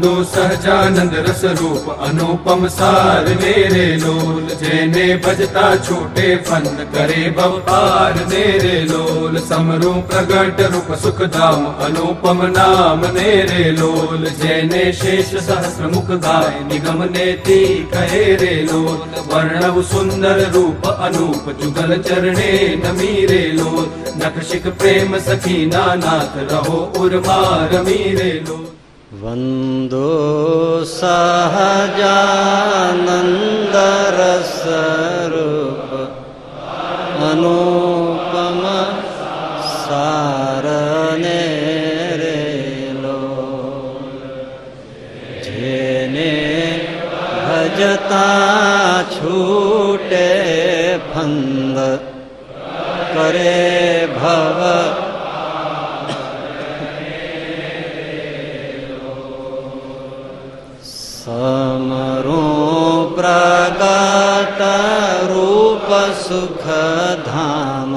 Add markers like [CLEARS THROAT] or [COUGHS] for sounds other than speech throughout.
વંદો સહજાનંદ રસ રૂપ અનુપમ સાર ને રે લોલ જેને ભજતા છૂટે ફંદ કરે બપાર ને રે લોલ સમરૂ પ્રગટ રૂપ સુખધામ અનુપમ નામ ને રે લોલ જેને શેષ સહસ્ર મુખ ગાય નિગમ ને તી કહે રે લોલ વર્ણવ સુંદર રૂપ અનુપ જુગલ ચરણે નમી રે લોલ નખશિક પ્રેમ સખી નાનાથ રહો ઉર્મા રમી રે લોલ सारने रेलो અનુપમ સારને રેલો જેને ભજતા છૂટે સમરૂ પ્રગટ રૂપ સુખ ધામ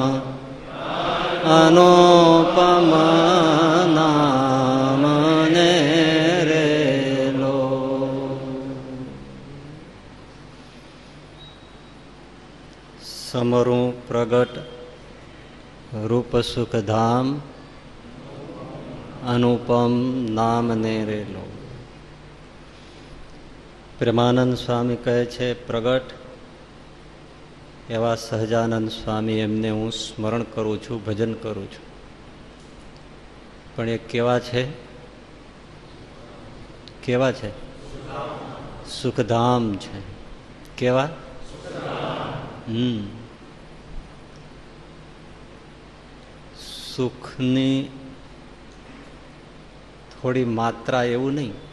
અનુપમ નામ ને રેલો સમરૂ પ્રગટ રૂપ સુખ ધામ અનુપમ નામ ને પ્રેમાનંદ સ્વામી કહે છે, પ્રગટ. એવા સહજાનંદ સ્વામી એમને હું સ્મરણ કરું છું, ભજન કરું છું. પણ એ કેવા છે? કેવા છે? સુખધામ છે. કેવા? હમ. સુખની થોડી માત્રા એવું નહીં.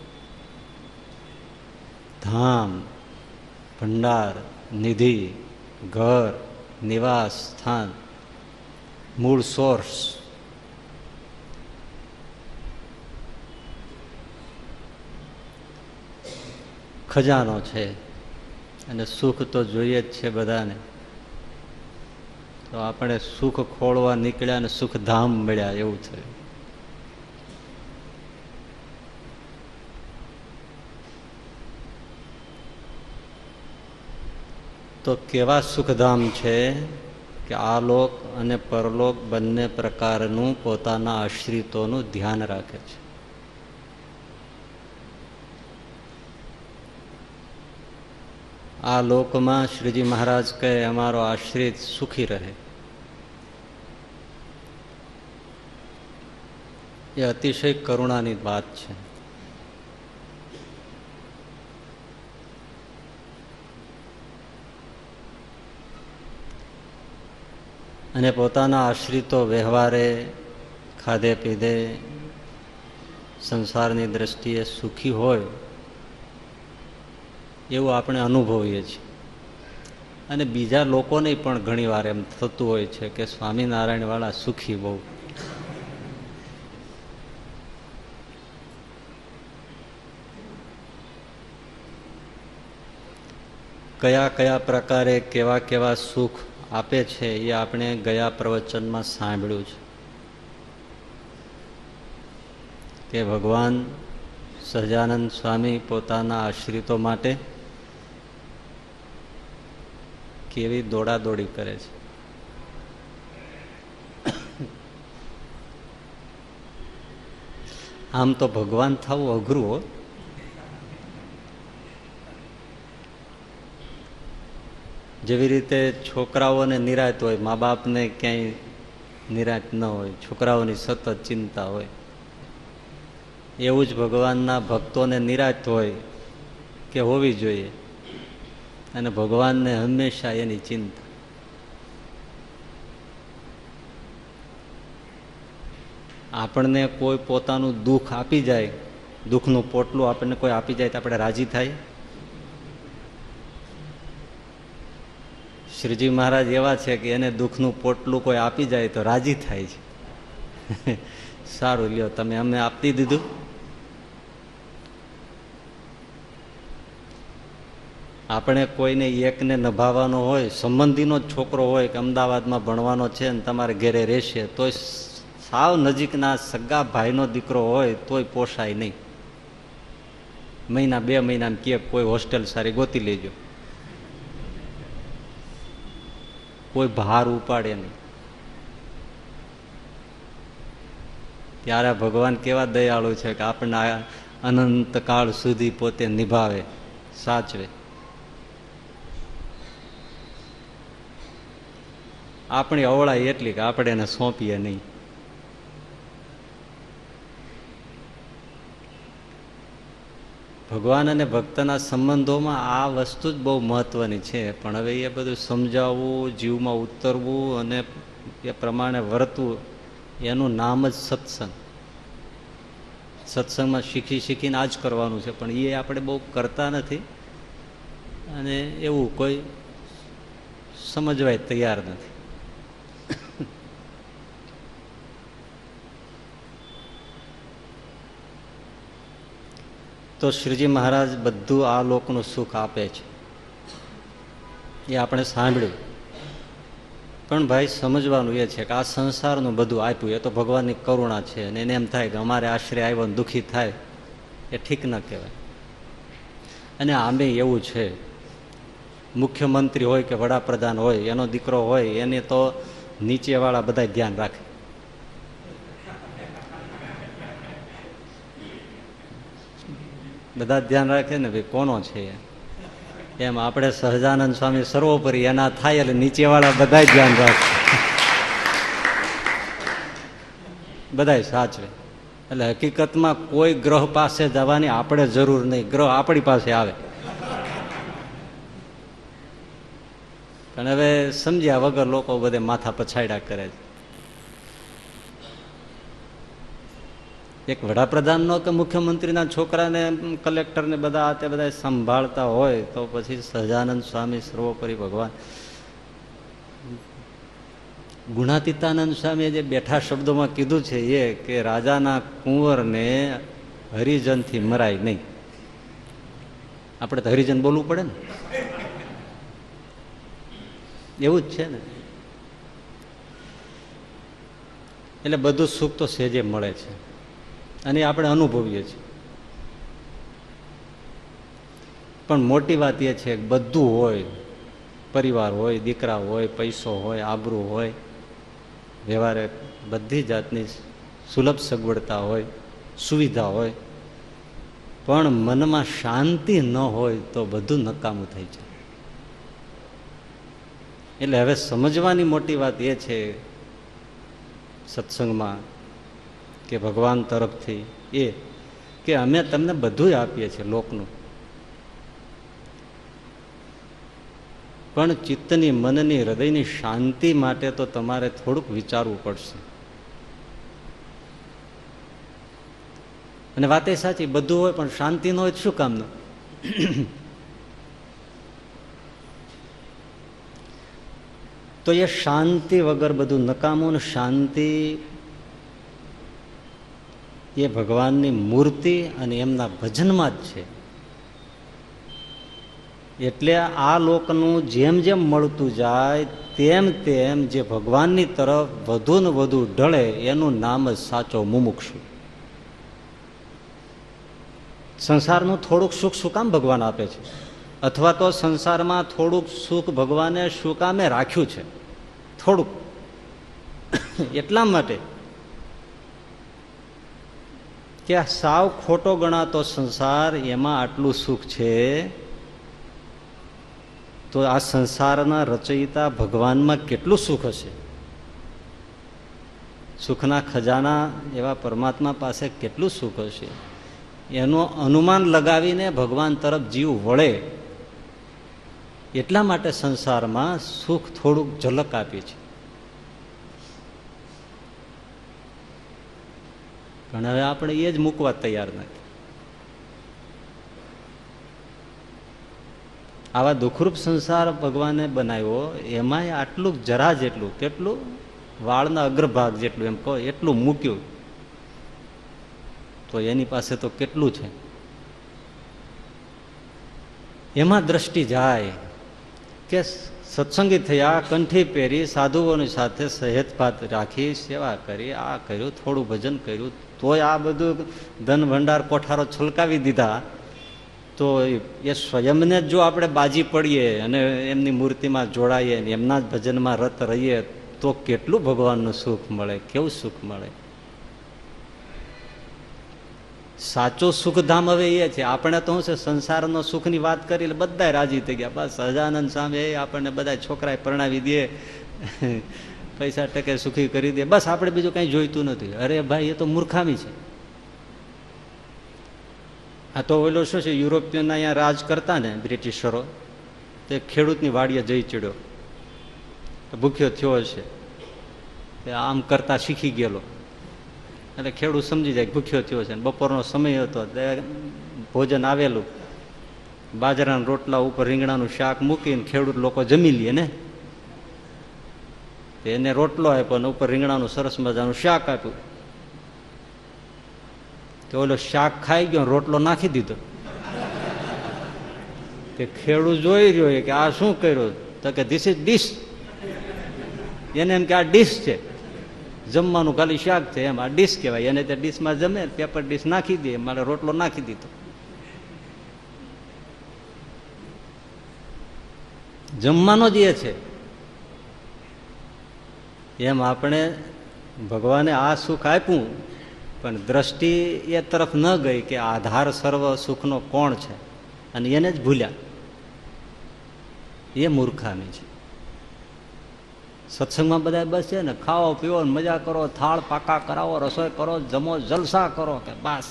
ધામ, ભંડાર, નિધિ, ઘર, નિવાસ સ્થાન, મૂળ સોર્સ ખજાનો છે અને સુખ તો જોઈએ જ છે બધાને. તો આપણે સુખ ખોળવા નીકળ્યા અને સુખધામ મળ્યા એવું થયું. તો કેવા સુખધામ છે કે આ લોક અને પરલોક બંને પ્રકારનું પોતાના આશ્રિતોનું ધ્યાન રાખે છે. આ લોકમાં શ્રીજી મહારાજ કહે, અમારો આશ્રિત સુખી રહે. એ અતિશય કરુણાની વાત છે. અને પોતાના આશ્રિતો વ્યવહારે, ખાધે પીધે, સંસારની દ્રષ્ટિએ સુખી હોય, એવું આપણે અનુભવીએ છીએ. અને બીજા લોકોને પણ ઘણીવાર એમ થતું હોય છે કે સ્વામિનારાયણવાળા સુખી બહુ. કયા કયા પ્રકારે કેવા કેવા સુખ આપે છે એ આપણે ગયા પ્રવચનમાં સાંભળ્યું છે. કે ભગવાન સહજાનંદ સ્વામી પોતાના આશ્રિતો માટે કેવી દોડાદોડી કરે છે. આમ તો ભગવાન થવું અઘરું હો. જેવી રીતે છોકરાઓને નિરાત હોય મા બાપને ક્યાંય નિરાત ન હોય, છોકરાઓની સતત ચિંતા હોય, એવું જ ભગવાનના ભક્તોને નિરાત હોય કે હોવી જોઈએ. અને ભગવાનને હંમેશા એની ચિંતા. આપણને કોઈ પોતાનું દુઃખ આપી જાય, દુઃખનું પોટલું આપણને કોઈ આપી જાય તો આપણે રાજી થાય? શ્રીજી મહારાજ એવા છે કે એને દુઃખનું પોટલું કોઈ આપી જાય તો રાજી થાય છે. [LAUGHS] સારું, લ્યો, તમે અમને આપી દીધું. આપણે કોઈને એકને નભાવવાનો હોય, સંબંધીનો જ છોકરો હોય કે અમદાવાદમાં ભણવાનો છે ને તમારે ઘેરે રહેશે, તોય સાવ નજીકના સગા ભાઈનો દીકરો હોય, તોય પોસાય નહીં. મહિના બે મહિના કે કોઈ હોસ્ટેલ સારી ગોતી લેજો. કોઈ ભાર ઉપાડે નહીં. ત્યારે ભગવાન કેવા દયાળુ છે કે આપણને આ અનંતકાળ સુધી પોતે નિભાવે, સાચવે. આપણી અવળાઈ એટલી કે આપણે એને સોંપીએ નહીં. ભગવાન અને ભક્તના સંબંધોમાં આ વસ્તુ જ બહુ મહત્વની છે. પણ હવે એ બધું સમજાવવું, જીવમાં ઉતરવું અને એ પ્રમાણે વર્તવું, એનું નામ જ સત્સંગ. સત્સંગમાં શીખી શીખીને આ જ કરવાનું છે. પણ એ આપણે બહુ કરતા નથી અને એવું કોઈ સમજવાય તૈયાર નથી. તો શ્રીજી મહારાજ બધું આ લોકનું સુખ આપે છે. એ આપણે સાંભળ્યું. પણ ભાઈ સમજવાનું એ છે કે આ સંસારનું બધું આપ્યું, એ તો ભગવાનની કરુણા છે અને એને એમ થાય કે અમારે આશ્રય આવ્યો દુઃખી થાય, એ ઠીક ન કહેવાય. અને આમે એવું છે, મુખ્યમંત્રી હોય કે વડાપ્રધાન હોય, એનો દીકરો હોય, એને તો નીચેવાળા બધા ધ્યાન રાખે. બધા ધ્યાન રાખે ને ભાઈ, કોનો છે એમ આપણે સહજાનંદ સ્વામી સર્વોપરી, એના થાય એટલે નીચેવાળા બધા ધ્યાન રાખે. બધા સાચવે. એટલે હકીકતમાં કોઈ ગ્રહ પાસે જવાની આપણે જરૂર નહીં. ગ્રહ આપણી પાસે આવે. પણ હવે સમજ્યા વગર લોકો બધે માથા પછાડ્યા કરે છે. એક વડાપ્રધાનનો કે મુખ્યમંત્રીના છોકરાને કલેક્ટરને બધા તે બધા સંભાળતા હોય, તો પછી સહજાનંદ સ્વામી સર્વોપરી ભગવાન. ગુણાતીતાનંદ સ્વામીએ જે બેઠા શબ્દોમાં કીધું છે એ, કે રાજાના કુંવરને હરિજનથી મરાય નહીં. આપણે તો હરિજન બોલવું પડે ને? એવું જ છે ને? એટલે બધું સુખ તો સહેજે મળે છે. અને આપણે અનુભવીએ છીએ. પણ મોટી વાત એ છે બધું હોય, પરિવાર હોય, દીકરા હોય, પૈસો હોય, આબરૂ હોય, વ્યવહારે બધી જાતની સુલભ સગવડતા હોય, સુવિધા હોય, પણ મનમાં શાંતિ ન હોય તો બધું નકામું થઈ જાય. એટલે હવે સમજવાની મોટી વાત એ છે, સત્સંગમાં કે ભગવાન તરફથી એ કે અમે તમને બધું આપીએ છીએ લોકનું. પણ ચિત્તની, મનની, હૃદયની શાંતિ માટે તો તમારે થોડુંક વિચારવું પડશે. અને વાત એ સાચી, બધું હોય પણ શાંતિ ન હોય શું કામનું? તો એ શાંતિ વગર બધું નકામું શાંતિ એ ભગવાનની મૂર્તિ અને એમના ભજનમાં જ છે. એટલે આ લોકનું જેમ જેમ મળતું જાય, તેમ તેમ જે ભગવાનની તરફ વધુ ને વધુ ઢળે, એનું નામ જ સાચો મુમુક્ષુ. સંસારનું થોડુંક સુખ શું ભગવાન આપે છે? અથવા તો સંસારમાં થોડુંક સુખ ભગવાને શું રાખ્યું છે? થોડુંક. [COUGHS] એટલા માટે કે સાવ ખોટો ગણાતો સંસાર એમાં આટલું સુખ છે? તો આ સંસારના રચયિતા ભગવાનમાં કેટલું સુખ હશે? સુખના ખજાના એવા પરમાત્મા પાસે કેટલું સુખ હશે? એનું અનુમાન લગાવીને ભગવાન તરફ જીવ વળે, એટલા માટે સંસારમાં સુખ થોડુંક ઝલક આપી છે. પણ હવે આપણે એ જ મૂકવા તૈયાર નથી. આવા દુઃખરૂપ સંસાર ભગવાને બનાવ્યો, એમાંય આટલું જરા જેટલું, કેટલું? વાળના અગ્રભાગ જેટલું, એમ કહો, એટલું મૂક્યું. તો એની પાસે તો કેટલું છે? એમાં દ્રષ્ટિ જાય કે સત્સંગી થયા, કંઠી પહેરી, સાધુઓની સાથે સહેજભાત રાખી, સેવા કરી, આ કર્યું, થોડું ભજન કર્યું તોય આ બધું ધન ભંડાર કોઠારો છલકાવી દીધા, તો એ સ્વયંને જ જો આપણે બાજી પડીએ અને એમની મૂર્તિમાં જોડાઈએ એમના જ ભજનમાં રત રહીએ, તો કેટલું ભગવાનનું સુખ મળે, કેવું સુખ મળે? સાચો સુખધામ હવે એ છે, આપણે તો શું છે, સંસારનો સુખની વાત કરી એટલે બધા રાજી થઈ ગયા. બસ સહજાનંદ સામે આપણને બધા છોકરાએ પરણાવી દે. પૈસા ટકે સુખી કરી દે, બસ આપણે બીજું કંઈ જોઈતું નથી. અરે ભાઈ, એ તો મૂર્ખામી છે. આ તો ઓલો શું છે, યુરોપિયનના અહીંયા રાજ કરતા ને બ્રિટિશરો, તે ખેડૂતની વાડીએ જઈ ચડ્યો. ભૂખ્યો થયો છે તે આમ કરતા શીખી ગયેલો. એટલે ખેડૂત સમજી જાય ભૂખ્યો થયો છે. બપોરનો સમય હતો, તે ભોજન આવેલું. બાજરાના રોટલા ઉપર રીંગણાનું શાક મૂકીને ખેડૂત લોકો જમી લે ને. એને રોટલો આપ્યો અને ઉપર રીંગણાનું સરસ મજાનું શાક આપ્યું. તો ઓલો શાક ખાઈ ગયો, રોટલો નાખી દીધો. તે ખેડૂત જોઈ રહ્યો કે આ શું કર્યું? તો કે ધીસ ઇઝ ડીશ એને એમ કે, આ ડીશ છે. જમવાનું ખાલી શાક છે, એમ આ ડીશ કહેવાય. એને તે ડીશમાં જમે પેપર ડીશ નાખી દે, મારે રોટલો નાખી દીધો. જમવાનો જ એ છે. એમ આપણે ભગવાને આ સુખ આપ્યું, પણ દ્રષ્ટિ એ તરફ ન ગઈ કે આધાર સર્વ સુખનો કોણ છે? અને એને જ ભૂલ્યા. એ મૂર્ખામી છે. સત્સંગમાં બધા બસ છે ને, ખાઓ ને મજા કરો, થાળ પાકા કરાવો, રસોઈ કરો, જમો, જલસા કરો કે બસ.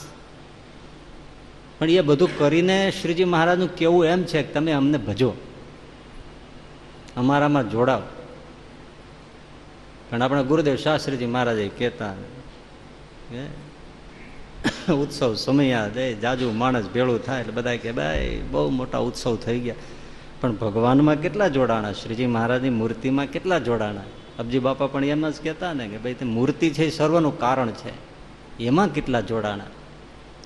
પણ એ બધું કરીને શ્રીજી મહારાજનું કેવું એમ છે કે તમે અમને ભજો. અમારામાં જોડાવ પણ આપણે ગુરુદેવ શાસ્ત્રીજી મહારાજે કહેતા ઉત્સવ સમયા દે, જાજુ માણસ ભેળું થાય એટલે બધા કે ભાઈ બહુ મોટા ઉત્સવ થઈ ગયા. પણ ભગવાનમાં કેટલા જોડાણા? શ્રીજી મહારાજની મૂર્તિમાં કેટલા જોડાણા? અબજી બાપા પણ એમ જ કહેતા ને કે, ભાઈ, તે મૂર્તિ છે એ સર્વનું કારણ છે. એમાં કેટલા જોડાણા?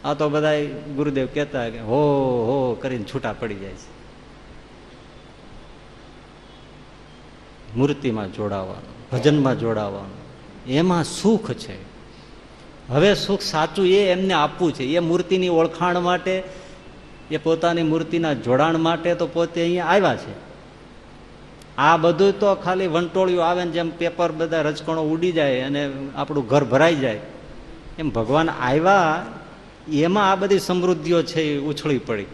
આ તો બધા ગુરુદેવ કહેતા કે, હો હો, કરીને છૂટા પડી જાય છે. મૂર્તિમાં જોડાવાનું. ભજનમાં જોડાવાનું. એમાં સુખ છે. હવે સુખ સાચું એ એમને આપવું છે. એ મૂર્તિની ઓળખાણ માટે, એ પોતાની મૂર્તિના જોડાણ માટે તો પોતે અહીંયા આવ્યા છે. આ બધું તો ખાલી વંટોળિયું આવે ને જેમ પેપર બધા રજકણો ઉડી જાય અને આપણું ઘર ભરાઈ જાય. એમ ભગવાન આવ્યા, એમાં આ બધી સમૃદ્ધિઓ છે એ ઉછળી પડી.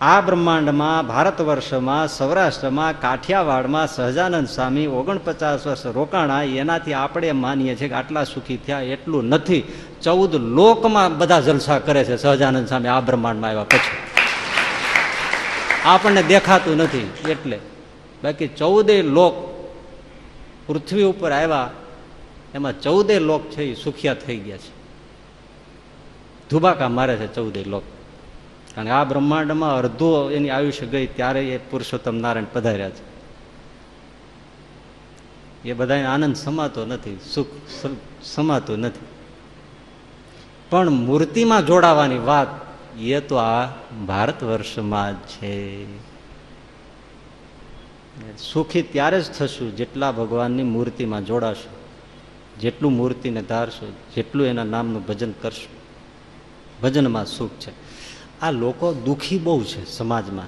આ બ્રહ્માંડમાં, ભારત વર્ષમાં, સૌરાષ્ટ્રમાં, કાઠિયાવાડમાં સહજાનંદ સ્વામી ઓગણપચાસ વર્ષ રોકાણા, એનાથી આપણે માનીએ છીએ કે આટલા સુખી થયા એટલું નથી. ચૌદ લોકમાં બધા જલસા કરે છે સહજાનંદ સ્વામી આ બ્રહ્માંડમાં આવ્યા પછી. આપણને દેખાતું નથી એટલે. બાકી ચૌદે લોક પૃથ્વી ઉપર આવ્યા, એમાં ચૌદે લોક છે એ સુખિયા થઈ ગયા છે. ધુબાકા મારે છે ચૌદે લોક. કારણ કે આ બ્રહ્માંડમાં અડધો એની આયુષ્ય ગઈ ત્યારે એ પુરુષોત્તમ નારાયણ પધાર્યા છે. એ બધાને આનંદ સમાતો નથી, સુખ સમાતો નથી. પણ મૂર્તિમાં જોડાવાની વાત, એ તો આ ભારત વર્ષમાં જ છે સુખી ત્યારે જ થશું જેટલા ભગવાનની મૂર્તિમાં જોડાશું, જેટલું મૂર્તિને ધારશું, જેટલું એના નામનું ભજન કરશું. ભજનમાં સુખ છે. આ લોકો દુઃખી બહુ છે સમાજમાં.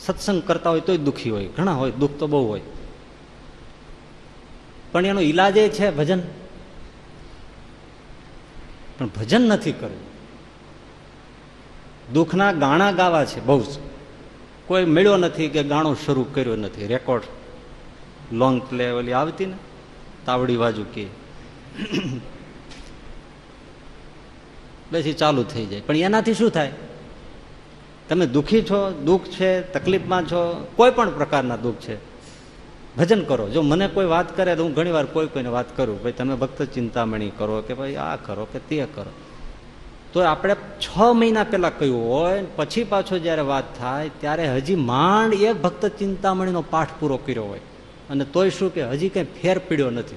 સત્સંગ કરતા હોય તોય દુઃખી હોય. ઘણા હોય, દુઃખ તો બહુ હોય. પણ એનો ઈલાજ એ છે ભજન. પણ ભજન નથી કરવું દુઃખના ગાણા ગાવા છે બહુ જ. કોઈ મળ્યો નથી કે ગાણો શરૂ કર્યો નથી. રેકોર્ડ લોંગ પ્લે ઓલી આવતી ને, તાવડી બાજુ કે. પછી ચાલુ થઈ જાય. પણ એનાથી શું થાય? તમે દુઃખી છો, દુઃખ છે, તકલીફમાં છો, કોઈ પણ પ્રકારના દુઃખ છે, ભજન કરો. જો મને કોઈ વાત કરે તો હું ઘણી વાર કોઈ કોઈને વાત કરું ભાઈ તમે ભક્ત ચિંતામણી કરો કે ભાઈ આ કરો કે તે કરો. તો આપણે છ મહિના પહેલાં કહ્યું હોય, પછી પાછો જ્યારે વાત થાય ત્યારે હજી માંડ એક ભક્ત ચિંતામણીનો પાઠ પૂરો કર્યો હોય. અને તોય શું કે હજી કંઈ ફેર પીડ્યો નથી.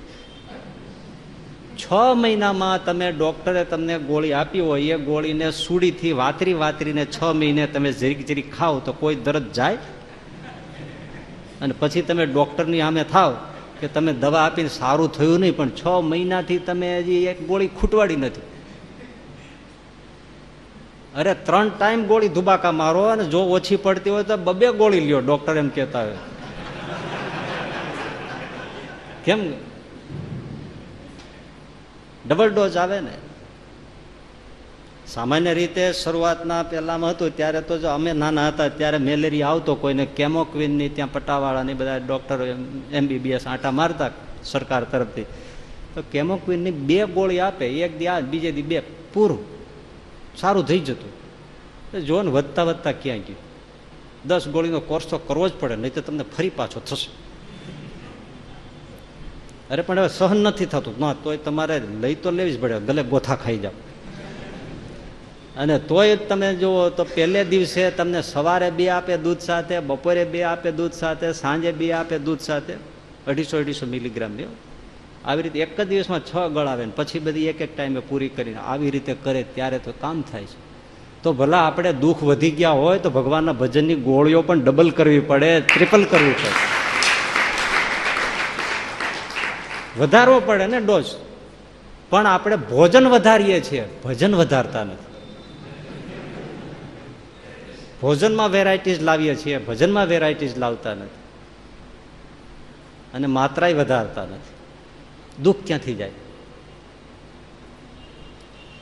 છ મહિનામાં તમે ડોક્ટરે તમને ગોળી આપી હોય, એ ગોળીને સુડીથી વાતરી વાતરીને છ મહિને તમે ઝીરીક ઝીરીક ખાઓ તો કોઈ દર્દ જાય? અને પછી તમે ડોક્ટરની સામે થાવ કે તમે દવા આપીને સારું થયું નહીં, પણ છ મહિનાથી તમે હજી એક ગોળી ખૂટવાડી નથી. અરે ત્રણ ટાઈમ ગોળી ધુબાકા મારો અને જો ઓછી પડતી હોય તો બબે ગોળી લ્યો, ડોક્ટર એમ કહેતા હોય. કેમ? ડબલ ડોઝ આવે ને. સામાન્ય રીતે શરૂઆતના પહેલામાં હતું, ત્યારે તો જો અમે નાના હતા, ત્યારે મેલેરિયા આવતો કોઈને કેમોક્વિનની ત્યાં પટ્ટાવાળાની બધા ડૉક્ટરો એમબીબીએસ આંટા મારતા સરકાર તરફથી. તો કેમોક્વિનની બે ગોળી આપે, એક દી આ, બીજે દી બે, પૂરું. સારું થઈ જતું. જો ને વધતા વધતા ક્યાં ગયું? દસ ગોળીનો કોર્સ તો કરવો જ પડે, નહીં તો તમને ફરી પાછો થશે. અરે પણ હવે સહન નથી થતું. ના, તોય તમારે લઈ તો લેવી જ પડે. ભલે ગોથા ખાઈ જાવ અને તોય તમે જુઓ તો પહેલે દિવસે તમને સવારે બે આપે દૂધ સાથે, બપોરે બે આપે દૂધ સાથે, સાંજે બે આપે દૂધ સાથે. અઢીસો અઢીસો મિલીગ્રામ લ્યો. આવી રીતે એક જ દિવસમાં છ ગળ આવે ને પછી બધી એક એક ટાઈમે પૂરી કરીને આવી રીતે કરે ત્યારે તો કામ થાય છે. તો ભલા આપણે દુઃખ વધી ગયા હોય તો ભગવાનના ભજનની ગોળીઓ પણ ડબલ કરવી પડે ટ્રિપલ કરવી પડે. વધારવો પડે ને ડોઝ. પણ આપણે ભોજન વધારીએ છીએ. ભજન વધારતા નથી. ભોજનમાં વેરાયટીઝ લાવીએ છીએ. ભજનમાં વેરાયટીઝ લાવતા નથી. અને માત્રાય વધારતા નથી. દુઃખ ક્યાંથી જાય?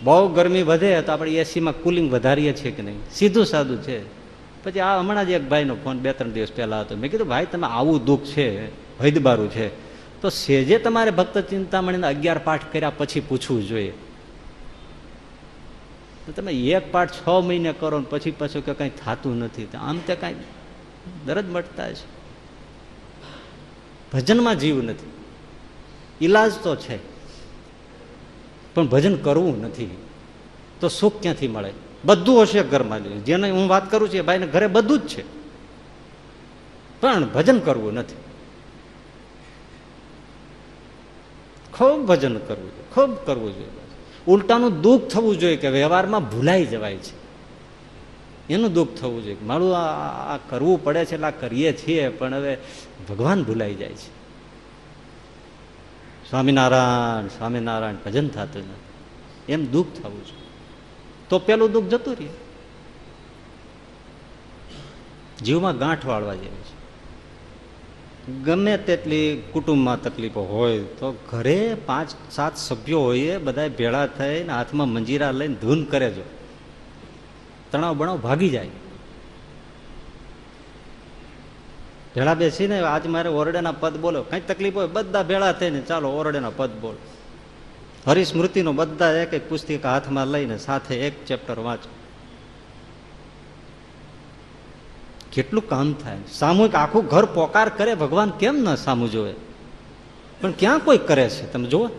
બહુ ગરમી વધે તો આપણે એસીમાં કુલિંગ વધારીએ છીએ કે નહીં? સીધું સાદું છે. પછી આ હમણાં જ એક ભાઈનો ફોન બે ત્રણ દિવસ પહેલા હતો. મેં કીધું, ભાઈ, તમે આવું દુઃખ છે, હૈદબારું છે. તો સેજે તમારે ભક્ત ચિંતામણીને અગિયાર પાઠ કર્યા પછી પૂછવું જોઈએ. તો તમે એક પાઠ છ મહિને કરો ને પછી પાછું કે કંઈ થતું નથી. આમ તે કાંઈ દરજ મટતા છે ભજનમાં જીવ નથી. ઈલાજ તો છે. પણ ભજન કરવું નથી. તો સુખ ક્યાંથી મળે? બધું હશે ઘરમાં. જેને હું વાત કરું છું એ ભાઈને ઘરે બધું જ છે. પણ ભજન કરવું નથી. ખૂબ ભજન કરવું જોઈએ, ખૂબ કરવું જોઈએ. ઉલટાનું દુઃખ થવું જોઈએ કે વ્યવહારમાં ભૂલાઈ જવાય છે. એનું દુઃખ થવું જોઈએ મારું આ કરવું પડે છે એટલે આ કરીએ છીએ, પણ હવે ભગવાન ભૂલાઈ જાય છે. સ્વામિનારાયણ સ્વામિનારાયણ ભજન થતું નથી. એમ દુઃખ થવું જોઈએ. તો પેલું દુઃખ જતું રહે. જીવમાં ગાંઠ વાળવા જેવી છે. ગમે તેટલી કુટુંબમાં તકલીફો હોય તો ઘરે પાંચ, સાત સભ્યો હોય બધા ભેળા થઈને હાથમાં મંજીરા લઈને ધૂન કરે જો તણાવ, બણાવ ભાગી જાય. ભેળા બેસીને આજ મારે ઓરડેના પદ બોલો. કઈ તકલીફ હોય? બધા ભેળા થઈને ચાલો ઓરડેના પદ બોલો. હરિસ્મૃતિનો બધા એક એક પુસ્તિકા હાથમાં લઈને સાથે એક ચેપ્ટર વાંચો. કેટલું કામ થાય? સામૂહિક આખું ઘર પોકાર કરે, ભગવાન કેમ ન સામું જોવે? પણ ક્યાં કોઈ કરે છે? તમે જુઓ.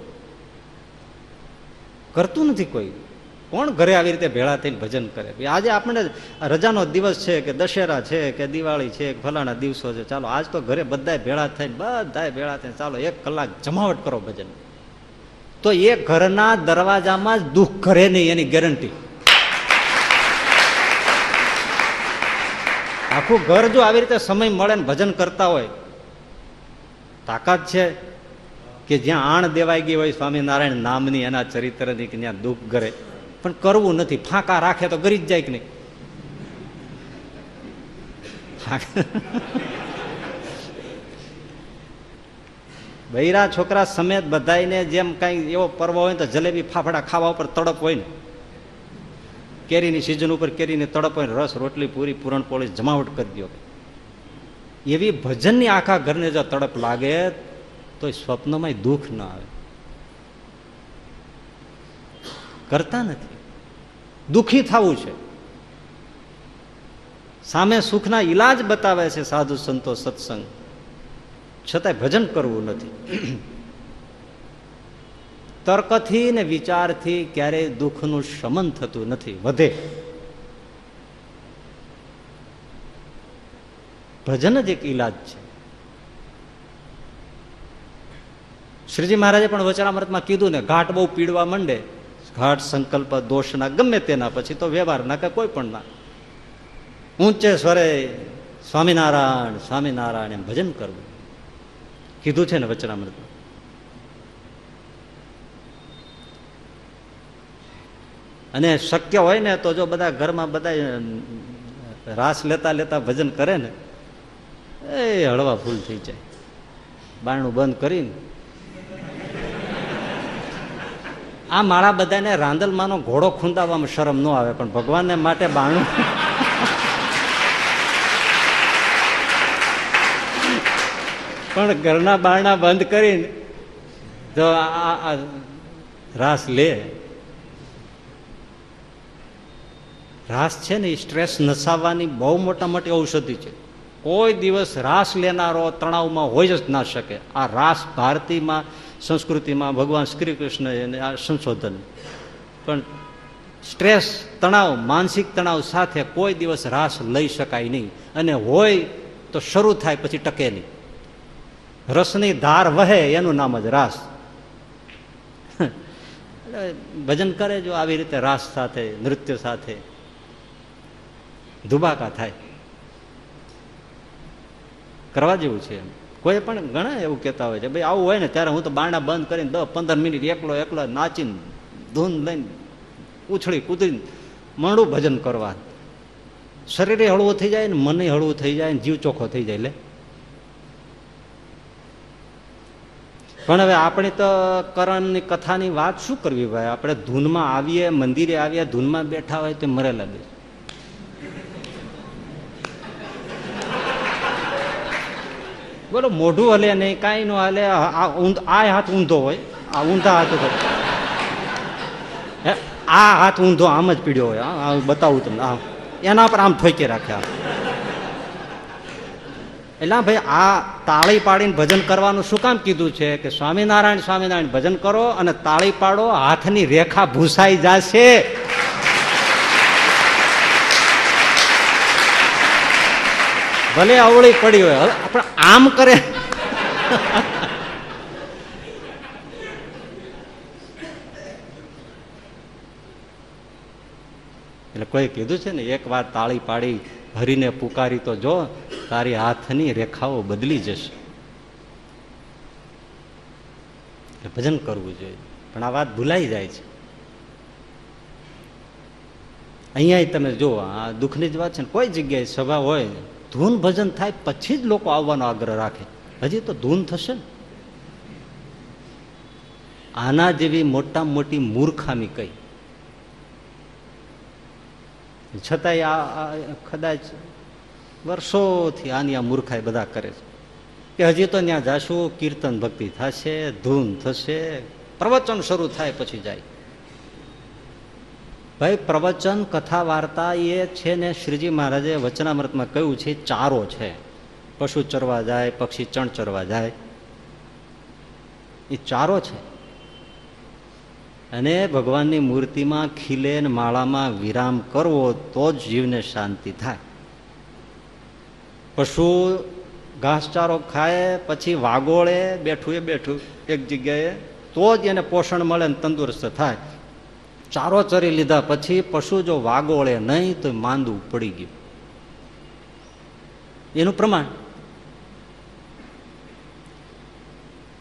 કરતું નથી કોઈ. કોણ ઘરે આવી રીતે ભેળા થઈને ભજન કરે? આજે આપણે રજાનો દિવસ છે કે દશેરા છે કે દિવાળી છે, કે ફલાણા દિવસો છે. ચાલો, આજ તો ઘરે બધા ભેળા થઈને બધા ભેળા થઈને ચાલો, એક કલાક જમાવટ કરો ભજન. તો એ ઘરના દરવાજામાં જ દુઃખ કરે નહીં, એની ગેરંટી. આખું ઘર જો આવી રીતે સમય મળે ને ભજન કરતા હોય, તાકાત છે કે જ્યાં આણ દેવાઈ ગઈ હોય સ્વામિનારાયણ નામની, એના ચરિત્રની કે ત્યાં દુઃખ કરે પણ કરવું નથી. ફાંકા રાખે તો ગરી જ જાય કે નહીં? બૈરા છોકરા સમેત બધાને જેમ કઈ એવો પર્વ હોય તો જલેબી ફાફડા ખાવા ઉપર તડપ હોય ને. કેરીની સિઝન ઉપર કેરીની તડપ રસ, રોટલી, પૂરી પૂરણપોળી જમાવટ કરી દો એવી ભજનની આખા ઘરને જો તડપ લાગે તો સ્વપ્નમાં દુઃખ ન આવે. કરતા નથી. દુઃખી થવું છે. સામે સુખના ઈલાજ બતાવે છે સાધુ સંતો, સત્સંગ. છતાંય ભજન કરવું નથી. તર્કથી ને વિચારથી ક્યારેય દુઃખનું શમન થતું નથી. વધે. ભજન જ એક ઈલાજ છે. શ્રીજી મહારાજે પણ વચરામૃતમાં કીધું ને, ઘાટ બહુ પીડવા માંડે. ઘાટ સંકલ્પ દોષના ગમે તેના પછી તો વ્યવહારના કે કોઈ પણ ના. ઊંચે સ્વરે સ્વામિનારાયણ સ્વામિનારાયણ, એમ ભજન કરવું. કીધું છે ને વચનામૃતમાં. અને શક્ય હોય ને તો જો બધા ઘરમાં બધા રાસ લેતા લેતા ભજન કરે ને, એ હળવા ફૂલ થઈ જાય. બારણું બંધ કરીને. આ માળા બધાને રાંદલમાંનો ઘોડો ખૂંદાવામાં શરમ ન આવે, પણ ભગવાનને માટે બાણું [LAUGHS] પણ ઘરના બારણા બંધ કરીને આ આ રાસ લે રાસ છે ને એ સ્ટ્રેસ નસાવવાની બહુ મોટા મોટી ઔષધિ છે. કોઈ દિવસ રાસ લેનારો તણાવમાં હોય જ ના શકે. આ રાસ ભારતીમાં, સંસ્કૃતિમાં ભગવાન શ્રી કૃષ્ણ એને આ સંશોધન. પણ સ્ટ્રેસ, તણાવ, માનસિક તણાવ સાથે કોઈ દિવસ રાસ લઈ શકાય નહીં. અને હોય તો શરૂ થાય પછી ટકે નહીં. રસની ધાર વહે એનું નામ જ રાસ. [LAUGHS] ભજન કરે જો આવી રીતે રાસ સાથે, નૃત્ય સાથે. ધુબાકા થાય. કરવા જેવું છે કોઈ પણ ઘણા એવું કહેતા હોય છે, ભાઈ આવું હોય ને ત્યારે હું તો બારણા બંધ કરીને દસ પંદર મિનિટ એકલો એકલો નાચીને, ધૂન લઈને ઉછળી કૂદીને મરડું ભજન કરવા. શરીરે હળવું થઈ જાય ને મને હળવું થઈ જાય ને જીવ ચોખ્ખો થઈ જાય લે. પણ હવે આપણી તો કરણની કથાની વાત શું કરવી ભાઈ? આપણે ધૂનમાં આવીએ, મંદિરે આવીએ, ધૂનમાં બેઠા હોય તો મરેલા દે. બોલો મોઢું હલે નહીં કાંઈ ન હલે આ હાથ ઊંધો હોય આ ઊંધા હાથ હે, આ હાથ ઊંધો આમ જ પીડ્યો હોય બતાવું તમને આ એના પર આમ ઠોકી રાખ્યા એટલે ભાઈ આ તાળી પાડીને ભજન કરવાનું શું કામ કીધું છે? કે સ્વામિનારાયણ સ્વામિનારાયણ ભજન કરો અને તાળી પાડો હાથની રેખા ભૂસાઈ જશે. ભલે અવળી પડી હોય આપણે આમ કરે. એટલે કોઈ કીધું છે ને, એક વાર તાળી પાડી, હરીને પુકારી તો જો, તારી હાથની રેખાઓ બદલી જશે. એટલે ભજન કરવું જોઈએ, પણ આ વાત ભૂલાઈ જાય છે. અહીંયા તમે જુઓ, આ દુઃખની જ વાત છે ને, કોઈ જગ્યાએ સભા હોય ધૂન ભજન થાય પછી જ લોકો આવવાનો આગ્રહ રાખે. હજી તો ધૂન થશે ને. આના જેવી મોટામાં મોટી મૂર્ખામી કઈ. છતાંય આ કદાચ વર્ષોથી આની આ મૂર્ખાઈ બધા કરે છે. કે હજી તો ત્યાં જાશું, કીર્તન ભક્તિ થશે, ધૂન થશે, પ્રવચન શરૂ થાય પછી જાય. ભાઈ, પ્રવચન, કથા, વાર્તા એ છે ને શ્રીજી મહારાજે વચનામૃતમાં કહ્યું છે, ચારો છે. પશુ ચરવા જાય, પક્ષી ચણ ચરવા જાય. એ ચારો છે. અને ભગવાનની મૂર્તિમાં ખીલે માળામાં વિરામ કરવો તો જ જીવને શાંતિ થાય. પશુ ઘાસચારો ખાય, પછી વાગોળે બેઠું એ બેઠું એક જગ્યાએ, તો જ એને પોષણ મળે ને તંદુરસ્ત થાય. ચારો ચરી લીધા પછી પશુ જો વાગોળે નહીં તો માંદું પડી ગયું. એનું પ્રમાણ.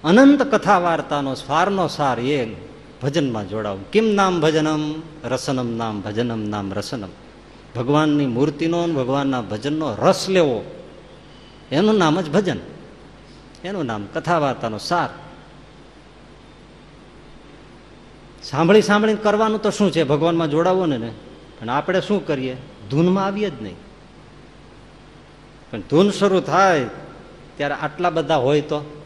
અનંત કથા વાર્તાનો સારનો સાર એ ભજનમાં જોડાવું. કેમ નામ ભજનમ, રસનમ નામ ભજનમ, નામ રસનમ. ભગવાનની મૂર્તિનો ભગવાનના ભજનનો રસ લેવો. એનું નામ જ ભજન. એનું નામ કથા વાર્તાનો સાર. સાંભળી સાંભળીને કરવાનું તો શું છે? ભગવાનમાં જોડાવો ને પણ આપણે શું કરીએ? ધૂનમાં આવીએ જ નહીં. પણ ધૂન શરૂ થાય ત્યારે આટલા બધા હોય તો?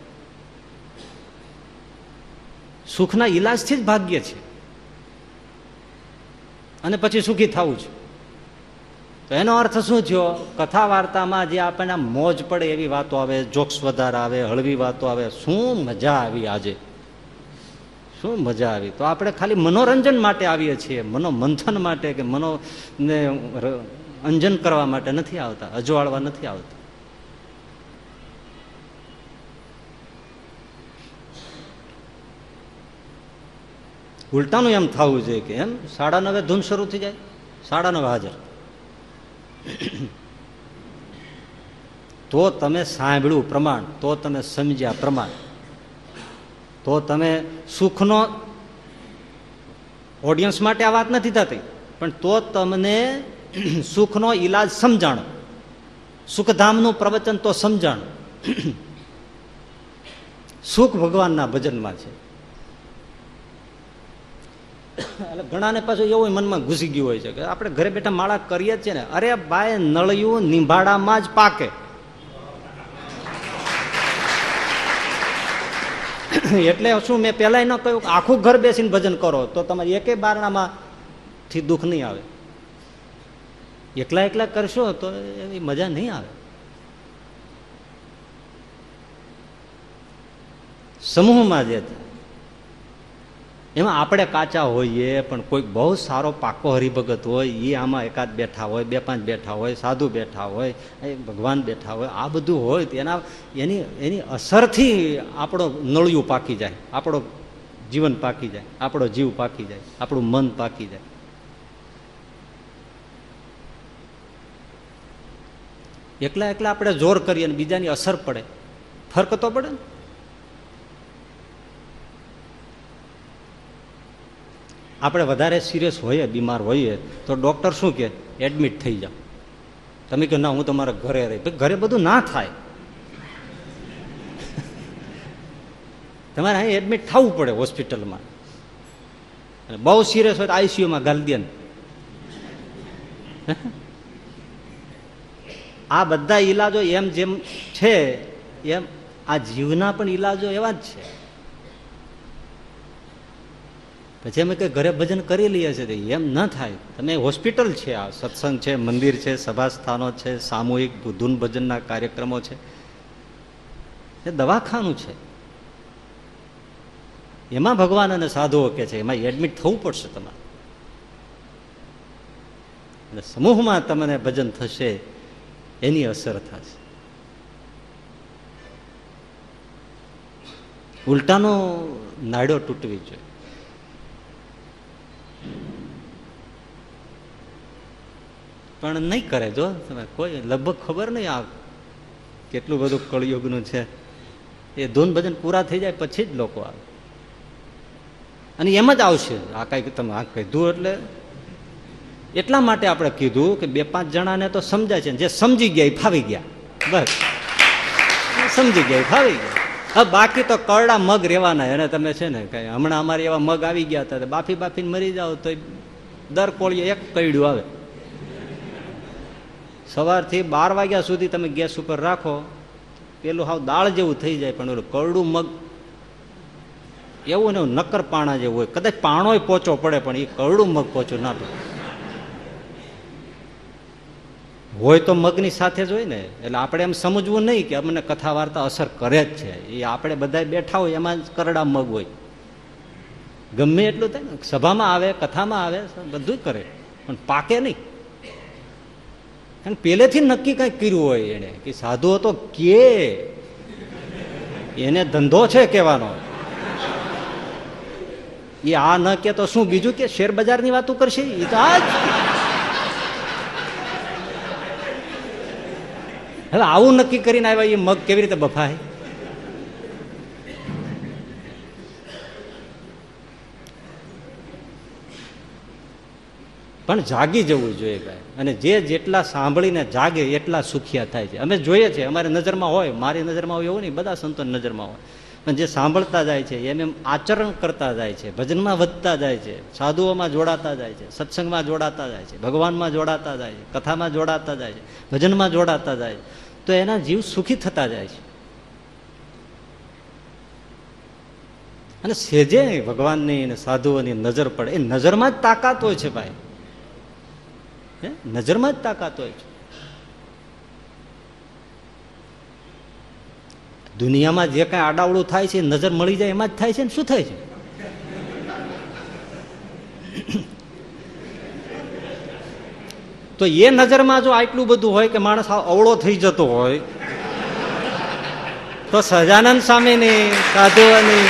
સુખના ઈલાજથી જ ભાગ્ય છે. અને પછી સુખી થવું છે. તો એનો અર્થ શું થયો? કથા વાર્તામાં જે આપણને મોજ પડે એવી વાતો આવે, જોક્સ વધારે આવે, હળવી વાતો આવે, શું મજા આવી આજે? શું મજા આવી? તો આપણે ખાલી મનોરંજન માટે આવીએ છીએ. મનોમંથન માટે કે મનો ને અંજન કરવા માટે નથી આવતા, અજવાળવા નથી આવતા. ઉલટાનું એમ થવું જોઈએ કે એમ, સાડા નવે ધૂન શરૂ થઈ જાય, સાડા નવે હાજર. તો તમે સાંભળ્યું પ્રમાણ, તો તમે સમજ્યા પ્રમાણ. તો તમે સુખનો ઓડિયન્સ માટે આ વાત નથી થતી. પણ તો તમને સુખનો ઈલાજ સમજાણો. સુખધામનું પ્રવચન તો સમજાણો. સુખ ભગવાનના ભજનમાં છે. એટલે ઘણાને પાછું એવું મનમાં ઘૂસી ગયું હોય છે કે આપણે ઘરે બેઠા માળા કરીએ જ છીએ ને. અરે બાય, નળિયું નિંભાડામાં જ પાકે. [COUGHS] એટલે શું મેં પહેલાંય ન કહ્યું આખું ઘર બેસીને ભજન કરો, તો તમારે એકે બારણામાં થી દુઃખ નહીં આવે. એકલા એકલા કરશો તો એવી મજા નહીં આવે. સમૂહમાં જે એમાં આપણે કાચા હોઈએ, પણ કોઈક બહુ સારો પાકો હરિભગત હોય એ આમાં એકાદ બેઠા હોય, બે પાંચ બેઠા હોય, સાધુ બેઠા હોય, એ ભગવાન બેઠા હોય, આ બધું હોય, તો એના, એની એની અસરથી આપણો નળિયું પાકી જાય, આપણો જીવન પાકી જાય, આપણો જીવ પાકી જાય, આપણું મન પાકી જાય. એકલા એકલા આપણે જોર કરીએ અને બીજાની અસર પડે. ફરક તો પડે ને? આપણે વધારે સિરિયસ હોઈએ, બીમાર હોઈએ, તો ડૉક્ટર શું કહે એડમિટ થઈ જાઓ. તમે કહો, ના, હું તમારા ઘરે રહી. ઘરે બધું ના થાય. તમારે અહીં એડમિટ થવું પડે હોસ્પિટલમાં. અને બહુ સિરિયસ હોય તો આઈસીયુમાં ગાલી દે આ બધા ઈલાજો એમ જેમ છે, એમ આ જીવના પણ ઈલાજો એવા જ છે. પછી અમે કંઈ ઘરે ભજન કરી લઈએ છીએ. એમ ન થાય. તમે હોસ્પિટલ છે, આ સત્સંગ છે, મંદિર છે સભા સ્થાનો છે, સામૂહિક ધૂન ભજનના કાર્યક્રમો છે. એ દવાખાનું છે. એમાં ભગવાન અને સાધુઓ કે છે, એમાં એડમિટ થવું પડશે તમારે. અને સમૂહમાં તમને ભજન થશે, એની અસર થશે. ઉલટાનો નાડો તૂટવી જોઈએ. પણ નહીં કરે જો. તમે કોઈ લગભગ ખબર નહીં આ કેટલું બધું કળયુગનું છે. એ ધૂન ભજન પૂરા થઈ જાય પછી જ લોકો આવે. અને એમ જ આવશે. આ કાંઈક તમે આ કીધું એટલે એટલા માટે આપણે કીધું કે બે પાંચ જણાને તો સમજાય છે. જે સમજી ગયા એ ફાવી ગયા. બસ. સમજી ગયા એ ફાવી ગયા. હવે બાકી તો કરડા મગ રહેવાના એને તમે છે ને કઈ હમણાં અમારે એવા મગ આવી ગયા હતા બાફી બાફીને મરી જાઓ તો દર કોળીએ એક કૈડું આવે. સવારથી બાર વાગ્યા સુધી તમે ગેસ ઉપર રાખો, પેલું હાવ દાળ જેવું થઈ જાય, પણ ઓલું કરડું મગ એવું ને નક્કર પાણા જેવું હોય. કદાચ પાણોય પોચો પડે, પણ એ કરડું મગ પોચું ના પડે. હોય તો મગની સાથે જ હોય ને. એટલે આપણે એમ સમજવું નહીં કે અમને કથા વાર્તા અસર કરે જ છે. એ આપણે બધા બેઠા હોય એમાં જ કરડા મગ હોય. ગમે એટલું થાય ને. સભામાં આવે, કથામાં આવે બધું જ કરે. પણ પાકે નહીં. અને પહેલેથી નક્કી કંઈક કર્યું હોય એને કે સાધુઓ તો કે એને ધંધો છે કહેવાનો. એ આ ન કે તો શું બીજું કે શેર બજારની વાતો કરશે? એ તો આ જ. હવે આવું નક્કી કરીને આવ્યા, એ મગ કેવી રીતે બફાય? પણ જાગી જવું જોઈએ ભાઈ. અને જે જેટલા સાંભળીને જાગે, એટલા સુખિયા થાય છે. અમે જોઈએ છીએ, અમારી નજરમાં હોય, મારી નજરમાં હોય એવું નહીં, બધા સંતોની નજરમાં હોય. પણ જે સાંભળતા જાય છે, એમ એમ આચરણ કરતા જાય છે, ભજનમાં વધતા જાય છે, સાધુઓમાં જોડાતા જાય છે, સત્સંગમાં જોડાતા જાય છે, ભગવાનમાં જોડાતા જાય છે, કથામાં જોડાતા જાય છે, ભજનમાં જોડાતા જાય છે. તો એના જીવ સુખી થતા જાય છે. અને સેજે ભગવાનની અને સાધુઓની નજર પડે. એ નજરમાં જ તાકાત હોય છે ભાઈ. નજરમાં જ તાકાત હોય છે. દુનિયામાં જે કાંઈ આડાવડું થાય છે નજર મળી જાય, એમાં જ થાય છે ને શું થાય છે? તો એ નજરમાં જો આટલું બધું હોય કે માણસ અવળો થઈ જતો હોય, તો સજાનંદ સ્વામીની સાધુઓની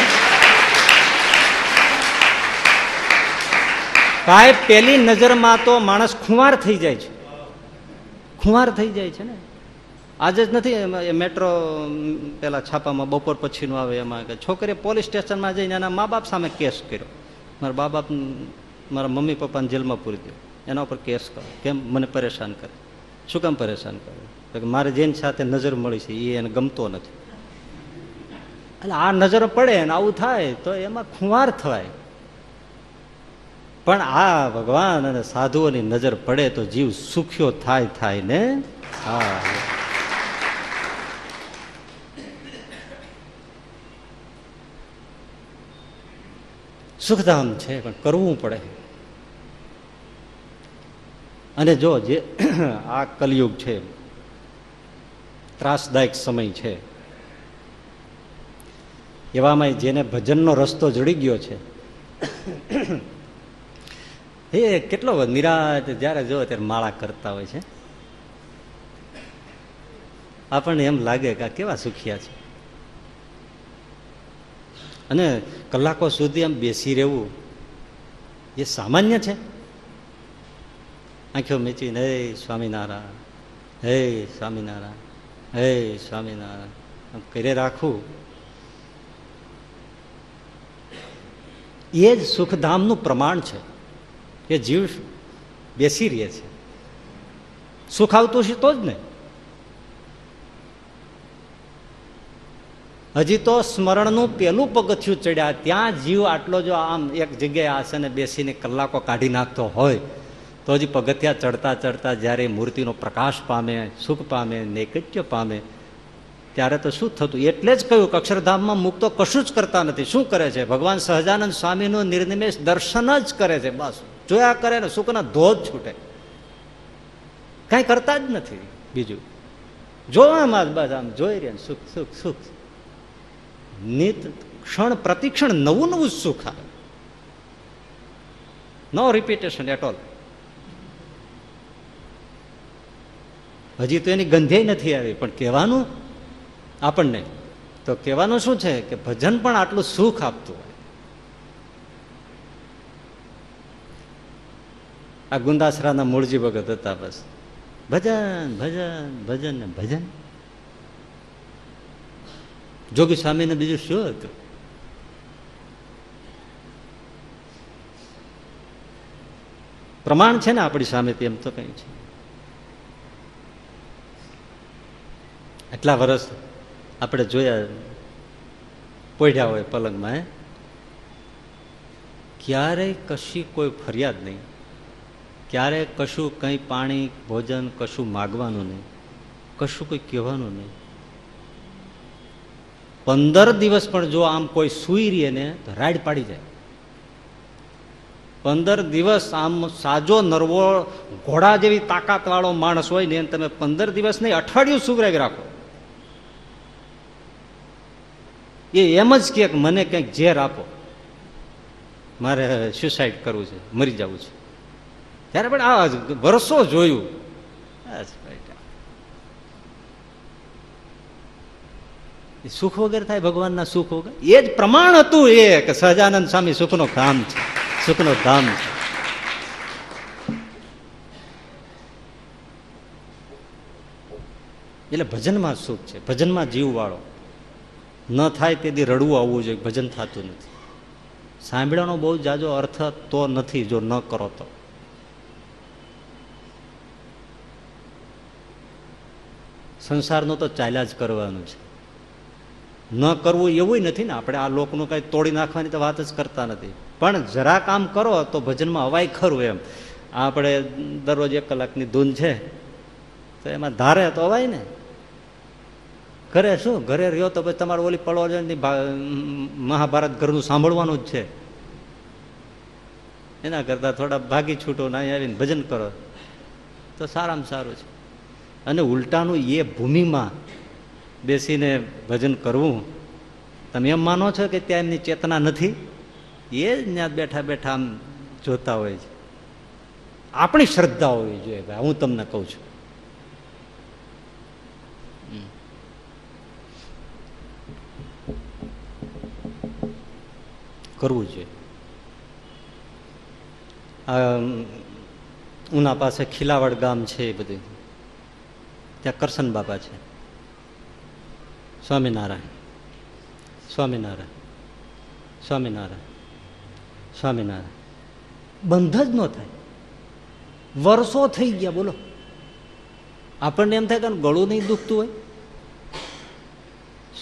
ભાઈ, પેલી નજરમાં તો માણસ ખુંવાર થઈ જાય છે. ખુંવાર થઈ જાય છે ને. આજે જ નથી મેટ્રો પેલા છાપામાં બપોર પછીનું આવે એમાં કે છોકરીએ પોલીસ સ્ટેશનમાં જઈને એના મા બાપ સામે કેસ કર્યો. મારા મા બાપ, મારા મમ્મી પપ્પાને જેલમાં પૂરી દો એના ઉપર કેસ કરો. કેમ? મને પરેશાન કરે. શું કામ પરેશાન કરે? કે મારે જેની સાથે નજર મળી છે એ એને ગમતો નથી. એટલે આ નજર પડે ને આવું થાય તો એમાં ખુવાર થવાય. પણ આ ભગવાન અને સાધુઓની નજર પડે તો જીવ સુખ્યો થાય થાય ને હા સુખધામ છે, પણ કરવું પડે. અને જો જે આ કલયુગ છે, ત્રાસદાયક સમય છે, એવામાં જેને ભજનનો રસ્તો જડી ગયો છે, એ કેટલો નિરાત જ્યારે જો ત્યારે માળા કરતા હોય છે. આપણને એમ લાગે કે આ કેવા સુખિયા છે. અને કલાકો સુધી આમ બેસી રહેવું એ સામાન્ય છે. આંખો મીચીને હે સ્વામિનારાયણ. હે સ્વામિનારાયણ હે સ્વામિનારાયણ આમ કરે રાખવું એ જ સુખધામનું પ્રમાણ છે કે જીવ બેસી રહે છે સુખ આવતું છે તો જ ને હજી તો સ્મરણનું પેલું પગથિયું ચડ્યા, ત્યાં જીવ આટલો જો આમ એક જગ્યાએ આસને બેસીને કલાકો કાઢી નાખતો હોય તો હજી પગથિયા ચડતા ચડતા જ્યારે મૂર્તિનો પ્રકાશ પામે, સુખ પામે, નૈકટ્ય પામે, ત્યારે તો શું થતું? એટલે જ કહ્યું કે અક્ષરધામમાં મુક્તો કશું જ કરતા નથી. શું કરે છે? ભગવાન સહજાનંદ સ્વામીનું નિર્નિમેષ દર્શન જ કરે છે, બસ. જોયા કરે ને સુખના ધોધ છૂટે. કાંઈ કરતા જ નથી બીજું. જોવામાં જ બસ આમ જોઈ રહ્યા સુખ સુખ સુખ. નિત ક્ષણ પ્રતિક્ષણ નવું નવું સુખ આવે. નો રિપીટેશન એટ ઓલ હજી તો એની ગંધે નથી આવી, પણ કહેવાનું આપણને. તો કહેવાનું શું છે કે ભજન પણ આટલું સુખ આપતું હોય. આ ગુંદાસરાના મૂળજી ભગત હતા બસ. ભજન ભજન ભજન ને ભજન. જોગી સ્વામીને બીજું શું હતું? પ્રમાણ છે ને આપણી સામે એમ તો કઈ છે. એટલા વર્ષ આપણે જોયા, પોઢ્યા હોય પલંગમાં એ ક્યારેય કશી કોઈ ફરિયાદ નહીં. ક્યારે કશું કંઈ પાણી, ભોજન કશું માગવાનું નહીં. કશું કોઈ કહેવાનું નહીં. પંદર દિવસ પણ જો આમ કોઈ સુઈ રહીએ ને, તો રાડ પાડી જાય. પંદર દિવસ આમ સાજો નરવો, ઘોડા જેવી તાકાત વાળો માણસ હોય ને તમે પંદર દિવસ નહીં, અઠવાડિયું સુગરાવી રાખો. એ એમ જ કે મને કંઈક ઝેર આપો. મારે સ્યુસાઇડ કરવું છે, મરી જવું છે. ત્યારે પણ આ વર્ષો જોયું. સુખ વગર થાય, ભગવાનના સુખ વગર? એ જ પ્રમાણ હતું એ કે સહજાનંદ સ્વામી સુખનો ધામ છે, સુખનો ધામ છે. એટલે ભજનમાં સુખ છે, ભજનમાં જીવ વાળો ન થાય તેથી રડવું આવવું જોઈએ, ભજન થતું નથી. સાંભળવાનો બહુ જાજો અર્થ તો નથી જો ન કરો તો. સંસારનો તો ચાલ્યા જ કરવાનું છે. ન કરવું એવું નથી ને, આપણે આ લોકનું કઈ તોડી નાખવાની તો વાત જ કરતા નથી. પણ જરા કામ કરો તો ભજનમાં અવાય ખરું એમ. આપણે દરરોજ એક કલાકની ધૂન છે, તો એમાં ધારે તો અવાય ને. ઘરે શું? ઘરે રહ્યો તો પછી તમારે ઓલી પડવાની મહાભારત ઘરનું સાંભળવાનું જ છે. એના કરતાં થોડા ભાગી છૂટો ના આવીને ભજન કરો. તો સારામાં સારું છે. અને ઉલટાનું એ ભૂમિમાં બેસીને ભજન કરવું, તમે એમ માનો છો કે ત્યાં એમની ચેતના નથી? એ જ ત્યાં બેઠા બેઠા આમ જોતા હોય છે. આપણી શ્રદ્ધા હોવી જોઈએ ભાઈ, હું તમને કહું છું. કરવું જોઈએ ઉના પાસે ખીલાવડ ગામ છે એ બધું. ત્યાં કરશન બાબા છે. સ્વામિનારાયણ. સ્વામિનારાયણ. સ્વામિનારાયણ. સ્વામિનારાયણ. બંધ જ ન થાય. વર્ષો થઈ ગયા, બોલો. આપણને એમ થાય કે ગળું નહીં દુખતું હોય?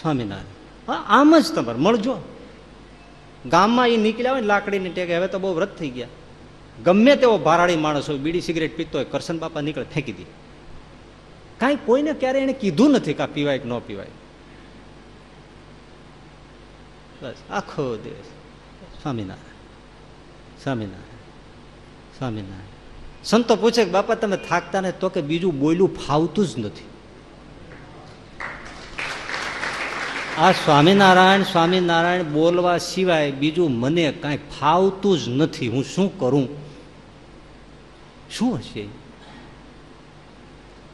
સ્વામિનારાયણ. આમ જ તમારે. મળજો. ગામમાં એ નીકળ્યા હોય ને લાકડીને ટેકે હવે તો બહુ વ્રત થઈ ગયા. ગમે તેવો ભારાડી માણસ હોય, બીડી સિગરેટ પીતો હોય, કરશન બાપા નીકળે, ફેંકી દે. કાંઈ કોઈને ક્યારે એને કીધું નથી કે આ પીવાય કે ન પીવાય. બસ, આખો દેશ સ્વામિનારાયણ સ્વામિનારાયણ સ્વામિનારાયણ. સંતો પૂછે કે, બાપા, તમે થાકતા ને તો કે બીજું બોયલું ફાવતું જ નથી. આ સ્વામિનારાયણ સ્વામિનારાયણ બોલવા સિવાય બીજું મને કાંઈ ફાવતું જ નથી. હું શું કરું? શું હશે?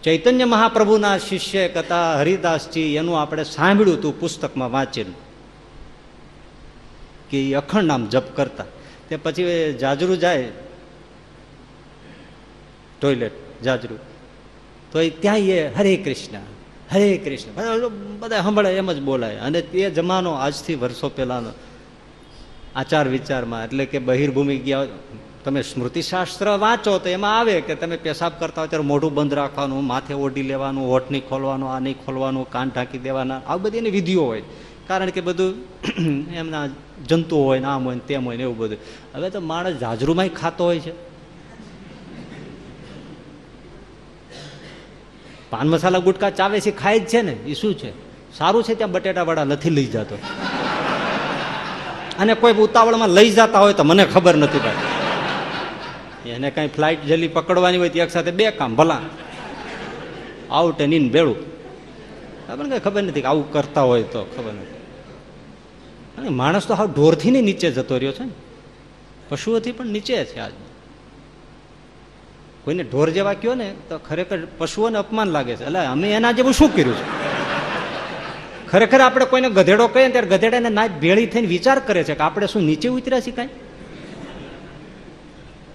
ચૈતન્ય મહાપ્રભુના શિષ્ય કથા હરિદાસજી, એનું આપણે સાંભળ્યું હતું પુસ્તકમાં વાંચેલું. કે એ અખંડ નામ જપ કરતા. તે પછી જાજરૂ જાય. ટોયલેટ, જાજરૂ. તો ત્યાં એ હરે કૃષ્ણ. હરે કૃષ્ણ. બધા સાંભળે એમ જ બોલાય. અને તે જમાનો આજથી વર્ષો પહેલાનો આચાર વિચારમાં, એટલે કે બહિર્ભૂમિ ગયા તમે સ્મૃતિશાસ્ત્ર વાંચો તો એમાં આવે કે તમે પેશાબ કરતા હોય ત્યારે મોઢું બંધ રાખવાનું, માથે ઓઢી લેવાનું હોઠ નહીં ખોલવાનું આ નહીં ખોલવાનું, કાન ઢાંકી દેવાના. આ બધી એની વિધિઓ હોય. કારણ કે બધું એમના જંતુ હોય ને આમ હોય ને તેમ હોય ને એવું બધું. હવે તો માણસ જાજરૂમાં ખાતો હોય છે. પાન મસાલા ગુટકા ચાવે છે, ખાય જ છે ને એ શું છે? સારું છે ત્યાં બટેટાવાળા નથી લઈ જતો. અને કોઈ ઉતાવળમાં લઈ જતા હોય તો મને ખબર નથી પડતી એને કાંઈ ફ્લાઇટ જલ્દી પકડવાની હોય તો એક સાથે બે કામ, ભલા. આઉટ એની ઇન ભેળું આપણને કઈ ખબર નથી કે આવું કરતા હોય તો ખબર નથી. અને માણસ તો હાવ ઢોરથી નીચે જતો રહ્યો છે ને. પશુઓથી પણ નીચે છે આજ. કોઈને ઢોર જેવા કયો ને, તો ખરેખર પશુઓને અપમાન લાગે છે. એટલે અમે એના જેવું શું કર્યું છે? ખરેખર આપણે કોઈને ગધેડો કહીએ ત્યારે ગધેડાને ના ભેળી થઈને વિચાર કરે છે કે આપણે શું નીચે ઉતર્યા છીએ કાંઈ?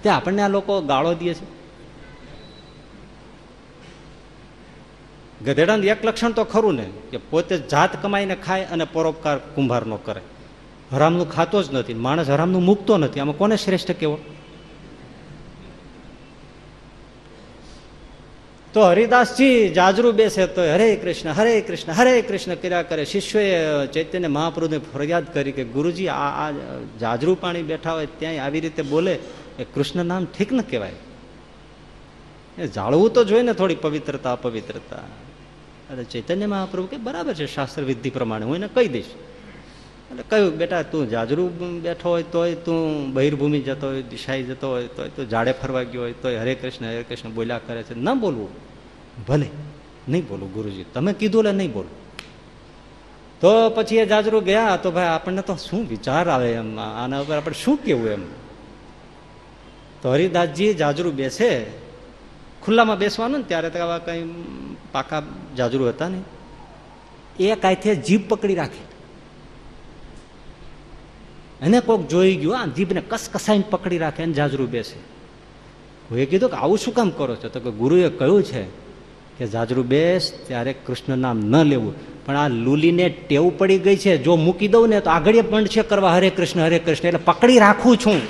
તે આપણને આ લોકો ગાળો દે છે. ગધેડાનું એક લક્ષણ તો ખરું ને, કે પોતે જાત કમાઈને ખાય અને પરોપકાર કુંભાર નો કરે. હરામનું ખાતો જ નથી, માણસ હરામનું મૂકતો નથી. આમાં કોને શ્રેષ્ઠ કેવો તો હરિદાસજી જાજરૂ બેસે તો હરે કૃષ્ણ હરે કૃષ્ણ હરે કૃષ્ણ કર્યા કરે. શિષ્યોએ ચૈતન્ય મહાપ્રભુને ફરિયાદ કરી કે ગુરુજી, આ આ જાજરૂ પાણી બેઠા હોય ત્યાં આવી રીતે બોલે. એ કૃષ્ણ નામ ઠીક ન કહેવાય. એ જાળવું તો જોઈએ ને થોડી પવિત્રતા, અપવિત્રતા. અરે ચૈતન્ય મહાપ્રભુ કે બરાબર છે શાસ્ત્ર વિધિ પ્રમાણે હું એને કહી દઈશ. એટલે કહ્યું બેટા, તું જાજરૂ બેઠો હોય તોય તું બહિર્ભૂમિ જતો હોય, દિશાઈ જતો હોય તોય તું જાડે ફરવા ગયો હોય તોય હરે કૃષ્ણ હરે કૃષ્ણ બોલ્યા કરે છે. ન બોલવું. ભલે. નહીં બોલું ગુરુજી. તમે કીધું એટલે નહીં બોલું તો પછી એ જાજરૂ ગયા. તો ભાઈ આપણને તો શું વિચાર આવે એમ? આના ઉપર આપણે શું કેવું એમ? તો હરિદાસજી જાજરૂ બેસે. ખુલ્લામાં બેસવાનું ને ત્યારે તો આવા કંઈ પાકા જાજરૂ હતા ને એ કાંઈથી જીભ પકડી રાખે. એને કોક જોઈ ગયું આ જીભને કસકસાઈને પકડી રાખે અને જાજરૂ બેસે. હું એ કીધું કે, આવું શું કામ કરો છો? તો કે, ગુરુએ કહ્યું છે કે જાજરૂ બેસ, ત્યારે કૃષ્ણ નામ ન લેવું. પણ આ લુલીને ટેવ પડી ગઈ છે. જો મૂકી દઉં ને તો આગળ પણ છે કરવા, હરે કૃષ્ણ હરે કૃષ્ણ. એટલે પકડી રાખું છું.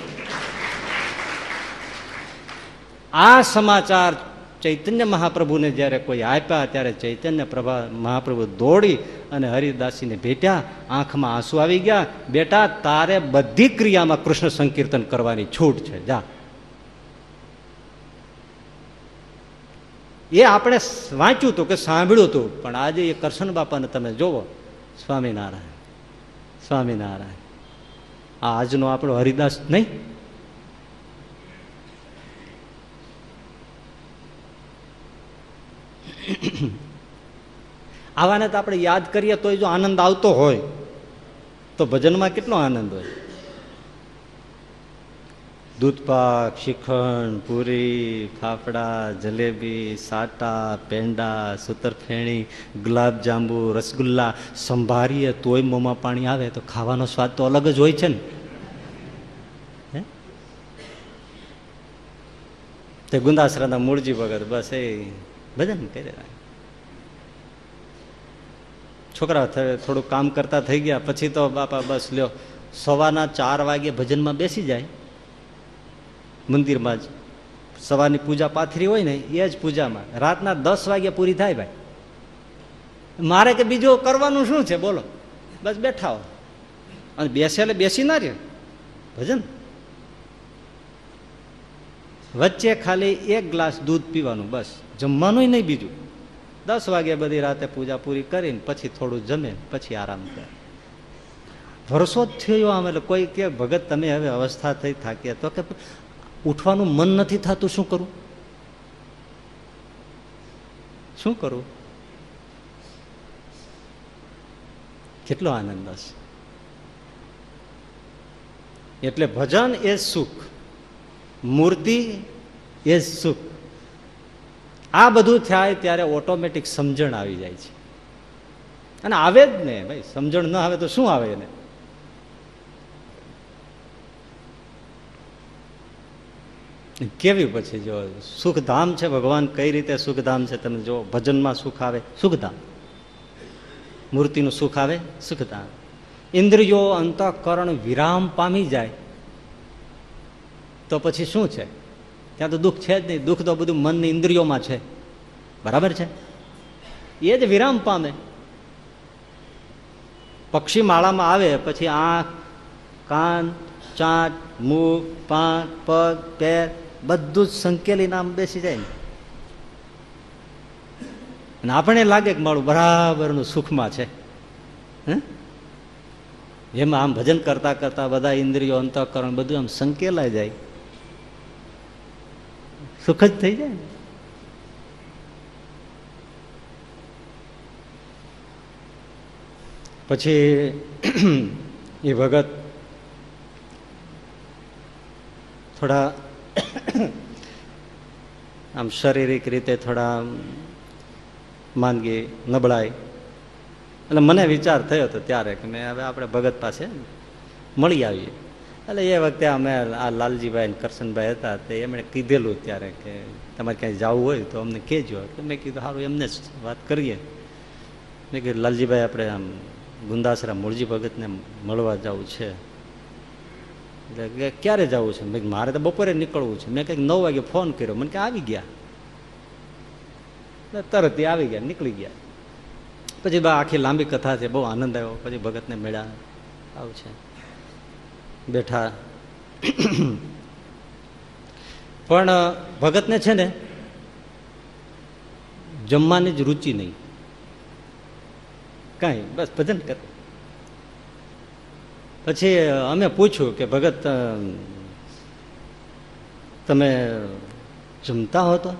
આ સમાચાર ચૈતન્ય મહાપ્રભુને જ્યારે કોઈ આપ્યા, ત્યારે ચૈતન્ય પ્રભા મહાપ્રભુ દોડી અને હરિદાસીને ભેટ્યા. આંખમાં આંસુ આવી ગયા. બેટા, તારે બધી ક્રિયામાં કૃષ્ણ સંકીર્તન કરવાની છૂટ છે. જા. એ આપણે વાંચ્યું હતું કે સાંભળ્યું હતું, પણ આજે એ કરશન બાપાને તમે જોવો. સ્વામિનારાયણ સ્વામિનારાયણ. આજનો આપણો હરિદાસ નહીં? [COUGHS] આવાને તો આપણે યાદ કરીએ તો જો આનંદ આવતો હોય, તો ભજનમાં કેટલો આનંદ હોય? દૂધપાક શ્રીખંડ પૂરી, ફાફડા, જલેબી, સાટા, પેંડા, સુતરફેણી ગુલાબજાંબુ રસગુલ્લા, સંભારીએ તોય મોંમાં પાણી આવે તો ખાવાનો સ્વાદ તો અલગ જ હોય છે ને. તે ગુંદાસરાના મૂળજી ભગત, બસ એ ભજન કરે છોકરા થોડું કામ કરતા થઈ ગયા, પછી તો બાપા બસ લ્યો, સવારના ચાર વાગે ભજનમાં બેસી જાય. મંદિરમાં જ. સવારની પૂજા પાથરી હોય ને, એ જ પૂજામાં. રાતના દસ વાગ્યા પૂરી થાય ભાઈ. મારે કે બીજું કરવાનું શું છે? બોલો. બસ બેઠા હો. અને બેસે એટલે બેસી ના રહ્યો. ભજન? વચ્ચે ખાલી એક ગ્લાસ દૂધ પીવાનું, બસ. જમવાનું નહીં બીજું. દસ વાગે બધી રાતે પૂજા પૂરી કરીને પછી થોડું જમે, પછી આરામ કરે. વર્ષો જ થયો આમ એટલે કોઈ કે, ભગત, તમે હવે અવસ્થા થઈ થાક્યા. તો કે, ઉઠવાનું મન નથી થતું, શું કરું? શું કરું? કેટલો આનંદ હશે. એટલે ભજન એ સુખ, મૂર્તિ એ સુખ. આ બધું થાય ત્યારે ઓટોમેટિક સમજણ આવી જાય છે. અને આવે જ ને ભાઈ, સમજણ ન આવે તો શું આવે એને? કેવી પછી જો સુખધામ છે, ભગવાન કઈ રીતે સુખધામ છે? તમે જો ભજનમાં સુખ આવે, સુખધામ. મૂર્તિનું સુખ આવે, સુખધામ. ઇન્દ્રિયો અંતઃકરણ વિરામ પામી જાય, તો પછી શું છે? ત્યાં તો દુઃખ છે જ નહીં. દુઃખ તો બધું મનની ઇન્દ્રિયોમાં છે. બરાબર છે? એ જ વિરામ પામે. પક્ષી માળામાં આવે, પછી આંખ, કાન, ચાંચ, મુખ, પાંખ, પગ પેર બધું જ સંકેલી નામ બેસી જાય ને. અને આપણે લાગે કે મારું બરાબરનું સુખમાં છે. એમાં આમ ભજન કરતા કરતા બધા ઇન્દ્રિયો, અંતઃકરણ બધું આમ સંકેલાઈ જાય. સુખ જ થઈ જાય પછી એ ભગત થોડા આમ શારીરિક રીતે થોડા માંદગી નબળાઈ. એટલે મને વિચાર થયો હતો ત્યારે કે મેં હવે આપણે ભગત પાસે મળી આવીએ. એટલે એ વખતે અમે આ લાલજીભાઈ અને કરશનભાઈ હતા તે એમણે કીધેલું ત્યારે કે તમારે ક્યાંય જવું હોય તો અમને કહેજો. એટલે મેં કીધું સારું એમને જ વાત કરીએ. મેં કીધું, લાલજીભાઈ, આપણે આમ ગુંદાસરા મૂળજી ભગતને મળવા જવું છે. એટલે કે ક્યારે જવું છે? મેં મારે તો બપોરે નીકળવું છે. મેં કંઈક નવ વાગે ફોન કર્યો. મને કે, આવી ગયા. એટલે તરત આવી ગયા, નીકળી ગયા. પછી બા આખી લાંબી કથા છે, બહુ આનંદ આવ્યો. પછી ભગતને મળ્યા. આવું છે. બેઠા. પણ ભગતને છે ને, જમવાની જ રુચિ નહીં. કાંઈ, બસ ભજન કર. પછી અમે પૂછ્યું કે, ભગત તમે જમતા હો તો?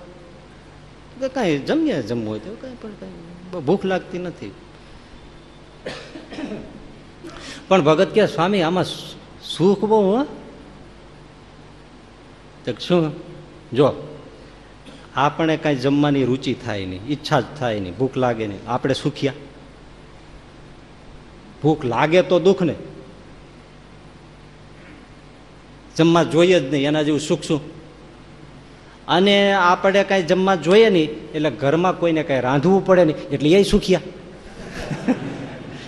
કાંઈ જમીએ, જમવું હોય તો કાંઈ પણ કાંઈ ભૂખ લાગતી નથી. પણ ભગત કે સ્વામી, આમાં સુખ બહુ, હો. તો શું? જો, આપણે કાંઈ જમવાની રુચિ થાય નહીં, ઈચ્છા જ થાય નહીં, ભૂખ લાગે નહીં. આપણે સુખ્યા. ભૂખ લાગે તો દુઃખ ને. જમવા જોઈએ જ નહીં, એના જેવું સુખ શું? અને આપણે કાંઈ જમવા જોઈએ નહીં, એટલે ઘરમાં કોઈને કાંઈ રાંધવું પડે નહીં, એટલે એ સુખ્યા. [LAUGHS]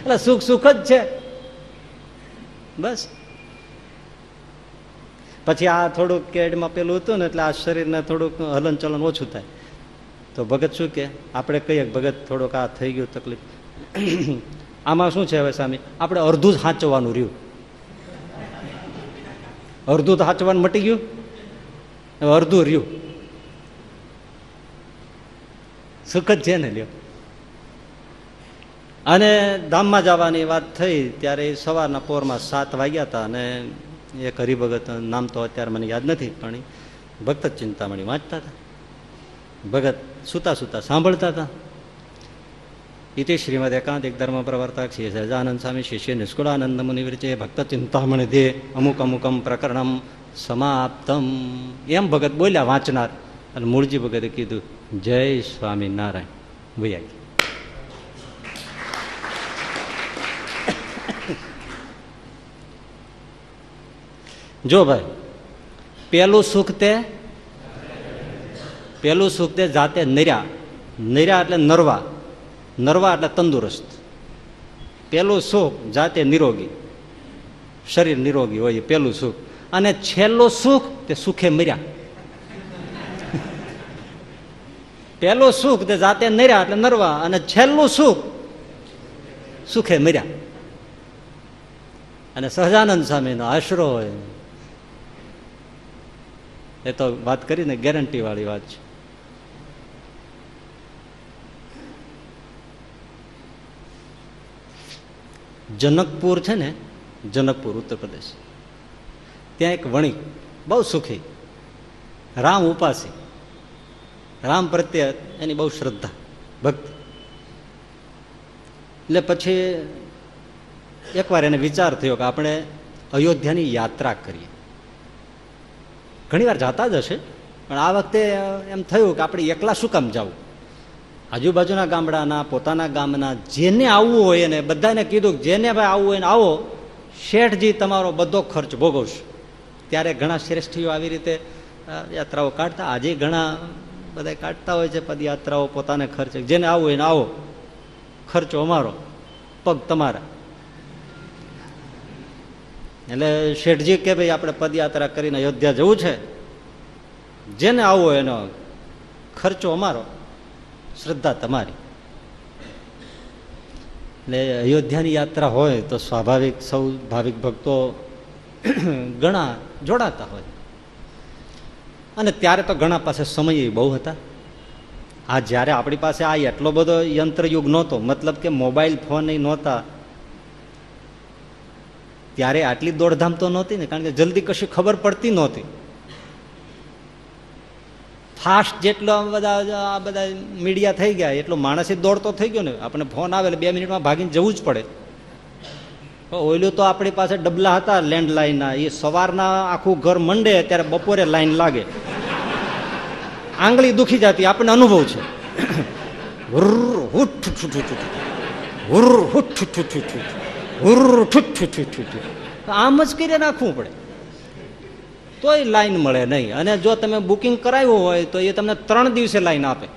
એટલે સુખ સુખ જ છે. બસ. પછી આ થોડુંક કેડમાં પેલું હતું ને એટલે આ શરીરને થોડુંક હલન ચલન ઓછું થાય. તો ભગત શું કે? આપણે કહીએ ભગત થોડુંક આ થઈ ગયું તકલીફ. [CLEARS THROAT] આમાં શું છે હવે સામે આપણે અડધું જ હાંચવાનું રહ્યું. અડધું તો હાંચવાનું મટી ગયું? અડધું રહ્યું. સુખ જ છે ને લ્યો. અને ધામમાં જવાની વાત થઈ ત્યારે સવારના પોરમાં સાત વાગ્યા હતા અને એક હરિભગત નામ તો અત્યારે મને યાદ નથી, પણ ભક્ત ચિંતામણી વાંચતા હતા. ભગત સુતા સુતા સાંભળતા હતા. ઇતિ શ્રીમદ એકાંત એક ધર્મ પ્રવર્તક શ્રી સહજાનંદ સ્વામી શિષ્ય નિષ્કુળાનંદ મુનિ વિરચે ભક્ત ચિંતામણી દે અમુક અમુકમ પ્રકરણમ સમાપ્તમ. એમ ભગત બોલ્યા વાંચનાર. અને મૂળજી ભગતે કીધું, જય સ્વામિનારાયણ. ભૈયા જો ભાઈ, પેલું સુખ તે, પેલું સુખ તે જાતે નર્યા. નર્યા એટલે નરવા. નરવા એટલે તંદુરસ્ત. પેલું સુખ જાતે નિરોગી. શરીર નિરોગી હોય પેલું સુખ. અને છેલ્લું સુખ તે સુખે મર્યા. [LAUGHS] પહેલું સુખ તે જાતે નર્યા એટલે નરવા. અને છેલ્લું સુખ સુખે મર્યા. અને સહજાનંદ સ્વામીનો આશરો હોય. એ તો વાત કરીને ગેરંટી વાળી વાત છે. જનકપુર છે ને, જનકપુર, ઉત્તર પ્રદેશ. ત્યાં એક વણિક બહુ સુખી. રામ ઉપાસી. રામ પ્રત્યે એની બહુ શ્રદ્ધા, ભક્તિ. એટલે પછી એકવાર એને વિચાર થયો કે આપણે અયોધ્યાની યાત્રા કરીએ. ઘણીવાર જતા જ હશે. પણ આ વખતે એમ થયું કે આપણે એકલા શું કામ જવું? આજુબાજુના ગામડાના, પોતાના ગામના, જેને આવવું હોય એને, બધાને કીધું જેને ભાઈ આવવું હોય આવો. શેઠજી તમારો બધો ખર્ચ ભોગવશે. ત્યારે ઘણા શ્રેષ્ઠીઓ આવી રીતે યાત્રાઓ કાઢતા. આજે ઘણા બધા કાઢતા હોય છે પદયાત્રાઓ, પોતાને ખર્ચે. જેને આવવું હોય ને આવો. ખર્ચો અમારો. પગ તમારા. એટલે શેઠજી કે ભાઈ, આપણે પદયાત્રા કરીને અયોધ્યા જવું છે. જેને આવવો એનો ખર્ચો અમારો, શ્રદ્ધા તમારી. એટલે અયોધ્યાની યાત્રા હોય તો સ્વાભાવિક, સૌ ભાવિક ભક્તો [CLEARS THROAT] ઘણા જોડાતા હોય. અને ત્યારે તો ઘણા પાસે સમય બહુ હતા. આ જ્યારે આપણી પાસે આ એટલો બધો યંત્રયુગ નહોતો, મતલબ કે મોબાઈલ ફોન નહોતા ત્યારે આટલી દોડધામ તો નહોતી ને કારણ કે જલ્દી કશી ખબર પડતી નહોતી. ફાસ્ટ જેટલો બધા આ બધા મીડિયા થઈ ગયા એટલો માણસ દોડતો થઈ ગયો ને આપણે ફોન આવે એટલે બે મિનિટમાં ભાગીને જવું જ પડે. ઓઈલું તો આપણી પાસે ડબલા હતા લેન્ડલાઈનના એ સવારના આખું ઘર મંડે ત્યારે બપોરે લાઈન લાગે. આંગળી દુખી જતી આપણને અનુભવ છે. [COUGHS] હુર હુઠ, હુર હુઠ, આમ જ કરી નાખવું પડે. તોય લાઈન મળે નહીં. અને જો તમે બુકિંગ કરાવ્યું હોય, તો એ તમને ત્રણ દિવસે લાઈન આપે.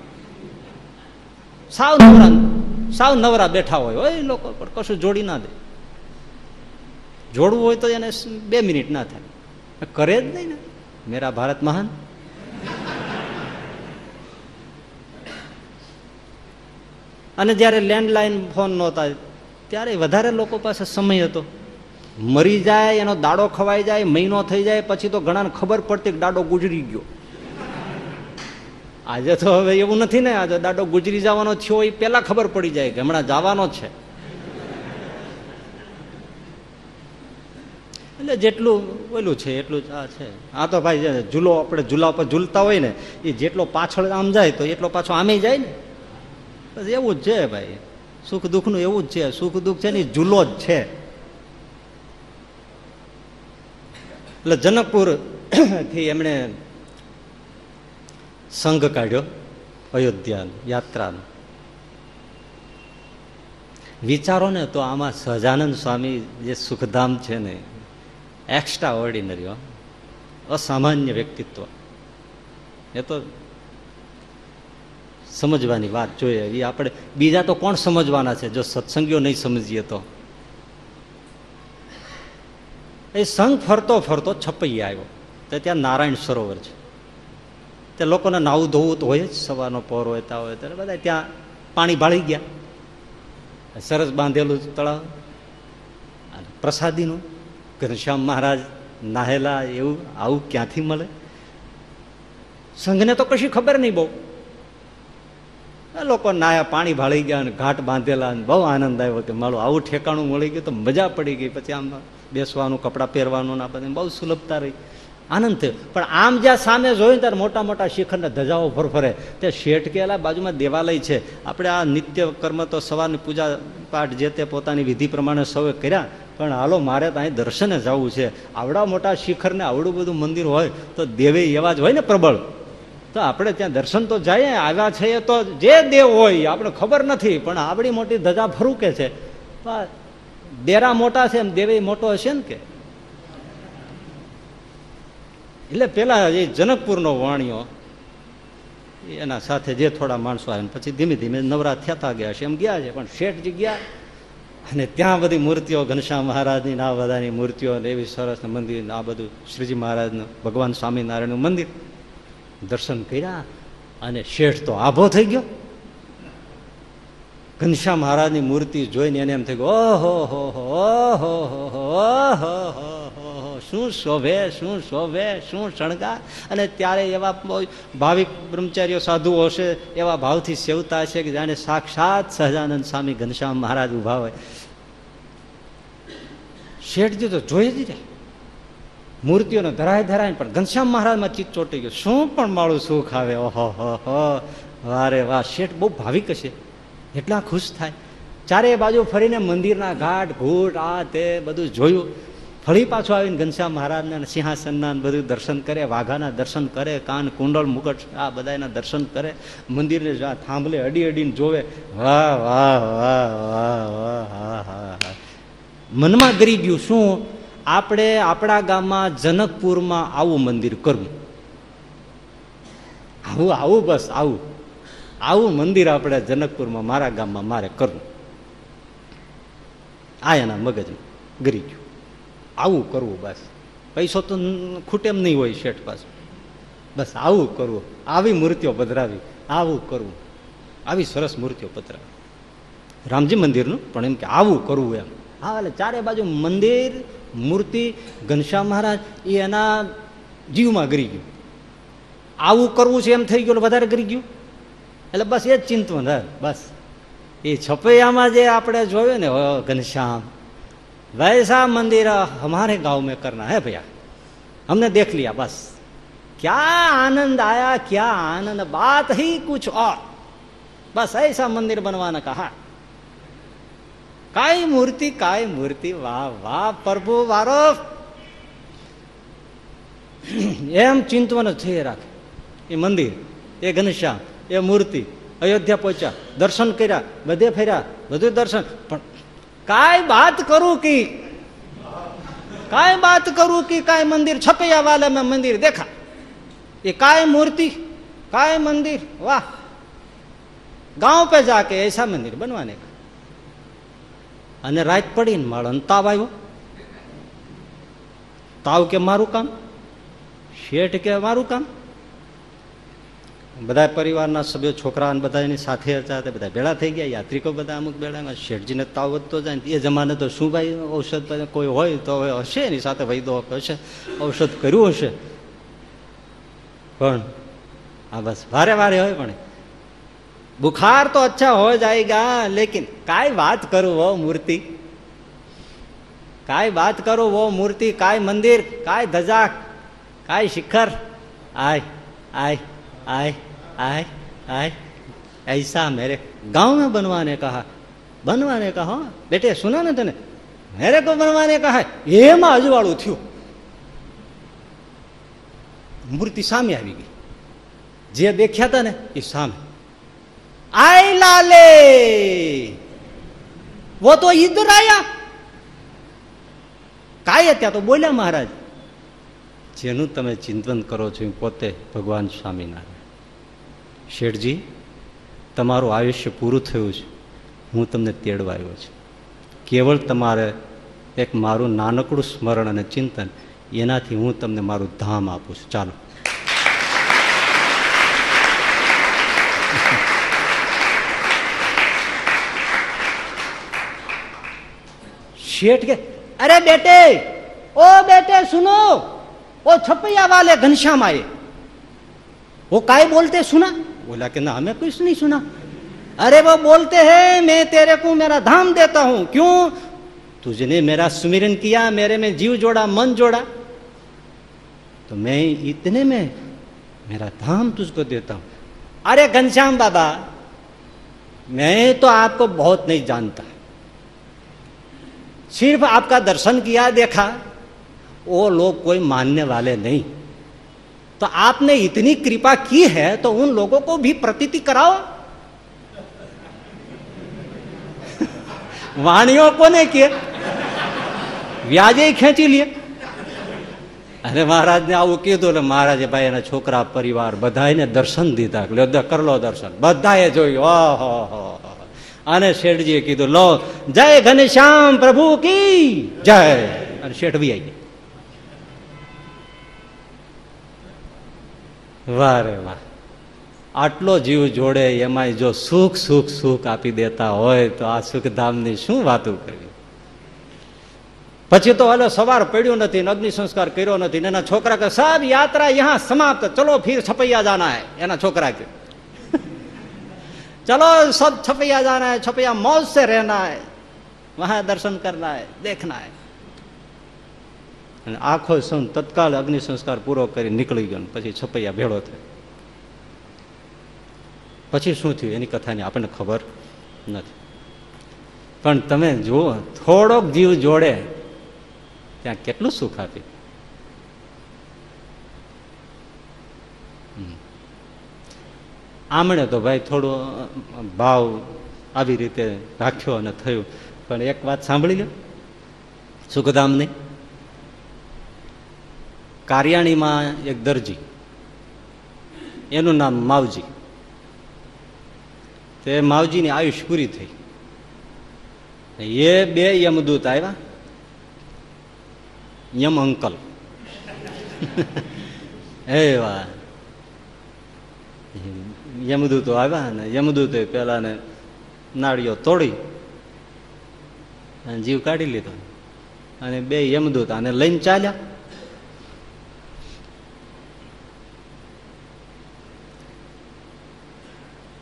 સાવ નવરા સાવ નવરા બેઠા હોય. એ લોકો પણ કશું જોડી ના દે. જોડવું હોય તો એને બે મિનિટ ના થાય. કરે જ નહીં ને. મેરા ભારત મહાન. અને જ્યારે લેન્ડલાઈન ફોન નહોતા ત્યારે વધારે લોકો પાસે સમય હતો. મરી જાય, એનો દાડો ખવાઈ જાય, મહિનો થઈ જાય, પછી તો ઘણાને ખબર પડતી કે દાડો ગુજરી ગયો. આજે તો હવે એવું નથી ને, આજે દાડો ગુજરી જવાનો થયો એ પેલા ખબર પડી જાય કે હમણાં જવાનો છે. એટલે જેટલું ઓલું છે, એટલું આ છે. આ તો ભાઈ ઝૂલો આપણે ઝૂલા ઉપર ઝૂલતા હોય ને, એ જેટલો પાછળ આમ જાય તો એટલો પાછો આમે જાય ને. એવું જ છે ભાઈ. સુખ દુઃખનું એવું જ છે. સુખ દુઃખ છે ને ઝૂલો જ છે. એટલે જનકપુર [COUGHS] થી એમણે સંઘ કાઢ્યો અયોધ્યા યાત્રાનો. વિચારો ને તો આમાં સહજાનંદ સ્વામી જે સુખધામ છે ને એક્સ્ટ્રા ઓર્ડિનરી અસામાન્ય વ્યક્તિત્વ. એ તો સમજવાની વાત જોઈએ. એ આપણે બીજા તો કોણ સમજવાના છે? જો સત્સંગીઓ નહીં સમજીએ તો. એ સંઘ ફરતો ફરતો છપૈયા આવ્યો. તો ત્યાં નારાયણ સરોવર છે. તે લોકોને નાવું ધોવું તો હોય જ, સવારનો પહોર હોય, તા હોય, ત્યારે બધા ત્યાં પાણી ભાળી ગયા. સરસ બાંધેલું તળાવ. અને પ્રસાદીનું. ઘનશ્યામ મહારાજ નાહેલા એવું, આવું ક્યાંથી મળે? સંઘને તો કશી ખબર નહીં બહુ. લોકો નાયા પાણી ભાળી ગયા અને ઘાટ બાંધેલા અને બહુ આનંદ આવ્યો કે મારું આવું ઠેકાણું મળી ગયું તો મજા પડી ગઈ. પછી આમ બેસવાનું, કપડાં પહેરવાનું ના બધા. બહુ સુલભતા રહી. આનંદ થયો. પણ આમ જ્યાં સામે જોયું ત્યારે મોટા મોટા શિખરના ધજાઓ ફરફરે. તે શેઠ કેલા બાજુમાં દેવાલય છે. આપણે આ નિત્ય કર્મ તો સવારની પૂજા પાઠ જે તે પોતાની વિધિ પ્રમાણે સૌએ કર્યા. પણ હાલો, મારે તો અહીં દર્શને જવું છે. આવડા મોટા શિખરને આવડું બધું મંદિર હોય તો દેવે એવા જ હોય ને પ્રબળ. તો આપણે ત્યાં દર્શન તો જઈએ, આવ્યા છે તો જે દેવ હોય, આપણે ખબર નથી, પણ આપણી મોટી ધજા ફરૂકે છે. દેરા મોટા છે એમ દેવે મોટો હશે ને કે? એટલે પેલા એ જનકપુરનો વાણિયો, એના સાથે જે થોડા માણસો આવે પછી ધીમે ધીમે નવરા થતા ગયા છે, એમ ગયા છે, પણ શેઠજી ગયા. અને ત્યાં બધી મૂર્તિઓ, ઘનશ્યામ મહારાજની આ બધાની મૂર્તિઓ ને એવી સરસ મંદિર આ બધું શ્રીજી મહારાજનું, ભગવાન સ્વામિનારાયણનું મંદિર. દર્શન કર્યા અને શેઠ તો આભો થઈ ગયો. ઘનશ્યામ મહારાજની મૂર્તિ જોઈને એને એમ થઈ ગયો, ઓહો, હો હો હો શું શોભે શું શોભે, શું શણગાર? અને ત્યારે એવા ભાવિક બ્રહ્મચારીઓ સાધુઓ હશે એવા ભાવથી સેવતા હશે કે જાણે સાક્ષાત સહજાનંદ સ્વામી ઘનશ્યામ મહારાજ ઊભા હોય. શેઠજી તો જોઈ જ રહ્યા. મૂર્તિઓને ધરાય ધરાય પણ ઘનશ્યામ મહારાજમાં ચિત્ત ચોટી ગયો. શું પણ મારું સુખ આવે? ઓહો, હો વારે વાહ શેઠ બહુ ભાવિક હશે. એટલા ખુશ થાય. ચારે બાજુ ફરીને મંદિરના ઘાટ, ઘૂટ, આ તે બધું જોયું. ફરી પાછું આવીને ઘનશ્યામ મહારાજના સિંહાસનના બધું દર્શન કરે, વાઘાના દર્શન કરે, કાન, કુંડળ મુકટ આ બધાના દર્શન કરે. મંદિરને જો થાંભલે અડી અડીને જોવે. વાહ વાહ વાહ વાહ વાહ હા મનમાં ગરી ગયું. શું? આપણે આપણા ગામમાં જનકપુરમાં આવું મંદિર કરવું. આવું આવું બસ, આવું. આવું મંદિર આપણે જનકપુરમાં મારા ગામમાં મારે કરવું. આ એના મગજમાં ગરી ગયું. આવું કરવું બસ. પૈસો તો ખૂટે એમ નહીં હોય શેઠ પાસે બસ આવું કરવું. આવી મૂર્તિઓ પધરાવી. આવું કરવું. આવી સરસ મૂર્તિઓ પધરાવી. રામજી મંદિરનું, પણ એમ કે આવું કરવું એમ. હા, એટલે ચારે બાજુ મંદિર મૂર્તિ ઘનશ્યામ મહારાજ એ એના જીવમાં ગરી ગયું આવું કરવું છે એમ થઈ ગયું એટલે વધારે ગરી ગયું એટલે બસ એ જ ચિંતવન હે બસ એ છપૈયામાં જે આપણે જોયું ને ઓ ઘનશ્યામ वैसा मंदिर हमारे गांव में करना है भैया हमने देख लिया बस क्या आनंद आया क्या आनंद बात ही कुछ और बस ऐसा मंदिर बनवाना कहा કાય મૂર્તિ કાય મૂર્તિ, વાહ વાહ, પ્રભુ, વારો. એમ ચિંતવાનો છે રાખે. એ મંદિર, એ ઘનશ્યામ, એ મૂર્તિ, અયોધ્યા પહોંચ્યા, દર્શન કર્યા, બધે ફેર્યા, બધું દર્શન. પણ કાય વાત કરું કે કાય વાત કરું કે કાય મંદિર છપૈયા વાલે મેં મંદિર દેખા. એ કાય મૂર્તિ કાય મંદિર, વાહ. ગાંવ પે જાકે એસા મંદિર બનવાને અને રાત પડીને માળો તાવ આવ્યો. તાવ કે મારું કામ? શેઠ કે મારું કામ? બધા પરિવારના સભ્યો, છોકરા અને બધા એની સાથે હતા તે બધા ભેળા થઈ ગયા. યાત્રિકો બધા અમુક ભેળા. શેઠજીને તાવ વધતો જાય એ જમાને તો શું ભાઈ, ઔષધ કોઈ હોય તો હશે, એની સાથે વૈદો હશે ઔષધ કર્યું હશે. પણ હા બસ વારે વારે હોય પણ બુખાર તો અચ્છા હો જાયગા લેકિન કાંઈ વાત કરું વો મૂર્તિ કાંઈ વાત કરું વો મૂર્તિ કાંઈ મંદિર કાંઈ ધજા કાંઈ શિખર આય આય आए आए आए ऐसा मेरे गांव में बनवाने कहा बनवाने कहा हाँ बेटे सुना ना तने मेरे को बनवाने कहा એમાં અજવાળું થયું મૂર્તિ સામે આવી ગઈ જે દેખ્યા હતા ને એ સામે આય લાલે વો તો ઈધર આયા કાય ત્યાં તો બોલ્યા મહારાજ? જેનું તમે ચિંતન કરો છો પોતે ભગવાન સ્વામિનારાયણ. શેઠજી, તમારું આયુષ્ય પૂરું થયું છે. હું તમને તેડવા આવ્યો છું. કેવળ તમારે એક મારું નાનકડું સ્મરણ અને ચિંતન, એનાથી હું તમને મારું ધામ આપું છું. ચાલો. शेठ के अरे बेटे, ओ बेटे सुनो वो छपैया वाले घनश्याम आए। वो काय बोलते सुना? बोला कि ना, हमें कुछ नहीं सुना। अरे वो बोलते हैं, मैं तेरे को मेरा धाम देता हूँ। क्यों? तुझने मेरा सुमिरन किया, मेरे में जीव जोड़ा, मन जोड़ा। तो मैं इतने में मेरा धाम तुझको देता हूँ। अरे घनश्याम बाबा, मैं तो आपको बहुत नहीं जानता। सिर्फ आपका दर्शन किया देखा वो लोग कोई मानने वाले नहीं तो आपने इतनी कृपा की है तो उन लोगों को भी प्रतीति कराओ [LAUGHS] વાણીઓ કોને કે વ્યાજે ખેંચી લે અરે મહારાજને આવું કીધું એટલે મહારાજે ભાઈ એના છોકરા પરિવાર બધાને દર્શન દીધા લે કર લો દર્શન બધાએ જોયું ઓહો અને શેઠજીએ કીધું, લો, જય ઘનશ્યામ પ્રભુ કી જય. અને શેઠ બી આવી ગયા વાહ રે વાહ. આટલો જીવ જોડે એમાંય જો સુખ સુખ સુખ આપી દેતા હોય તો આ સુખધામની શું વાતો કરવી? પછી તો હાલો સવાર પડ્યું નથી અગ્નિ સંસ્કાર કર્યો નથી એના છોકરા કે સાહેબ યાત્રા યહાં સમાપ્ત, ચલો ફીર છપૈયા જાના એના છોકરા કે चलो सब छपैया जाना है छपैया मौज से रहना है वहां दर्शन करना है देखना है અને આખો સૌ તત્કાલ અગ્નિ સંસ્કાર પૂરો કરી નીકળી ગયો ને પછી છપૈયા ભેળો થયો પછી શું થયું એની કથાની આપણને ખબર નથી પણ તમે જુઓ થોડોક જીવ જોડે ત્યાં કેટલું સુખ આપ્યું આમણે તો ભાઈ થોડો ભાવ આવી રીતે રાખ્યો અને થયું. પણ એક વાત સાંભળી લો. સુખધામની. કારિયાણીમાં એક દરજી. એનું નામ માવજી. તે માવજીની આયુષ પૂરી થઈ. એ બે યમદૂત આવ્યા. યમ અંકલ. [LAUGHS] એ વાહ યમદૂતો આવ્યા ને યમદૂતે પેલાને નાળીઓ તોડી અને જીવ કાઢી લીધો. અને બે યમદૂત આને લઈને ચાલ્યા.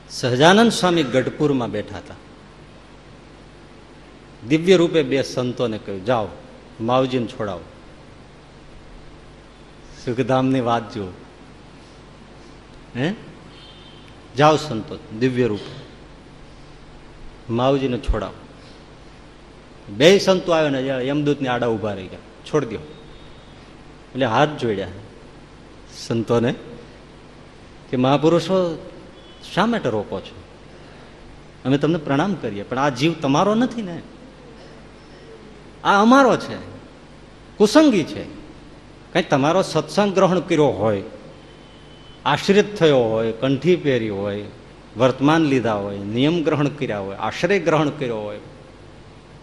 સહજાનંદ સ્વામી ગઢપુરમાં બેઠા હતા. દિવ્ય રૂપે બે સંતોને કહ્યું, જાઓ, માવજીને છોડાવો. સુખધામની વાત જુઓ. હે? જાઓ સંતો, દિવ્ય રૂપ. માવજીને છોડાવો. બે સંતો આવ્યો ને યમદૂતની આડા ઊભા રહી ગયા. છોડી દો. એટલે હાથ જોડ્યા. સંતોને કે મહાપુરુષો, શા માટે રોકો છો? અમે તમને પ્રણામ કરીએ, પણ આ જીવ તમારો નથી ને. આ અમારો છે. કુસંગી છે. કંઈ તમારો સત્સંગ ગ્રહણ કર્યો હોય આશ્રિત થયો હોય, કંઠી પહેરી હોય, વર્તમાન લીધા હોય, નિયમ ગ્રહણ કર્યા હોય, આશ્રય ગ્રહણ કર્યો હોય,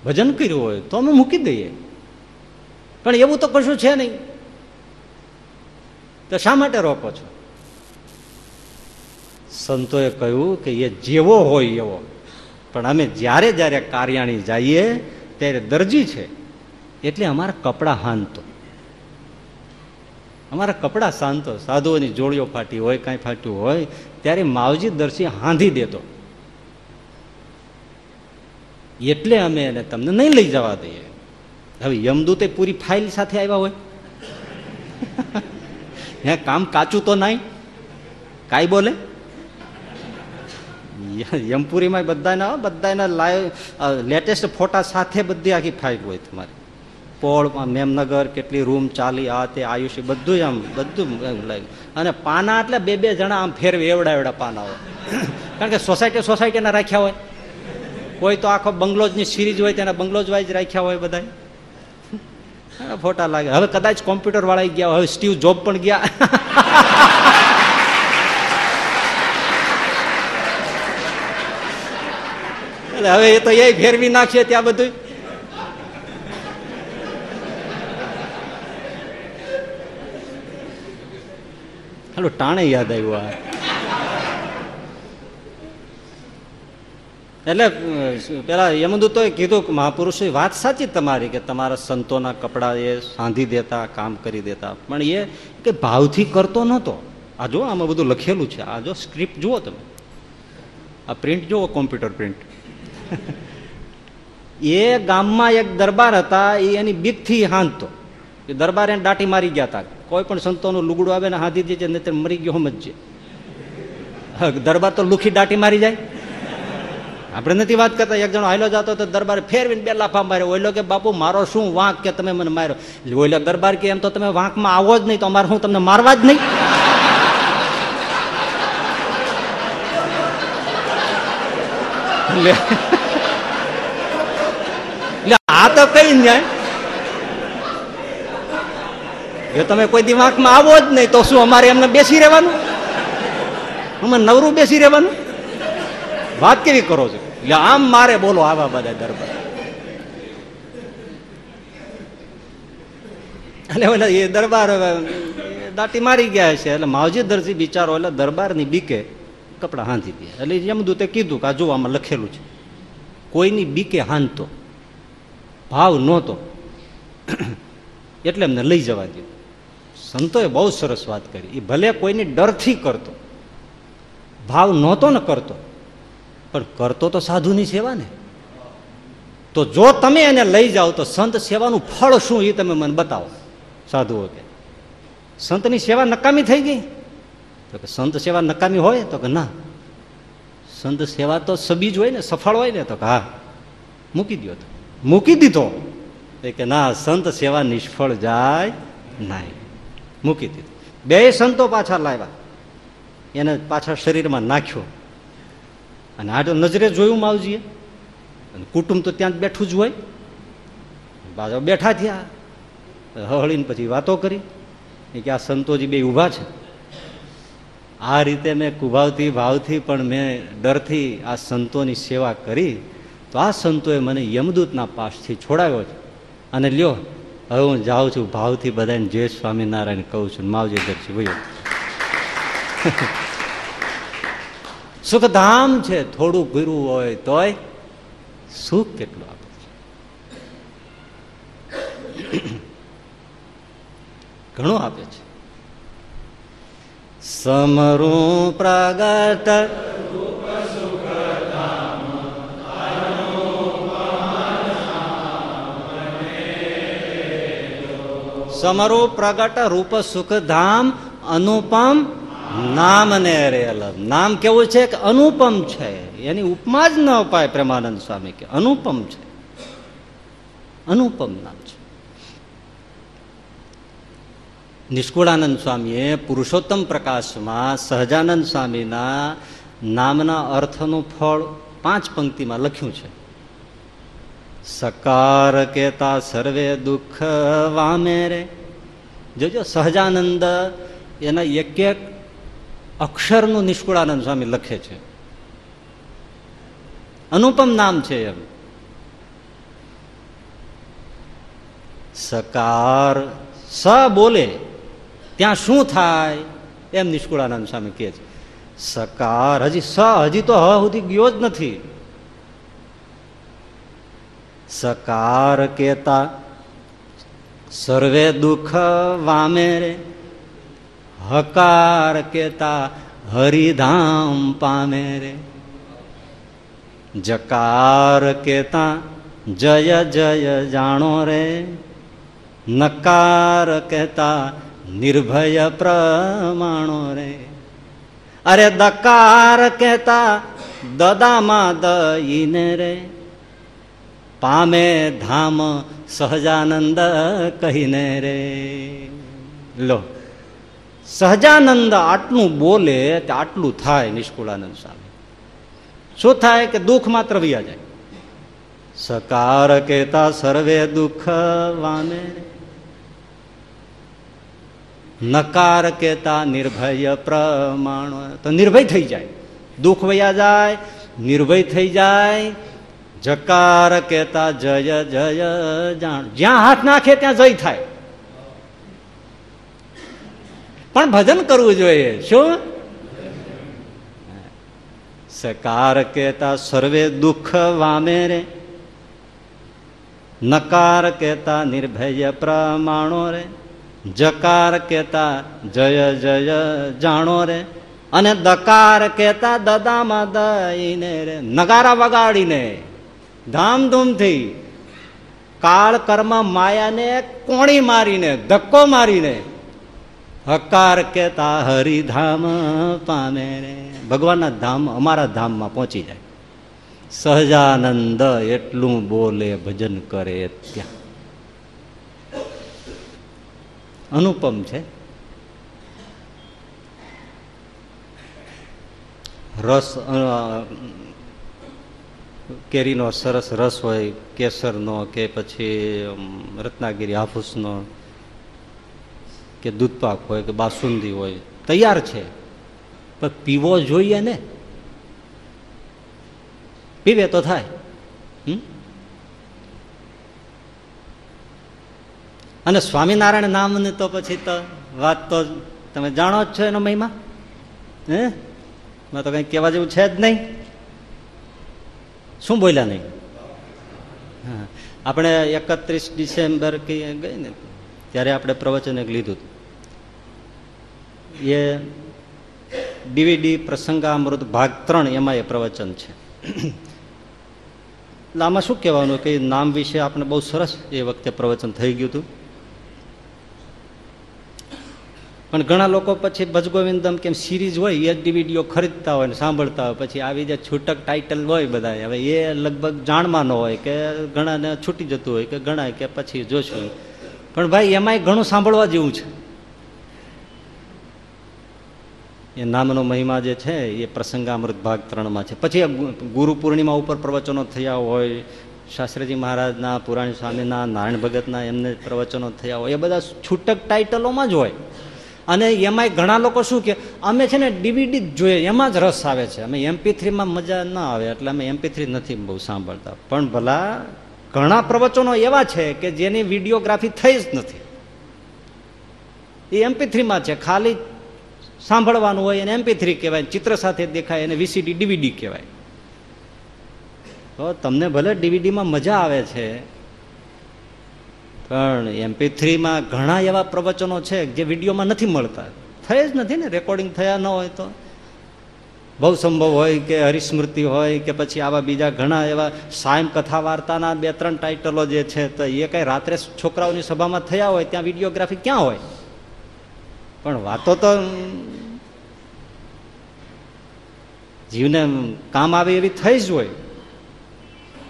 ભજન કર્યું હોય, તો અમે મૂકી દઈએ. પણ એવું તો કશું છે નહીં. તો શા માટે રોકો છો? સંતોએ કહ્યું કે એ જેવો હોય એવો. પણ અમે જ્યારે જ્યારે કાર્યાણી જઈએ, ત્યારે દરજી છે. એટલે અમારા કપડાં હાનતો અમારા કપડાં શાંતો સાધુઓની જોડીઓ ફાટી હોય, કાંઈ ફાટ્યું હોય, ત્યારે માવજી દર્શી હાંધી દેતો. એટલે અમે એને તમને નહીં લઈ જવા દઈએ. હવે યમદૂતે પૂરી ફાઇલ સાથે આવ્યા હોય. હે, કામ કાચું તો નહીં? કાંઈ બોલે? યમપુરીમાં બધાના બધાના લાઈવ લેટેસ્ટ ફોટા સાથે બધી આખી ફાઇલ હોય તમારી. પોળ મેમનગર, કેટલી રૂમ ચાલી, આ તે આયુષ્ય બધું આમ બધું લાગ્યું. અને પાના એટલે બે બે જણા આમ ફેરવે, એવડા એવડા પાના હોય. [CLEARS THROAT] કારણ કે સોસાયટી સોસાયટીના રાખ્યા હોય. કોઈ તો આખો બંગલોજની સિરીઝ હોય, તેના બંગલોજ વાઇઝ રાખ્યા હોય બધા ફોટા લાગે. હવે કદાચ કોમ્પ્યુટર વાળા ગયા હવે સ્ટીવ જોબ પણ ગયા. [LAUGHS] એટલે હવે એ તો એ ફેરવી નાખીએ ત્યાં બધું હાલો, ટાણે યાદ આવ્યું આ. એટલે પેલા યમદૂતોએ કીધું કે મહાપુરુષોએ વાત સાચી તમારી કે તમારા સંતોના કપડા એ સાંધી દેતા, કામ કરી દેતા. પણ એ કે ભાવથી કરતો નહોતો. આ જો, આમાં બધું લખેલું છે. આ જો સ્ક્રિપ્ટ જુઓ તમે. આ પ્રિન્ટ જુઓ કોમ્પ્યુટર પ્રિન્ટ [LAUGHS] એ ગામમાં એક દરબાર હતા, એ એની બીકથી હાંધતો. એ દરબાર દાટી મારી ગયા હતા કોઈ પણ સંતોનું લુગડું આવે ને હાંધી દેજે ને તે મરી ગયો સમજજે દરબાર તો લુખી દાટી મારી જાય. આપણે નથી વાત કરતા, એક જણો હાલો જતો તો દરબાર ફેરવીને બે લાફા માર્યો. ઓઈલો કે, બાપુ, મારો શું વાંક કે તમે મને માર્યો? ઓઈલો દરબાર કે એમ તો તમે વાંકમાં આવો જ નહીં, તો અમારે હું તમને મારવા જ નહીં? એટલે આ તો કઈ ન્યાય? જો તમે કોઈ દિમાગમાં આવો જ નહીં, તો શું અમારે એમને બેસી રહેવાનું? અમે નવરું બેસી રહેવાનું? વાત કેવી કરો છો? એટલે આમ મારે બોલો આવા બધા દરબાર. એટલે ઓલા એ દરબાર દાટી મારી ગયા છે, એટલે માવજી દરજી બિચારો એટલે દરબારની બીકે કપડાં હાંધી ગયા. એટલે યમદૂતે કીધું કે આ જો આમાં લખેલું છે, કોઈની બીકે હાંધતો, ભાવ નહોતો, એટલે એમને લઈ જવા દો સંતોએ બહુ સરસ વાત કરી. એ ભલે કોઈની ડરથી કરતો, ભાવ નહોતો ને કરતો, પણ કરતો તો સાધુની સેવા ને. તો જો તમે એને લઈ જાઓ તો સંત સેવાનું ફળ શું એ તમે મને બતાવો, સાધુઓ કે. સંતની સેવા નકામી થઈ ગઈ? તો કે સંત સેવા નકામી હોય તો કે ના. સંત સેવા તો સબીજ હોય ને, સફળ હોય ને તો કે હા, મૂકી દો તો. મૂકી દીધો. એ કે ના, સંત સેવા નિષ્ફળ જાય નહીં. મૂકી દીધું. બે સંતો પાછા લાવ્યા. એને પાછા શરીરમાં નાખ્યો. અને આ તો નજરે જોયું માવજીએ. અને કુટુંબ તો ત્યાં જ બેઠું જ હોય. બાજુ બેઠા થયા. હળીને પછી વાતો કરી. કે આ સંતોજી બે ઊભા છે. આ રીતે મેં કુભાવથી ભાવથી પણ મેં ડરથી આ સંતોની સેવા કરી. તો આ સંતોએ મને યમદૂતના પાસથી છોડાવ્યો છે. અને લ્યો હવે હું જાઉં છું ભાવથી બધાને જય સ્વામિનારાયણ કહું છું. માવજી દર્શી ભાઈ સુખધામ છે, થોડું ગુરુ હોય તોય સુખ કેટલું આપે છે? [COUGHS] ઘણું આપે છે. સમરું પ્રગટ સમરું પ્રગટ રૂપ સુખધામ અનુપમ નામ ને નામ કેવું છે કે અનુપમ છે એની ઉપમા જ ન અપાય પ્રેમાનંદ સ્વામી કે અનુપમ છે અનુપમ નામ છે નિષ્કુળાનંદ સ્વામીએ પુરુષોત્તમ પ્રકાશમાં સહજાનંદ સ્વામીના નામના અર્થનું ફળ પાંચ પંક્તિમાં લખ્યું છે સકાર કેતા સર્વે દુઃખ વામે રે. જોજો સહજાનંદ એના એક એક અક્ષરનું નિષ્કુળાનંદ સ્વામી લખે છે. અનુપમ નામ છે એમ. સકાર સ બોલે, ત્યાં શું થાય એમ નિષ્કુળાનંદ સ્વામી કહે છે. સકાર હજી સ હજી તો હ સુધી ગયો જ નથી. સકાર કેતા, સર્વે દુઃખ વામે રે. હકાર કેતા, હરિધામ પામે રે. જકાર કેતા, જય જય જાણો રે. નકાર કહેતા નિર્ભય પ્રમાણો રે. અરે દકાર કહેતા દદામાં દઈને રે. પામે ધામ સહજાનંદ કહીને રે. લો, સહજાનંદ આટલું બોલે તે આટલું થાય નિષ્કુળાનંદ સ્વામી. શું થાય કે દુઃખ માત્ર વ્યા જાય? સકાર કેતા સર્વે દુઃખ વાને નકાર કેતા નિર્ભય પ્રમાણ. તો નિર્ભય થઈ જાય. દુઃખ વયા જાય, નિર્ભય થઈ જાય જકાર કેતા જય જય, જાણ. જ્યાં હાથ નાખે ત્યાં જય થાય. પણ ભજન કરવું જોઈએ, શું? સકાર કેતા સર્વે દુઃખ વામે રે. નકાર કેતા નિર્ભય પ્રમાણો રે. જકાર કેતા જય જય, જાણો રે. અને દકાર કેતા દદામાં દઈને રે. નગારા વગાડીને. ધામધૂમથી કાળ કર્મ માયાને કોણી મારીને, ધક્કો મારીને હકાર કેતા હરિધામ પામે ભગવાનના ધામ, અમારા ધામમાં પહોંચી જાય. સહજાનંદ એટલું બોલે, ભજન કરે ત્યાં. અનુપમ છે. રસ કેરીનો સરસ રસ હોય, કેસરનો કે પછી રત્નાગીરી હાફૂસનો કે દૂધપાક હોય કે બાસુંદી હોય, તૈયાર છે. પણ પીવો જોઈએ ને? પીવે તો થાય? અને સ્વામિનારાયણ નામની તો પછી તો વાત તો તમે જાણો જ છો એનો મહિમા? હે? તો કંઈ કહેવા જેવું છે જ નહીં. શું બોલ્યા નહીં? હા. આપણે એકત્રીસ ડિસેમ્બર કે ગઈ ને, ત્યારે આપણે પ્રવચન એક લીધું એ ડીવીડી પ્રસંગામૃત ભાગ ત્રણ એમાં એ પ્રવચન છે. આમાં શું કહેવાનું કે નામ વિશે આપણે બહુ સરસ એ વખતે પ્રવચન થઈ ગયું હતું. પણ ઘણા લોકો પછી ભજગોવિંદમ કેમ સિરીઝ હોય, એ ડીવીડીઓ ખરીદતા હોય ને સાંભળતા હોય. પછી આવી જે છૂટક ટાઇટલ હોય બધા હવે એ લગભગ જાણમાં ન હોય કે ઘણાને છૂટી જતું હોય કે ઘણા કે પછી જોશું પણ ભાઈ, એમાંય ઘણું સાંભળવા જેવું છે. એ નામનો મહિમા જે છે, એ પ્રસંગામૃત ભાગ ત્રણમાં છે. પછી ગુરુ પૂર્ણિમા ઉપર પ્રવચનો થયા હોય, શાસ્ત્રીજી મહારાજના, પુરાણી સ્વામીના, નારાયણ ભગતના એમને પ્રવચનો થયા હોય. એ બધા છૂટક ટાઇટલોમાં જ હોય. અને એમાંય ઘણા લોકો શું કે, અમે છે ને ડીવીડી જ જોઈએ, એમાં જ રસ આવે છે. અમે એમપી થ્રીમાં મજા ના આવે, એટલે અમે એમપી થ્રી નથી બહુ સાંભળતા. પણ ભલા, ઘણા પ્રવચનો એવા છે કે જેની વિડીયોગ્રાફી થઈ જ નથી. એ એમપી થ્રીમાં છે, ખાલી સાંભળવાનું હોય એને એમપી થ્રી કહેવાય, ચિત્ર સાથે દેખાય એને વીસીડી ડીવીડી કહેવાય. તો તમને ભલે ડીવીડીમાં મજા આવે છે પણ એમપી થ્રીમાં ઘણા એવા પ્રવચનો છે જે વિડીયોમાં નથી મળતા. થઈ જ નથી ને રેકોર્ડિંગ થયા ન હોય તો. બહુ સંભવ હોય કે હરિસ્મૃતિ હોય કે પછી આવા બીજા ઘણા એવા સાયમ કથા વાર્તાના બે ત્રણ ટાઇટલો જે છે તો એ કઈ રાત્રે છોકરાઓની સભામાં થયા હોય, ત્યાં વિડીયોગ્રાફી ક્યાં હોય? પણ વાતો તો જીવને કામ આવે એવી થઈ જ હોય.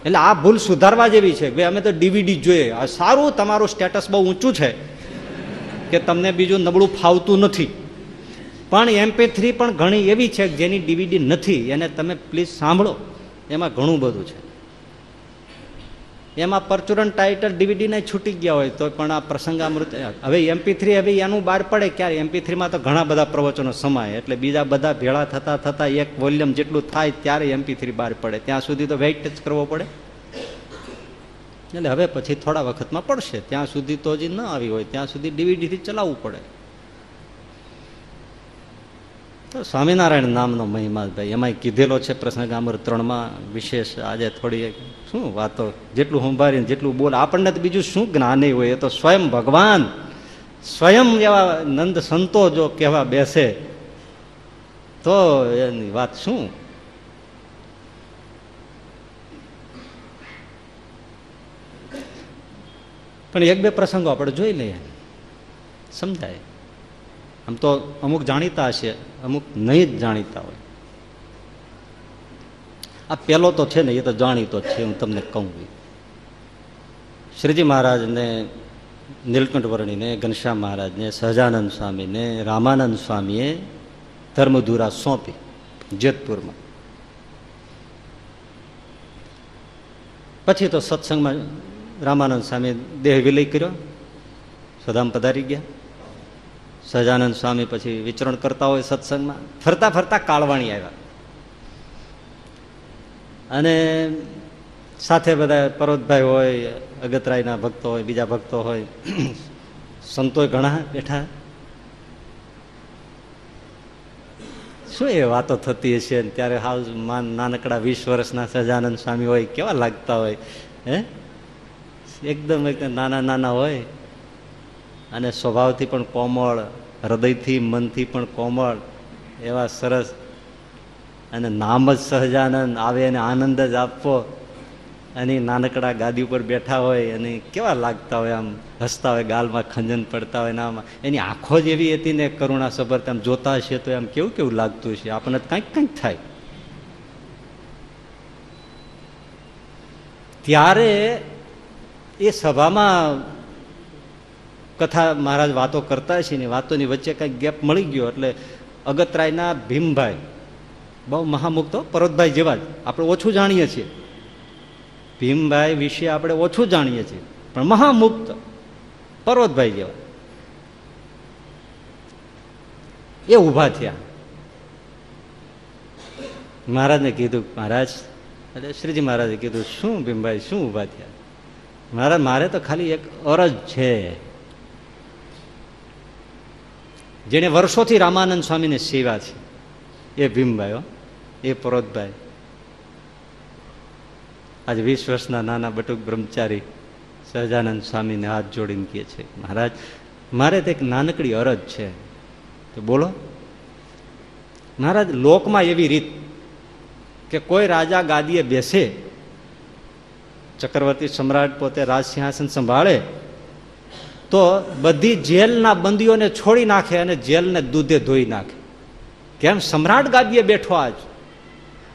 એટલે આ ભૂલ સુધારવા જેવી છે. કે અમે તો ડીવીડી જોઈએ. આ સારું તમારું સ્ટેટસ બહુ ઊંચું છે કે તમને બીજું નબળું ફાવતું નથી. પણ એમપી થ્રી પણ ઘણી એવી છે જેની ડીવીડી નથી. એને તમે પ્લીઝ સાંભળો. એમાં ઘણું બધું છે. એમાં પરચુરણ ટાઇટલ ડીવીડીને છૂટી ગયા હોય, તો પણ આ પ્રસંગામૃત, હવે એમપી થ્રી, હવે એનું બહાર પડે ક્યારે? એમપી થ્રીમાં તો ઘણા બધા પ્રવચનો સમાય, એટલે બીજા બધા ભેળા થતા થતા એક વોલ્યુમ જેટલું થાય ત્યારે એમપી થ્રી બહાર પડે. ત્યાં સુધી તો વેઇટ જ કરવો પડે. એટલે હવે પછી થોડા વખતમાં પડશે. ત્યાં સુધી તો હજી ન આવી હોય, ત્યાં સુધી ડીવીડીથી ચલાવવું પડે. તો સ્વામિનારાયણ નામનો મહિમા ભાઈ. એમાંય કીધેલો છે પ્રસંગામર ત્રણમાં વિશેષ. આજે થોડી શું વાતો, જેટલું સંભાળીને જેટલું બોલ, આપણને તો બીજું શું જ્ઞાને હોય? એ તો સ્વયં ભગવાન, સ્વયં એવા નંદ સંતો જો કહેવા બેસે, તો એની વાત શું? પણ એક બે પ્રસંગો આપણે જોઈ લઈએ. સમજાય? આમ તો અમુક જાણીતા હશે, અમુક નહીં જ જાણીતા હોય. આ પેલો તો છે ને, એ તો જાણીતો છે, હું તમને કહું. શ્રીજી મહારાજને, નીલકંઠ વર્ણીને, ઘનશ્યામ મહારાજને, સહજાનંદ સ્વામીને, રામાનંદ સ્વામીએ ધર્મધુરા સોંપી, જેતપુરમાં. પછી તો સત્સંગમાં રામાનંદ સ્વામી દેહ વિલય કર્યો, સદામ પધારી ગયા. સહજાનંદ સ્વામી પછી વિચરણ કરતા હોય સત્સંગમાં, ફરતા ફરતા કાળવાણી આવ્યા. અને સાથે બધા પરોતભાઈ હોય, અગતરાયના ભક્તો હોય, બીજા ભક્તો હોય, [CLEARS THROAT] સંતોય ઘણા બેઠા. શું એ વાતો થતી હશે? ત્યારે હાલ માન નાનકડા વીસ વર્ષના સહજાનંદ સ્વામી હોય, કેવા લાગતા હોય, હે? એકદમ એકદમ નાના નાના હોય. અને સ્વભાવથી પણ કોમળ હૃદયથી મનથી પણ કોમળ, એવા સરસ અને નામ જ સહજાનંદ, આવે અને આનંદ જ આપવો. અને નાનકડા ગાદી ઉપર બેઠા હોય અને કેવા લાગતા હોય આમ, હસતા હોય, ગાલમાં ખંજન પડતા હોય ને આમ. એની આંખો જ એવી હતી ને કરુણા સભર આમ જોતા હશે તો એમ કેવું કેવું લાગતું હશે? આપણને કંઈક કંઈક થાય. ત્યારે એ સભામાં કથા મહારાજ વાતો કરતા છે ને વાતોની વચ્ચે કંઈક ગેપ મળી ગયો એટલે અગતરાયના ભીમભાઈ, બહુ મહામુક્ત પર્વતભાઈ જેવા જ. આપણે ઓછું જાણીએ છીએ. ભીમભાઈ વિશે આપણે ઓછું જાણીએ છીએ. પણ મહામુક્ત પર્વતભાઈ જેવા. એ ઊભા થયા. મહારાજને કીધું, મહારાજ, એટલે શ્રીજી મહારાજે કીધું, શું ભીમભાઈ, શું ઊભા થયા? મારા મારે તો ખાલી એક અરજ છે. જેને વર્ષોથી રામાનંદ સ્વામીને સેવા છે. એ ભીમભાઈ હો, એ પરોતભાઈ. આજે વીસ વર્ષના નાના બટુક બ્રહ્મચારી સહજાનંદ સ્વામીને હાથ જોડીને કહે છે મહારાજ મારે તો એક નાનકડી અરજ છે. તો બોલો મહારાજ લોકમાં એવી રીત કે કોઈ રાજા ગાદીએ બેસે ચક્રવર્તી સમ્રાટ પોતે રાજ સિંહાસન સંભાળે તો બધી જેલના બંદીઓને છોડી નાખે અને જેલને દૂધે ધોઈ નાખે. કેમ? સમ્રાટ ગાદીએ બેઠો આજ.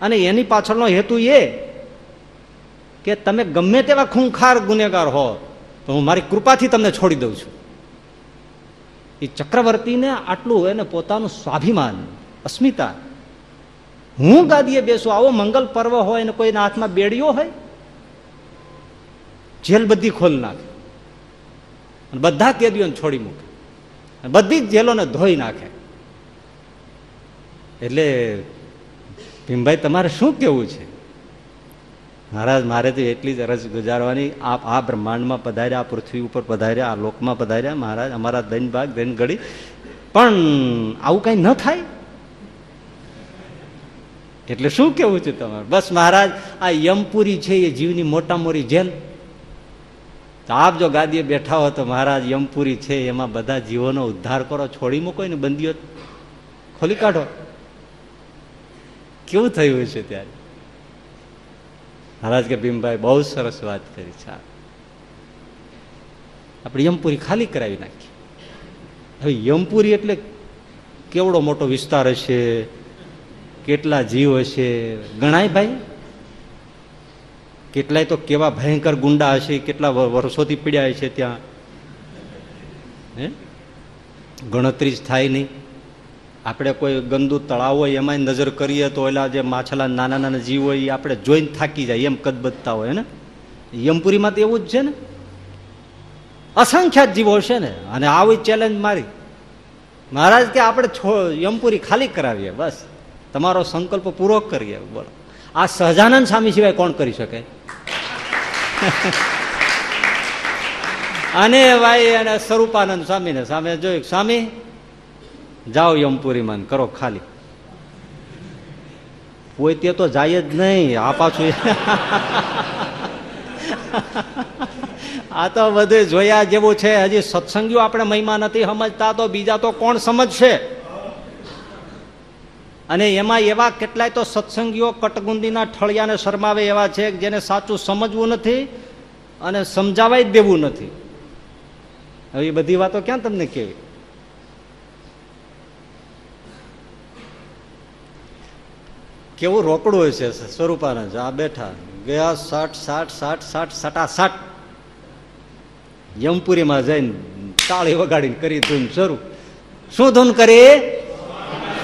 અને એની પાછળનો હેતુ એ કે તમે ગમે તેવા ખૂંખાર ગુનેગાર હો, તો હું મારી કૃપાથી તમને છોડી દઉં છું. એ ચક્રવર્તીને આટલું એને પોતાનું સ્વાભિમાન, અસ્મિતા. હું ગાદીએ બેસું, આવો મંગલ પર્વ હોય ને કોઈના હાથમાં બેડીઓ હોય, જેલ બધી ખોલ નાખે. અને બધા કેદીઓને છોડી મૂકે. બધી જ જેલોને ધોઈ નાખે. એટલે ભીમભાઈ, તમારે શું કેવું છે? મહારાજ, મારે તો એટલી જ અરજ ગુજારવાની. આપ આ બ્રહ્માંડમાં પધાર્યા, આ પૃથ્વી ઉપર પધાર્યા, આ લોકમાં પધાર્યા, મહારાજ, અમારા દૈન ભાગ, દૈન ઘડી. પણ આવું કઈ ન થાય? એટલે શું કેવું છે તમારે? બસ મહારાજ, આ યમપુરી છે એ જીવની મોટા મોટી જેલ. તો આપ જો ગાદીએ બેઠા હો તો મહારાજ યમપુરી છે, એમાં બધા જીવોનો ઉદ્ધાર કરો. છોડી મૂકો ને બંદીઓ. ખોલી કાઢો. કેવું થયું છે ત્યારે? મહારાજ કે, ભીમભાઈ, બહુ સરસ વાત કરી છે આપણે યમપુરી ખાલી કરાવી નાખી. હવે યમપુરી એટલે કેવડો મોટો વિસ્તાર હશે? કેટલા જીવ હશે? ગણાય ભાઈ? કેટલાય તો કેવા ભયંકર ગુંડા હશે, કેટલા વર્ષોથી પીડ્યા હશે ત્યાં. હે? ગણતરી જ થાય નહીં. આપણે કોઈ ગંદુ તળાવ હોય એમાં નજર કરીએ તો એલા જે માછલા નાના નાના જીવ હોય એ આપણે જોઈને થાકી જાય, એમ કદબદતા હોય ને? યમપુરીમાં તો એવું જ છે ને? અસંખ્યાત જીવો હશે ને? અને આવી ચેલેન્જ મારી. મહારાજ કે આપણે છો- યમપુરી ખાલી કરાવીએ, બસ. તમારો સંકલ્પ પૂરો કરીએ, બોલો. આ સહજાનંદ સ્વામી સિવાય કોણ કરી શકે? [LAUGHS] અને ભાઈ અને સ્વરૂપાનંદ સ્વામીને સામે જોયું, સ્વામી, જાઓ યમપુરીમાં ને કરો ખાલી. કોઈ તે તો જાય જ નહીં, આ પાછું [LAUGHS] આ તો બધું જોયા જેવું છે, હજી સત્સંગીઓ આપણે મહિમા નથી સમજતા, તો બીજા તો કોણ સમજશે? અને એમાં એવા કેટલાય તો સત્સંગીઓ કટગુંદીના ઠળિયાને શરમાવે એવા છે જેને સાચું સમજવું નથી અને સમજાવાય દેવું નથી. હવે એ બધી વાતો ક્યાં તમને કેવી? કેવું રોકડું હોય છે સ્વરૂપાનંદ આ બેઠા. ગયા સાઠ સાઠ સાઠ સાઠ સટા સાઠ યમપુરીમાં જઈને તાળી વગાડીને કરી ધૂન શરૂ. શું ધૂન કરી?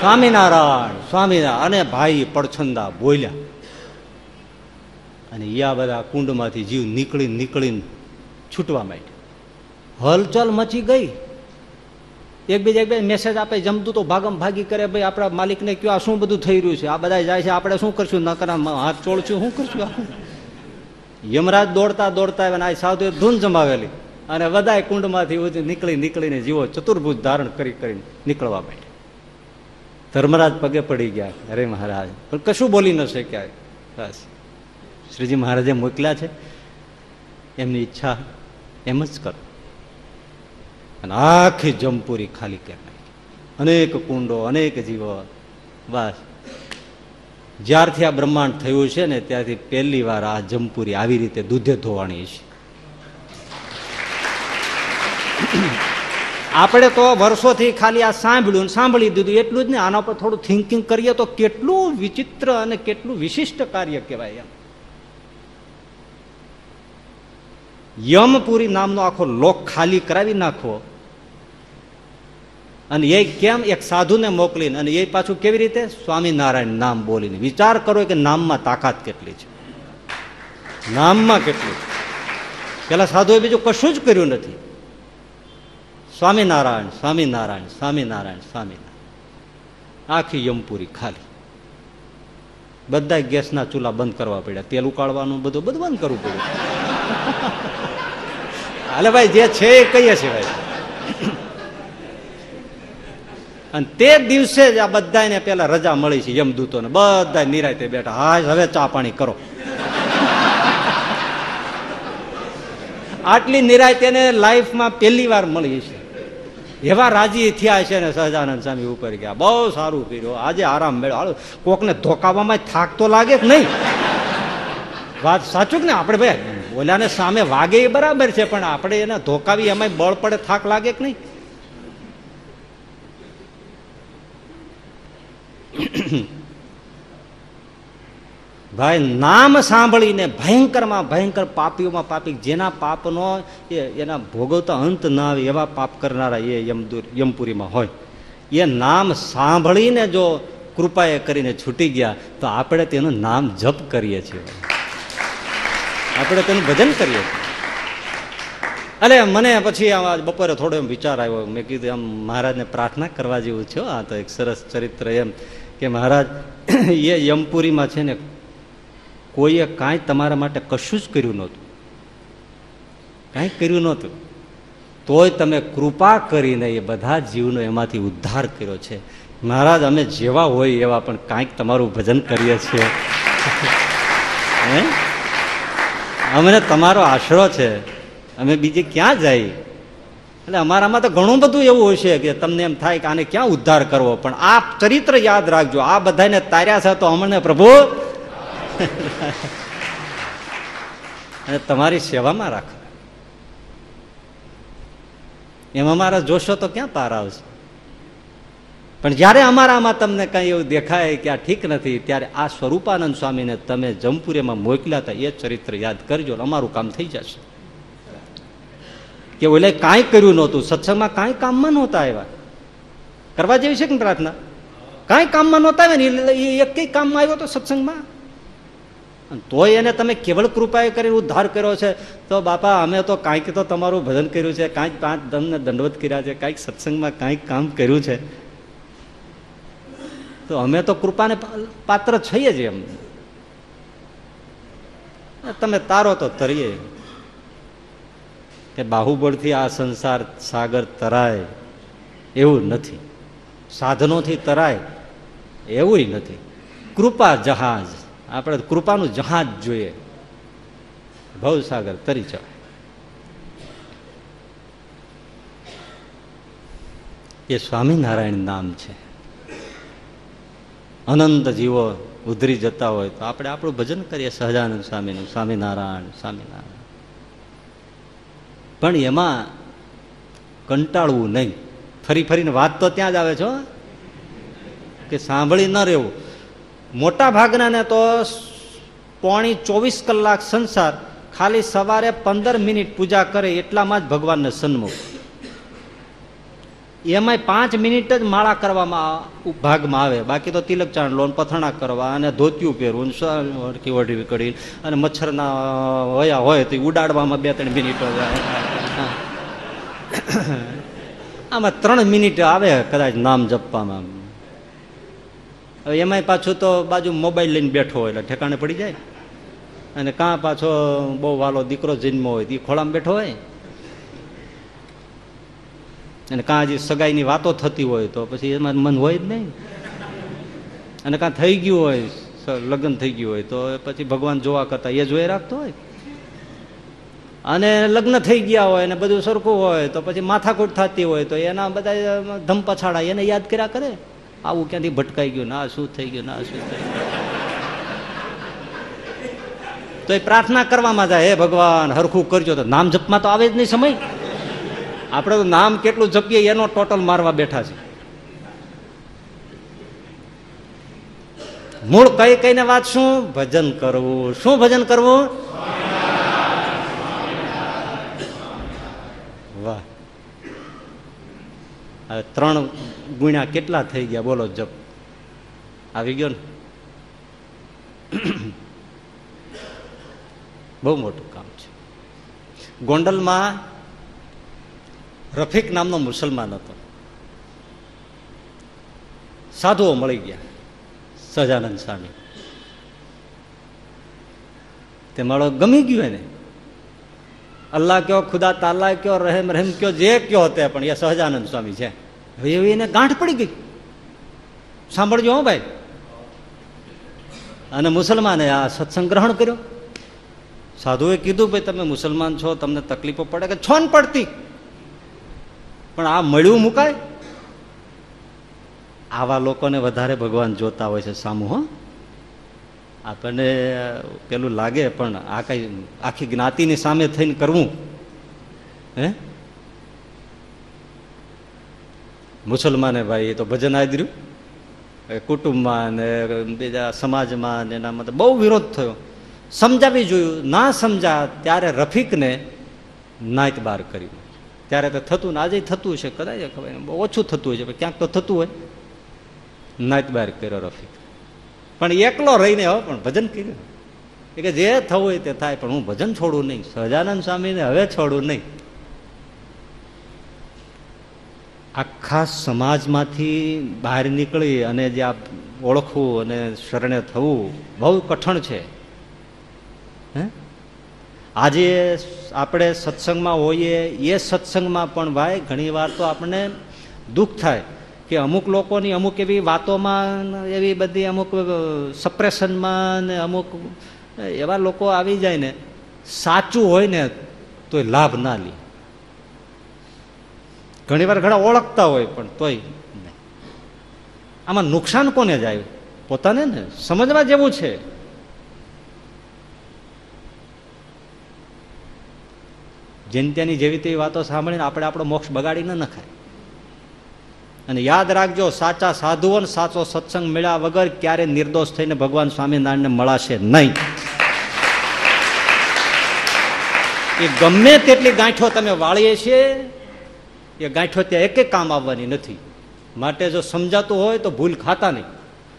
સ્વામિનારાયણ સ્વામિનારાયણ. અને ભાઈ પડછંદા બોલ્યા. અને યા બધા કુંડમાંથી જીવ નીકળી નીકળીને છૂટવા માંડ્યા. હલચલ મચી ગઈ. એકબીજા એકબીજા મેસેજ આપે, જમતું તો ભાગમ ભાગી કરે, ભાઈ, આપણા માલિકને કયો આ શું બધું થઈ રહ્યું છે? આ બધા જાય છે, આપણે શું કરશું? ન કરા હાથ ચોળશું, શું કરશું? યમરાજ દોડતા દોડતા અને આ સાધુએ ધૂન જમાવેલી. અને બધાય કુંડમાંથી નીકળી નીકળીને જીવો ચતુર્ભુજ ધારણ કરી કરીને નીકળવા માંડ્યા. ધર્મરાજ પગે પડી ગયા. અરે મહારાજ, પણ કશું બોલી ન શક્યા. બસ. શ્રીજી મહારાજે મોકલ્યા છે. એમની ઈચ્છા એમ જ કરો. અને આખી જમપુરી ખાલી કરી નાખી. અનેક કુંડો, અનેક જીવો. બસ. જ્યારથી આ બ્રહ્માંડ થયું છે ને ત્યારથી પહેલી વાર આ જમપુરી આવી રીતે દૂધે ધોવાણી છે. આપણે તો વર્ષોથી ખાલી આ સાંભળ્યું સાંભળી દીધું, એટલું જ ને. આના પર થોડું થિંકિંગ કરીએ તો કેટલું વિચિત્ર અને કેટલું વિશિષ્ટ કાર્ય કહેવાય એમ. યમપુરી નામનો આખો લોક ખાલી કરાવી નાખવો અને એ કેમ એક સાધુને મોકલીને અને એ પાછું કેવી રીતે? સ્વામિનારાયણ નામ બોલીને. વિચાર કરો કે નામમાં તાકાત કેટલી છે. નામમાં કેટલી છે. પેલા સાધુએ બીજું કશું જ કર્યું નથી. સ્વામિનારાયણ સ્વામિનારાયણ સ્વામિનારાયણ સ્વામિનારાયણ. આખી યમપુરી ખાલી. બધા ગેસના ચૂલા બંધ કરવા પડ્યા. તેલ ઉકાળવાનું બધું બધું બંધ કરવું પડ્યું. હાલે ભાઈ, જે છે એ કહીએ છીએ ભાઈ. અને તે દિવસે જ આ બધાને પેલા રજા મળી છે યમદૂતોને. બધા નિરાયતે બેઠા. હા, હવે ચા પાણી કરો. આટલી નિરાય તેને લાઈફમાં પહેલી વાર મળી છે. એવા રાજી થયા છે ને સહજાનંદ સ્વામી ઉપર ગયા. બહુ સારું કર્યું. આજે આરામ મેળવ્યો હાલો, કોકને ધોકાવામાં થાક તો લાગે કે નહીં? વાત સાચું કે ને આપણે ભાઈ, ઓલાને સામે વાગે એ બરાબર છે, પણ આપણે એને ધોકાવી એમાં બળ પડે, થાક લાગે કે નહીં? ભાઈ, નામ સાંભળીને ભયંકરમાં ભયંકર પાપીઓમાં પાપી, જેના પાપનો એ એના ભોગવતા અંત ના આવે એવા પાપ કરનારા એ યમદુર યમપુરીમાં હોય. એ નામ સાંભળીને જો કૃપાએ કરીને છૂટી ગયા, તો આપણે તેનું નામ જપ કરીએ છીએ. આપણે તેનું ભજન કરીએ છીએ. અરે મને પછી આમ બપોરે થોડો એમ વિચાર આવ્યો. મેં કીધું આમ મહારાજને પ્રાર્થના કરવા જેવું છે. આ તો એક સરસ ચરિત્ર એમ કે મહારાજ, એ યમપુરીમાં છે ને કોઈએ કાંઈ તમારા માટે કશું જ કર્યું નહોતું. કાંઈ કર્યું નહોતું. તોય તમે કૃપા કરીને એ બધા જીવનો એમાંથી ઉદ્ધાર કર્યો છે. મહારાજ, અમે જેવા હોય એવા પણ કાંઈક તમારું ભજન કરીએ છીએ. હે? અમને તમારો આશરો છે. અમે બીજે ક્યાં જઈએ એટલે અમારામાં તો ઘણું બધું એવું હોય છે કે તમને એમ થાય કે આને ક્યાં ઉદ્ધાર કરવો? પણ આ ચરિત્ર યાદ રાખજો. આ બધાને તાર્યા છે તો અમને પ્રભુ અને તમારી સેવામાં રાખો. એમ અમારા જોશો તો ક્યાં પાર આવશે? પણ જ્યારે અમારામાં તમને કઈ એવું દેખાય કે આ ઠીક નથી, ત્યારે આ સ્વરૂપાનંદ સ્વામીને તમે જમપુરેમાં મોકલ્યા હતા, એ ચરિત્ર યાદ કરજો અમારું કામ થઈ જશે. કે ઓલે કાંઈ કર્યું નહોતું, સત્સંગમાં કાંઈ કામમાં નહોતા આવ્યા. કરવા જેવી છે કે પ્રાર્થના? કાંઈ કામમાં નહોતા આવ્યા ને એ એક કઈ કામમાં આવ્યો તો સત્સંગમાં? તોય એને તમે કેવળ કૃપાએ કરીને ઉદ્ધાર કર્યો છે, તો બાપા, અમે તો કાંઈક તો તમારું ભજન કર્યું છે, કાંઈક પાંચ તમને દંડવત કર્યા છે, કાંઈક સત્સંગમાં કાંઈક કામ કર્યું છે. તો અમે તો કૃપાને પાત્ર છીએ જ એમ. તમે તારો તો તરીએ. કે બાહુબળથી આ સંસાર સાગર તરાય એવું નથી. સાધનોથી તરાય એવું નથી. કૃપા જહાજ આપણે કૃપાનું જહાજ જોઈએ. ભવસાગર તરી જવાય એ સ્વામિનારાયણ નામ છે. અનંત જીવો ઉધરી જતા હોય તો આપણે આપણું ભજન કરીએ સહજાનંદ સ્વામીનું, સ્વામિનારાયણ સ્વામિનારાયણ. પણ એમાં કંટાળવું નહીં. ફરી ફરીને વાત તો ત્યાં જ આવે છે કે સાંભળી ન રહેવું. મોટા ભાગનાને તો પોણી ચોવીસ કલાક સંસાર, ખાલી સવારે પંદર મિનિટ પૂજા કરે એટલામાં જ ભગવાનને સન્મુખ. એમાંય પાંચ મિનિટ જ માળા કરવામાં ભાગમાં આવે. બાકી તો તિલક ચાણ લોન પથણા કરવા અને ધોતિયું પહેરવું હરકી વઢી કરી અને મચ્છરના વયા હોય તો ઉડાડવામાં બે ત્રણ મિનિટો આમાં ત્રણ મિનિટ આવે, કદાચ નામ જપવામાં. હવે એમાંય પાછું તો બાજુ મોબાઈલ લઈને બેઠો હોય એટલે ઠેકાણે પડી જાય. અને કાં પાછો બહુ વાલો દીકરો જન્મો હોય એ ખોળામાં બેઠો હોય. અને કાં હજી સગાઈની વાતો થતી હોય તો પછી એમાં મન હોય જ નહીં. અને કાં થઈ ગયું હોય લગ્ન થઈ ગયું હોય તો પછી ભગવાન જોવા કરતા એ જોઈ રાખતો હોય. અને લગ્ન થઈ ગયા હોય ને બધું સરખું હોય તો પછી માથાકૂટ થતી હોય તો એના બધા ધમ પછાડા એને યાદ કર્યા કરે. આવું ક્યાંથી ભટકાઈ ગયું? ના, શું થઈ ગયું? ના, શું થઈ ગયું? તો એ પ્રાર્થના કરવામાં જાય, હે ભગવાન, હરખું કરજો. તો નામ જપમાં તો આવે જ નહીં સમય. આપણે તો નામ કેટલું જપીએ એનો ટોટલ મારવા બેઠા છે મૂળ કઈ કઈને વાત શું? ભજન કરવું. શું ભજન કરવું? વાહ. ત્રણ ગુણ્યા કેટલા થઈ ગયા? બોલો જપ. આવી ગયો ને? બહુ મોટું કામ છે. ગોંડલમાં રફીક નામનો મુસલમાન હતો. સાધુઓ મળી ગયા, સહજાનંદ સ્વામી. તે માળો ગમી ગયો એને. અલ્લાહ કયો, ખુદા તાલા કયો, રહેમ રહેમ કયો, જે કયો હતો પણ એ સહજાનંદ સ્વામી છે. હવે એને ગાંઠ પડી ગઈ. સાંભળજો હો ભાઈ. અને મુસલમાને આ સત્સંગ ગ્રહણ કર્યો. સાધુએ કીધું, ભાઈ, તમે મુસલમાન છો, તમને તકલીફો પડે કે છો ને પડતી? પણ આ મળ્યું મુકાય? આવા લોકોને વધારે ભગવાન જોતા હોય છે સામું, હો. આપણને પેલું લાગે, પણ આ કઈ આખી જ્ઞાતિની સામે થઈને કરવું? હે? મુસલમાને ભાઈ એ તો ભજન આદર્યું. કુટુંબમાં ને બીજા સમાજમાં ને એના માટે બહુ વિરોધ થયો. સમજાવી જોયું, ના સમજા ત્યારે રફીકને નાયત બાર કર્યું ત્યારે તો થતું ને આજે થતું છે, કદાચ ખબર બહુ ઓછું થતું હોય છે ક્યાંક તો થતું હોય. નાયત બાર કર્યો રફીક. પણ એકલો રહીને હવે પણ ભજન કર્યું. કે જે થવું હોય તે થાય, પણ હું ભજન છોડું નહીં. સહજાનંદ સ્વામીને હવે છોડું નહીં. આખા સમાજમાંથી બહાર નીકળી અને જે આ ઓળખવું અને શરણે થવું બહુ કઠણ છે. હે? આજે આપણે સત્સંગમાં હોઈએ, એ સત્સંગમાં પણ ભાઈ ઘણી વાર તો આપણને દુઃખ થાય કે અમુક લોકોની અમુક એવી વાતોમાં એવી બધી અમુક સપ્રેશનમાં ને અમુક એવા લોકો આવી જાય ને, સાચું હોય ને તો લાભ ના લે. ઘણી વાર ઘણા ઓળખતા હોય પણ તોય આમાં નુકસાન કોને જાય? પોતાને ને? સમજવા જેવું છે. જેન ત્યાંની જેવી તેવી વાતો સાંભળીને આપણે આપણો મોક્ષ બગાડી ન નખાય અને યાદ રાખજો, સાચા સાધુઓને સાચો સત્સંગ મળ્યા વગર ક્યારે નિર્દોષ થઈને ભગવાન સ્વામિનારાયણને મળાશે નહીં. એ ગમે તેટલી ગાંઠો તમે વાળીએ છીએ એ ગાંઠો ત્યાં એક કામ આવવાની નથી. માટે જો સમજાતું હોય તો ભૂલ ખાતા નહીં.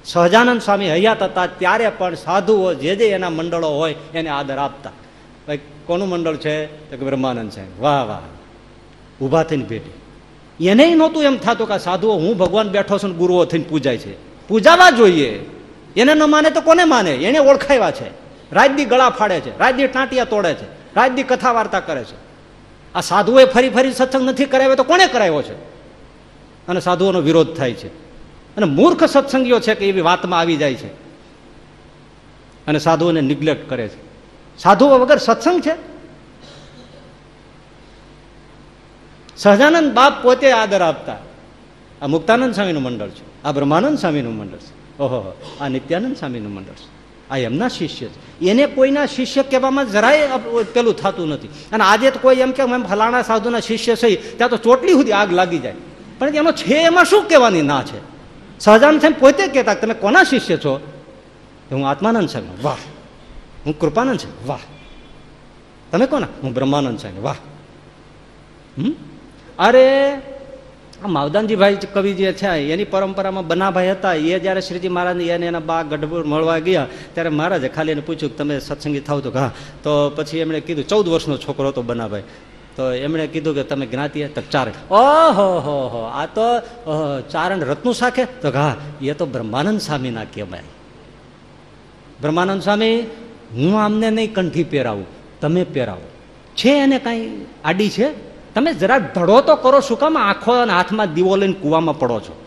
સહજાનંદ સ્વામી હયાત હતા ત્યારે પણ સાધુઓ જે જે એના મંડળો હોય એને આદર આપતા. ભાઈ, કોનું મંડળ છે? તો કે બ્રહ્માનંદ સાહેબ વાહ વાહ. ઊભા થઈને ભેટી. એને નહોતું એમ થતું કે સાધુઓ, હું ભગવાન બેઠો છું ગુરુઓ થઈને પૂજાય છે. પૂજાવા જોઈએ. એને ન માને તો કોને માને? એને ઓળખાવ્યા છે. રાજદી ગળા ફાડે છે. રાજદી ટાંટિયા તોડે છે. રાજદી કથા વાર્તા કરે છે. આ સાધુઓએ ફરી ફરી સત્સંગ નથી કરાવ્યો તો કોણે કરાવ્યો છે? અને સાધુઓનો વિરોધ થાય છે. અને મૂર્ખ સત્સંગીઓ છે કે એવી વાતમાં આવી જાય છે. અને સાધુઓને નિગ્લેક્ટ કરે છે. સાધુઓ વગર સત્સંગ છે? સહજાનંદ બાપ પોતે આદર આપતા. આ મુક્તાનંદ સ્વામીનું મંડળ છે. આ બ્રહ્માનંદ સ્વામીનું મંડળ છે. ઓહો, આ નિત્યાનંદ સ્વામીનું મંડળ છે. આ એમના શિષ્ય છે. એને કોઈના શિષ્ય કહેવામાં જરાય પેલું થતું નથી. અને આજે તો કોઈ એમ કે ફલાણા સાધુના શિષ્ય છે ત્યાં તો ચોટલી સુધી આગ લાગી જાય. પણ એમાં છે, એમાં શું કહેવાની ના છે? સહજાન સાહેબ પોતે કહેતા, તમે કોના શિષ્ય છો? હું આત્માનંદ સાહેબ. વાહ. હું કૃપાનંદ છે વાહ. તમે કોના? હું બ્રહ્માનંદ સાહેબ. વાહ. હમ? અરે માવદાનજીભાઈ કવિ જે છે, એની પરંપરામાં બનાભાઈ હતા. એ જ્યારે શ્રીજી મહારાજ એને એના બા ગઢપુર મળવા ગયા, ત્યારે મહારાજે ખાલી એને પૂછ્યું કે તમે સત્સંગી થાવ તો હા. તો પછી એમણે કીધું, ચૌદ વર્ષનો છોકરો હતો બનાભાઈ. તો એમણે કીધું કે, તમે જ્ઞાતિ તો ચારણ ઓહો, હો હો. આ તો ચારણ રત્નું શાખે? તો હા, એ તો બ્રહ્માનંદ સ્વામીના કહેવાય. બ્રહ્માનંદ સ્વામી, હું આમને નહીં કંઠી પહેરાવું, તમે પહેરાવો. છે એને કાંઈ આડી છે? તમે જરા ધડો તો કરો, શું કામ? આંખો અને હાથમાં દીવો લઈને કૂવામાં પડો છો.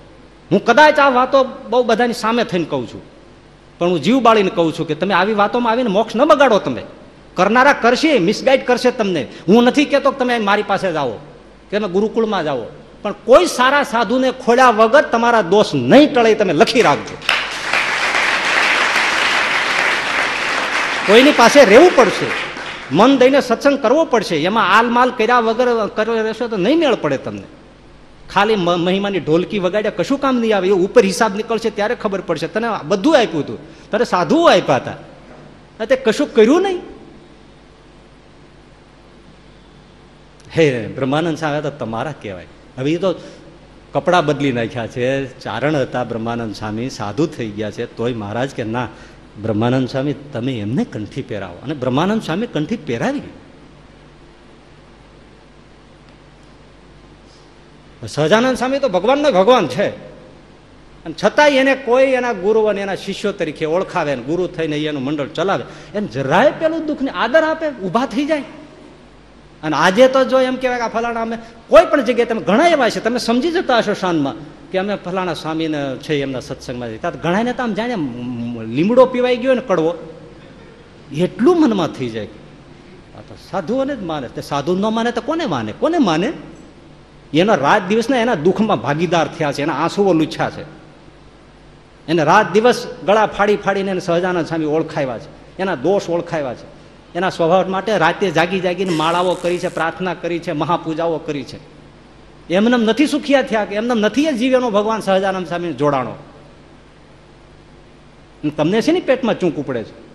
હું કદાચ આ વાતો બહુ બધાની સામે થઈને કહું છું. પણ હું જીવ બાળીને કહું છું કે તમે આવી વાતોમાં આવીને મોક્ષ ન બગાડો તમે. કરનારા કરશે મિસગાઈડ કરશે તમને. હું નથી કહેતો તમે મારી પાસે જાઓ કે તમે ગુરુકુળમાં જાઓ પણ કોઈ સારા સાધુને ખોલ્યા વગર તમારા દોષ નહીં ટળે તમે લખી રાખજો. કોઈની પાસે રહેવું પડશે. મન દઈને સત્સંગ કરવો પડશે. એમાં આલમાલ કર્યા વગર કર્યો રહેશો તો નહીં મેળ પડે તમને. ખાલી મહિમાની ઢોલકી વગાડ્યા કશું કામ નહીં આવે. એ ઉપર હિસાબ નીકળશે ત્યારે ખબર પડશે. તને બધું આપ્યું હતું. તને સાધુઓ આપ્યા હતા. તે કશું કર્યું નહીં. હે, બ્રહ્માનંદ સાહેબ તો તમારા કહેવાય. હવે એ તો કપડાં બદલી નાખ્યા છે. ચારણ હતા બ્રહ્માનંદ સ્વામી. સાધુ થઈ ગયા છે. તોય મહારાજ કે ના બ્રહ્માનંદ સ્વામી, તમે એમને કંઠી પહેરાવો. અને બ્રહ્માનંદ સ્વામી કંઠી પહેરાવી સહજાનંદ સ્વામી તો ભગવાનનો ભગવાન છે. અને છતાંય એને કોઈ એના ગુરુ અને એના શિષ્યો તરીકે ઓળખાવે ગુરુ થઈને એનું મંડળ ચલાવે. એને જરાય પેલું દુઃખને આદર આપે, ઊભા થઈ જાય. અને આજે તો જો એમ કહેવાય કે ફલાણા અમે કોઈ પણ જગ્યાએ તમે ઘણા એવા છે, તમે સમજી જતા હશો શાનમાં. કે અમે ફલાણા સ્વામીને છે એમના સત્સંગમાં ત્યાં ઘણાને તો આમ જાણે લીમડો પીવાઈ ગયો ને કડવો. એટલું મનમાં થઈ જાય આ તો સાધુઓને જ માને. તે સાધુ ન માને તો કોને માને? કોને માને? એના રાત દિવસના એના દુઃખમાં ભાગીદાર થયા છે, એના આંસુઓ લૂછ્યા છે. એને રાત દિવસ ગળા ફાડી ફાડીને એને સહજાનંદ સ્વામી ઓળખાવ્યા છે. એના દોષ ઓળખાવ્યા છે. એના સ્વભાવ માટે રાતે જાગી જાગીને માળાઓ કરી છે, પ્રાર્થના કરી છે, મહાપૂજાઓ કરી છે. એમને નથી સુખિયા થયા કે એમને નથી એ જીવ્યનો ભગવાન સહજાનંદ સ્વામી જોડાણો. તમને છે ને પેટમાં ચૂંક ઉપડે છે.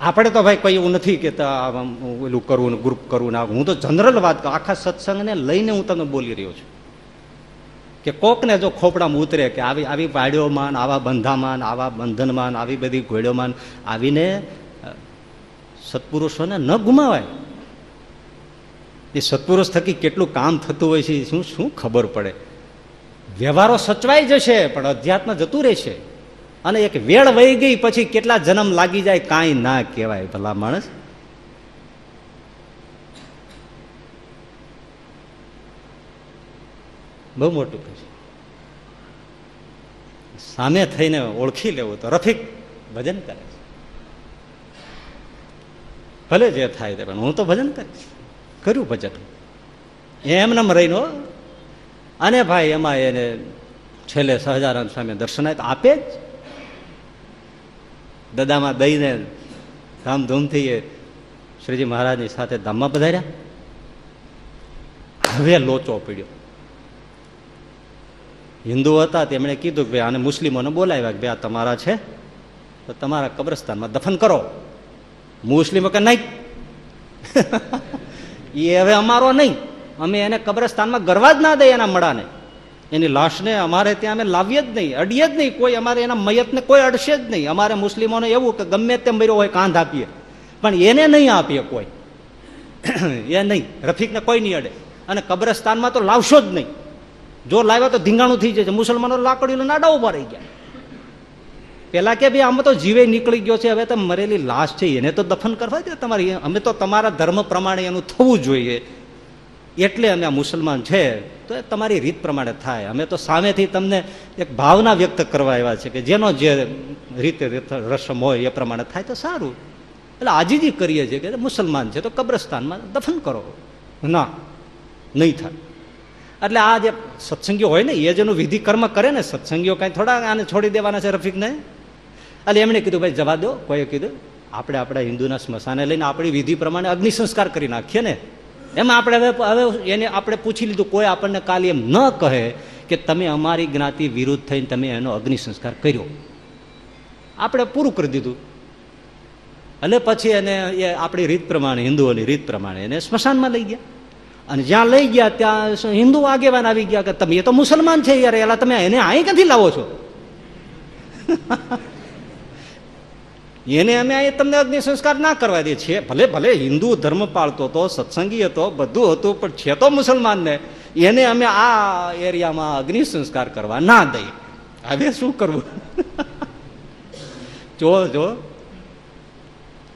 આપણે તો ભાઈ કોઈ એવું નથી કે ઓલું કરવું ને ગ્રુપ કરવું ને હું તો જનરલ વાત કરું. આખા સત્સંગને લઈને હું તમને બોલી રહ્યો છું. કે કોકને જો ખોપડામાં ઉતરે કે આવી આવી વાડીઓમાં આવા બંધામાં આવા બંધનમાં આવી બધી ઘોડીઓમાં આવીને સત્પુરુષોને ન ગુમાવાય. એ સત્પુરુષ થકી કેટલું કામ થતું હોય છે શું શું ખબર પડે? વ્યવહારો સચવાઈ જશે, પણ અધ્યાત્મ જતું રહેશે. અને એક વેળ વહી ગઈ, પછી કેટલા જન્મ લાગી જાય, કાંઈ ના કહેવાય, ભલા માણસ. બહુ મોટું કહે સામે થઈને ઓળખી લેવું તો રફીક ભજન કરે છે. ભલે જે થાય તે પણ હું તો ભજન કરીશ. કર્યું ભજન. એમ રહી રહીનો અને ભાઈ એમાં એને છેલ્લે સહજાનંદ સ્વામી દર્શન આપે જ. દદામાં દઈને ધામધૂમથી એ શ્રીજી મહારાજની સાથે ધામમાં પધાર્યા. હવે લોચો પીડ્યો. હિન્દુ હતા તેમણે કીધું કે ભાઈ આને મુસ્લિમોને બોલાવ્યા કે ભાઈ આ તમારા છે. તો તમારા કબ્રસ્તાનમાં દફન કરો. મુસ્લિમો કે નહીં. [LAUGHS] એ હવે અમારો નહીં. અમે એને કબ્રસ્તાનમાં ગરવા જ ના દઈએ એના મળાને એની લાશને અમારે ત્યાં અમે લાવીએ જ નહીં, અડીએ જ નહીં. કોઈ અમારે એના મયતને કોઈ અડશે જ નહીં. અમારે મુસ્લિમોને એવું કે ગમે તેમ મર્યો હોય કાંધ આપીએ. પણ એને નહીં આપીએ કોઈ. [CLEARS THROAT] એ નહીં. રફીકને કોઈ નહીં અડે. અને કબ્રસ્તાનમાં તો લાવશો જ નહીં. જો લાવ્યા તો ધીંગાણું થઈ જશે. મુસલમાનો લાકડીઓ નાડા ઊભા રહી ગયા. પેલા કે ભાઈ, આમાં તો જીવે નીકળી ગયો છે, હવે તો મરેલી લાશ છે, એને તો દફન કરવા દે તમારી. અમે તો તમારા ધર્મ પ્રમાણે એનું થવું જોઈએ. એટલે અમે આ મુસલમાન છે. તો એ તમારી રીત પ્રમાણે થાય. અમે તો સામેથી તમને એક ભાવના વ્યક્ત કરવા આવ્યા છે કે જેનો જે રીતે રસમ હોય એ પ્રમાણે થાય તો સારું. એટલે આજીજી કરીએ છીએ કે મુસલમાન છે તો કબ્રસ્તાનમાં દફન કરો. ના, નહીં થાય. એટલે આ જે સત્સંગીઓ હોય ને, એ જેનું વિધિ કર્મ કરે ને, સત્સંગીઓ કાંઈ થોડા આને છોડી દેવાના છે રફીકને? એટલે એમણે કીધું, ભાઈ, જવા દો. કોઈએ કીધું, આપણે આપણા હિન્દુના સ્મશાને લઈને આપણી વિધિ પ્રમાણે અગ્નિ સંસ્કાર કરી નાખીએ ને. એમાં આપણે હવે હવે એને આપણે પૂછી લીધું, કોઈ આપણને કાલે એમ ન કહે કે તમે અમારી જ્ઞાતિ વિરુદ્ધ થઈને તમે એનો અગ્નિ સંસ્કાર કર્યો. આપણે પૂરું કરી દીધું. એટલે પછી એને એ આપણી રીત પ્રમાણે, હિન્દુઓની રીત પ્રમાણે એને સ્મશાનમાં લઈ ગયા. અને જ્યાં લઈ ગયા, ત્યાં હિન્દુ આગેવાન આવી ગયા કે, તમે એ તો મુસલમાન છે યાર, એલા તમે એને અહીં ક્યાંથી લાવો છો? એને અમે અહીં તમને અગ્નિ સંસ્કાર ના કરવા દે છીએ. ભલે ભલે હિન્દુ ધર્મ પાળતો હતો, સત્સંગી હતો, બધું હતું, પણ છે તો મુસલમાનને. એને અમે આ એરિયામાં અગ્નિ સંસ્કાર કરવા ના દઈએ. હવે શું કરવું? [LAUGHS] જો જો.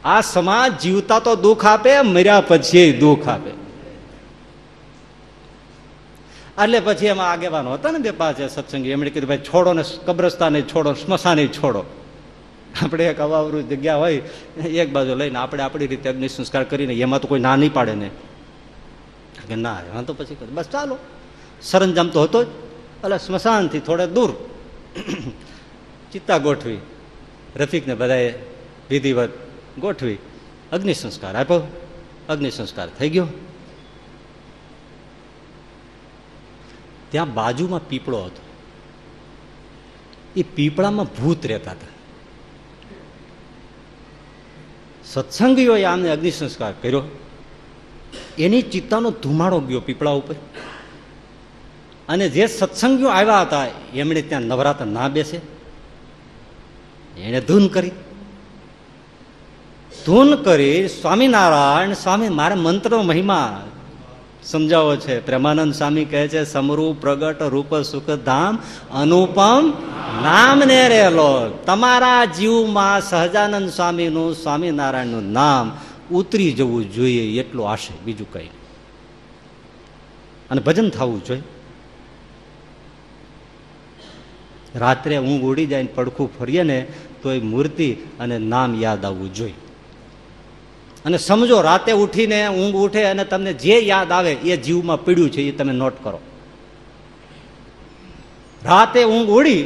આ સમાજ જીવતા તો દુઃખ આપે, મર્યા પછી દુઃખ આપે. એટલે પછી એમાં આગેવાનો હતા ને બે પાસે સત્સંગી. એમણે કીધું, ભાઈ, છોડો ને કબ્રસ્તાને છોડો સ્મશાને છોડો. આપણે એક અવાવરું જગ્યા હોય, એક બાજુ લઈને આપણે આપણી રીતે અગ્નિ સંસ્કાર કરીને એમાં તો કોઈ ના નહીં પાડે ને. કે ના, એમાં તો પછી બસ ચાલો. સરંજામ તો હતો જ. એટલે સ્મશાનથી થોડે દૂર. ચિત્તા ગોઠવી. રફીકને બધાએ વિધિવત ગોઠવી. અગ્નિ સંસ્કાર આપ્યો. અગ્નિ સંસ્કાર થઈ ગયો. ત્યાં બાજુમાં પીપળો હતો. એ પીપળામાં ભૂત રહેતા હતા. સત્સંગીઓએ આમને અગ્નિ સંસ્કાર કર્યો. એની ચિત્તાનો ધુમાડો ગયો પીપળા ઉપર. અને જે સત્સંગીઓ આવ્યા હતા, એમણે ત્યાં નવરાત્ર ના બેસે. એને ધૂન કરી. ધૂન કરી સ્વામિનારાયણ સ્વામી, મારે મંત્રનો મહિમા સમજાવો છે. પ્રેમાનંદ સ્વામી કહે છે સમરૂપ પ્રગટ રૂપ સુખ ધામ અનુપમ નામ ને રેલો તમારા જીવમાં સહજાનંદ સ્વામીનું સ્વામિનારાયણનું નામ ઉતરી જવું જોઈએ એટલું આશય. બીજું કઈ અને ભજન થવું જોઈએ. રાત્રે ઊંઘ ઉડી જાય પડખું ફરીએ ને તો એ મૂર્તિ અને નામ યાદ આવવું જોઈએ. અને સમજો, રાતે ઉઠીને ઊંઘ ઉઠે અને તમને જે યાદ આવે એ જીવમાં પીડ્યું છે, એ તમે નોટ કરો. રાતે ઊંઘ ઉડી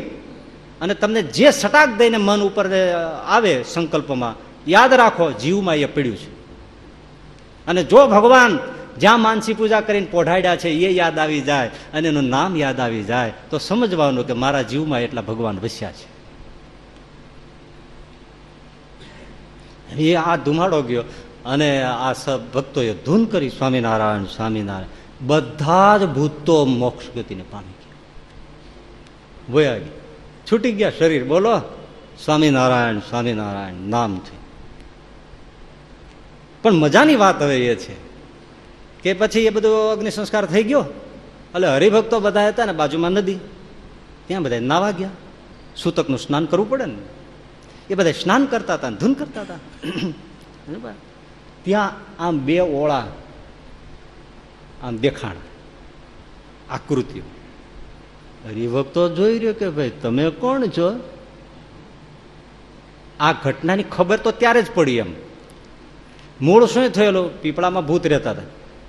અને તમને જે સટાક દઈને મન ઉપર આવે સંકલ્પમાં, યાદ રાખો, જીવમાં એ પીડ્યું છે. અને જો ભગવાન જ્યાં માનસી પૂજા કરીને પોઢાડ્યા છે, એ યાદ આવી જાય અને એનું નામ યાદ આવી જાય, તો સમજવાનું કે મારા જીવમાં એટલા ભગવાન વસ્યા છે. એ આ ધુમાડો ગયો. અને આ સબ ભક્તોએ ધૂન કરી સ્વામિનારાયણ સ્વામિનારાયણ. બધા જ ભૂતો મોક્ષ ગતિને પામી ગયા. વયા ગયા. છૂટી ગયા શરીર. બોલો, સ્વામિનારાયણ સ્વામિનારાયણ નામથી પણ મજાની વાત હવે એ છે કે પછી એ બધું અગ્નિ સંસ્કાર થઈ ગયો. એટલે હરિભક્તો બધા હતા ને બાજુમાં નદી. ત્યાં બધા નાવા ગયા. સૂતકનું સ્નાન કરવું પડે ને. એ બધા સ્નાન કરતા હતા ધૂન કરતા હતા? ત્યાં આમ બે ઓળા આમ દેખાણ આકૃતિઓ હરિભક્તો જોઈ રહ્યો કે ભાઈ, તમે કોણ છો? આ ઘટનાની ખબર તો ત્યારે જ પડી એમ. મૂળ શું થયેલું? પીપળામાં ભૂત રહેતા હતા.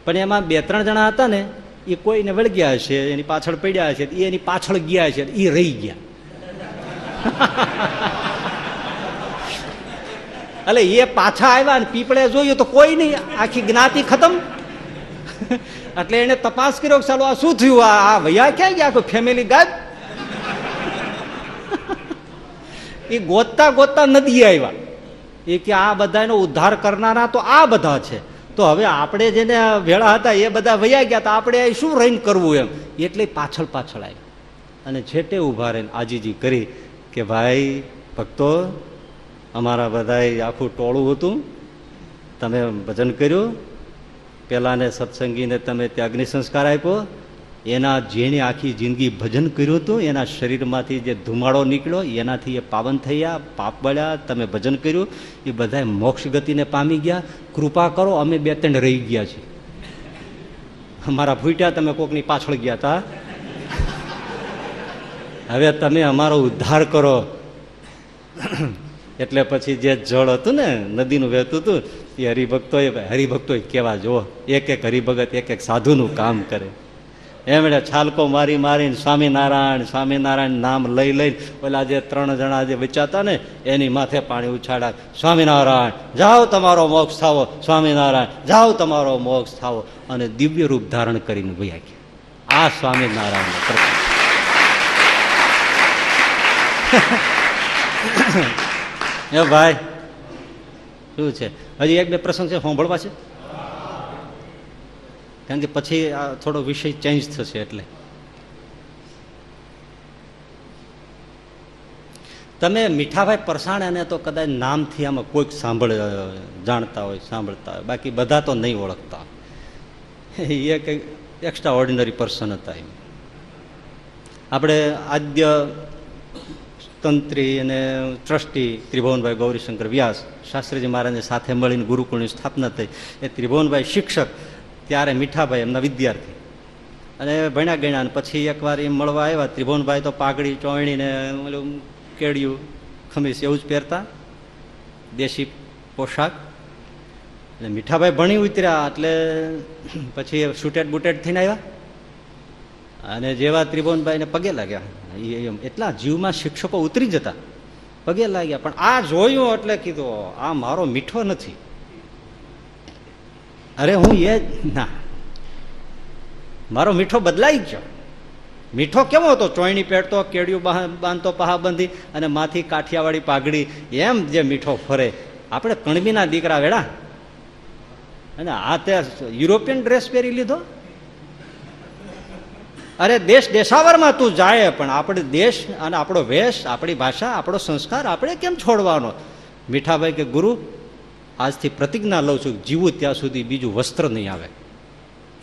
પણ એમાં બે ત્રણ જણા હતા ને, એ કોઈને વળગ્યા હશે, એની પાછળ પડ્યા હશે, એ એની પાછળ ગયા છે એ રહી ગયા. એટલે એ પાછા આવ્યા ને પીપળે જોયું તો કોઈ નહીં, આખી જ્ઞાતિ ખતમ. [LAUGHS] એટલે એને તપાસ કર્યો ચાલો આ શું થયું? આ આ વૈયા ક્યાં ગયા? કોઈ ફેમિલી ગાય એ ગોતતા ગોતતા નદી આવ્યા. એ કે આ બધાનો ઉદ્ધાર કરનારા તો આ બધા છે. તો હવે આપણે જેને વેળા હતા એ બધા વયા ગયા, તો આપણે શું રહીને કરવું એમ? એટલે પાછળ પાછળ આવ્યા. અને છેટે ઊભા રહીને આજીજી કરી કે, ભાઈ, ભક્તો અમારા બધાય આખું ટોળું હતું. તમે ભજન કર્યું. પેલાને સત્સંગીને તમે ત્યાં અગ્નિ સંસ્કાર આપ્યો. એના જેણે આખી જિંદગી ભજન કર્યું હતું, એના શરીરમાંથી જે ધુમાડો નીકળ્યો, એનાથી એ પાવન થયા, પાપ બળ્યા, તમે ભજન કર્યું. એ બધા મોક્ષ ગતિને પામી ગયા. કૃપા કરો, અમે બે ત્રણ રહી ગયા છીએ. અમારા ફૂટ્યા તમે કોકની પાછળ ગયા હતા હવે તમે અમારો ઉદ્ધાર કરો. એટલે પછી જે જળ હતું ને, નદીનું વહેતું હતું, એ હરિભક્તોએ હરિભક્તોએ કેવા જુઓ, એક એક હરિભગત, એક એક સાધુનું કામ કરે. એમણે છાલકો મારી મારીને સ્વામિનારાયણ સ્વામિનારાયણ નામ લઈ લઈને પેલા જે ત્રણ જણા જે વિચારતા ને, એની માથે પાણી ઉછાળા, સ્વામિનારાયણ, જાઓ તમારો મોક્ષ થાવો, સ્વામિનારાયણ, જાઓ તમારો મોક્ષ થાવો. અને દિવ્ય રૂપ ધારણ કરીને વયા ગયા. આ સ્વામિનારાયણ પ્રતાપ એ ભાઈ, શું છે? હજી એક બે પ્રસંગ છે, સાંભળવા છે? કારણ કે પછી આ થોડો વિષય ચેન્જ થશે એટલે. તમે મીઠાભાઈ પરસાણાને તો કદાચ નામથી આમાં કોઈક સાંભળ જાણતા હોય, સાંભળતા હોય. બાકી બધા તો નહીં ઓળખતા. એ કંઈક એક્સ્ટ્રા ઓર્ડિનરી પર્સન હતા એમ. આપણે આદ્ય તંત્રી અને ટ્રસ્ટી ત્રિભુવનભાઈ ગૌરીશંકર વ્યાસ શાસ્ત્રીજી મહારાજને સાથે મળીને ગુરુકુળની સ્થાપના થઈ. એ ત્રિભુવનભાઈ શિક્ષક, ત્યારે મીઠાભાઈ એમના વિદ્યાર્થી. અને ભણ્યા ગણ્યા અને પછી એકવાર એમ મળવા આવ્યા, ત્રિભુવનભાઈ તો પાઘડી ચોયણી ને ઓલું કેડિયું ખમીસ એવું જ પહેરતા. દેશી પોશાક. એટલે મીઠાભાઈ ભણી ઉતર્યા, એટલે પછી શૂટેડ બુટેડ થઈને આવ્યા. અને જેવા ત્રિભુવનભાઈને પગે લાગ્યા. એમ. એટલા જીવમાં શિક્ષકો ઉતરી જતા. પગે લાગ્યા. પણ આ જોયું એટલે કીધું, આ મારો મીઠો નથી. અરે હું એ ના. મારો મીઠો બદલાઈ ગયો. મીઠો કેવો હતો? ચોયણી પહેરતો કેડિયું બાંધતો, પહાબંધી અને માથી કાઠિયાવાડી પાઘડી, એમ જે મીઠો ફરે. આપણે કણબીના દીકરા વેડા અને આ તે યુરોપિયન ડ્રેસ પહેરી લીધો? અરે દેશ દેશાવરમાં તું જાય પણ આપણે દેશ અને આપણો વેશ, આપણી ભાષા, આપણો સંસ્કાર આપણે કેમ છોડવાનો? મીઠાભાઈ કે, ગુરુ, આજથી પ્રતિજ્ઞા લઉં છું, જીવું ત્યાં સુધી બીજું વસ્ત્ર નહીં આવે.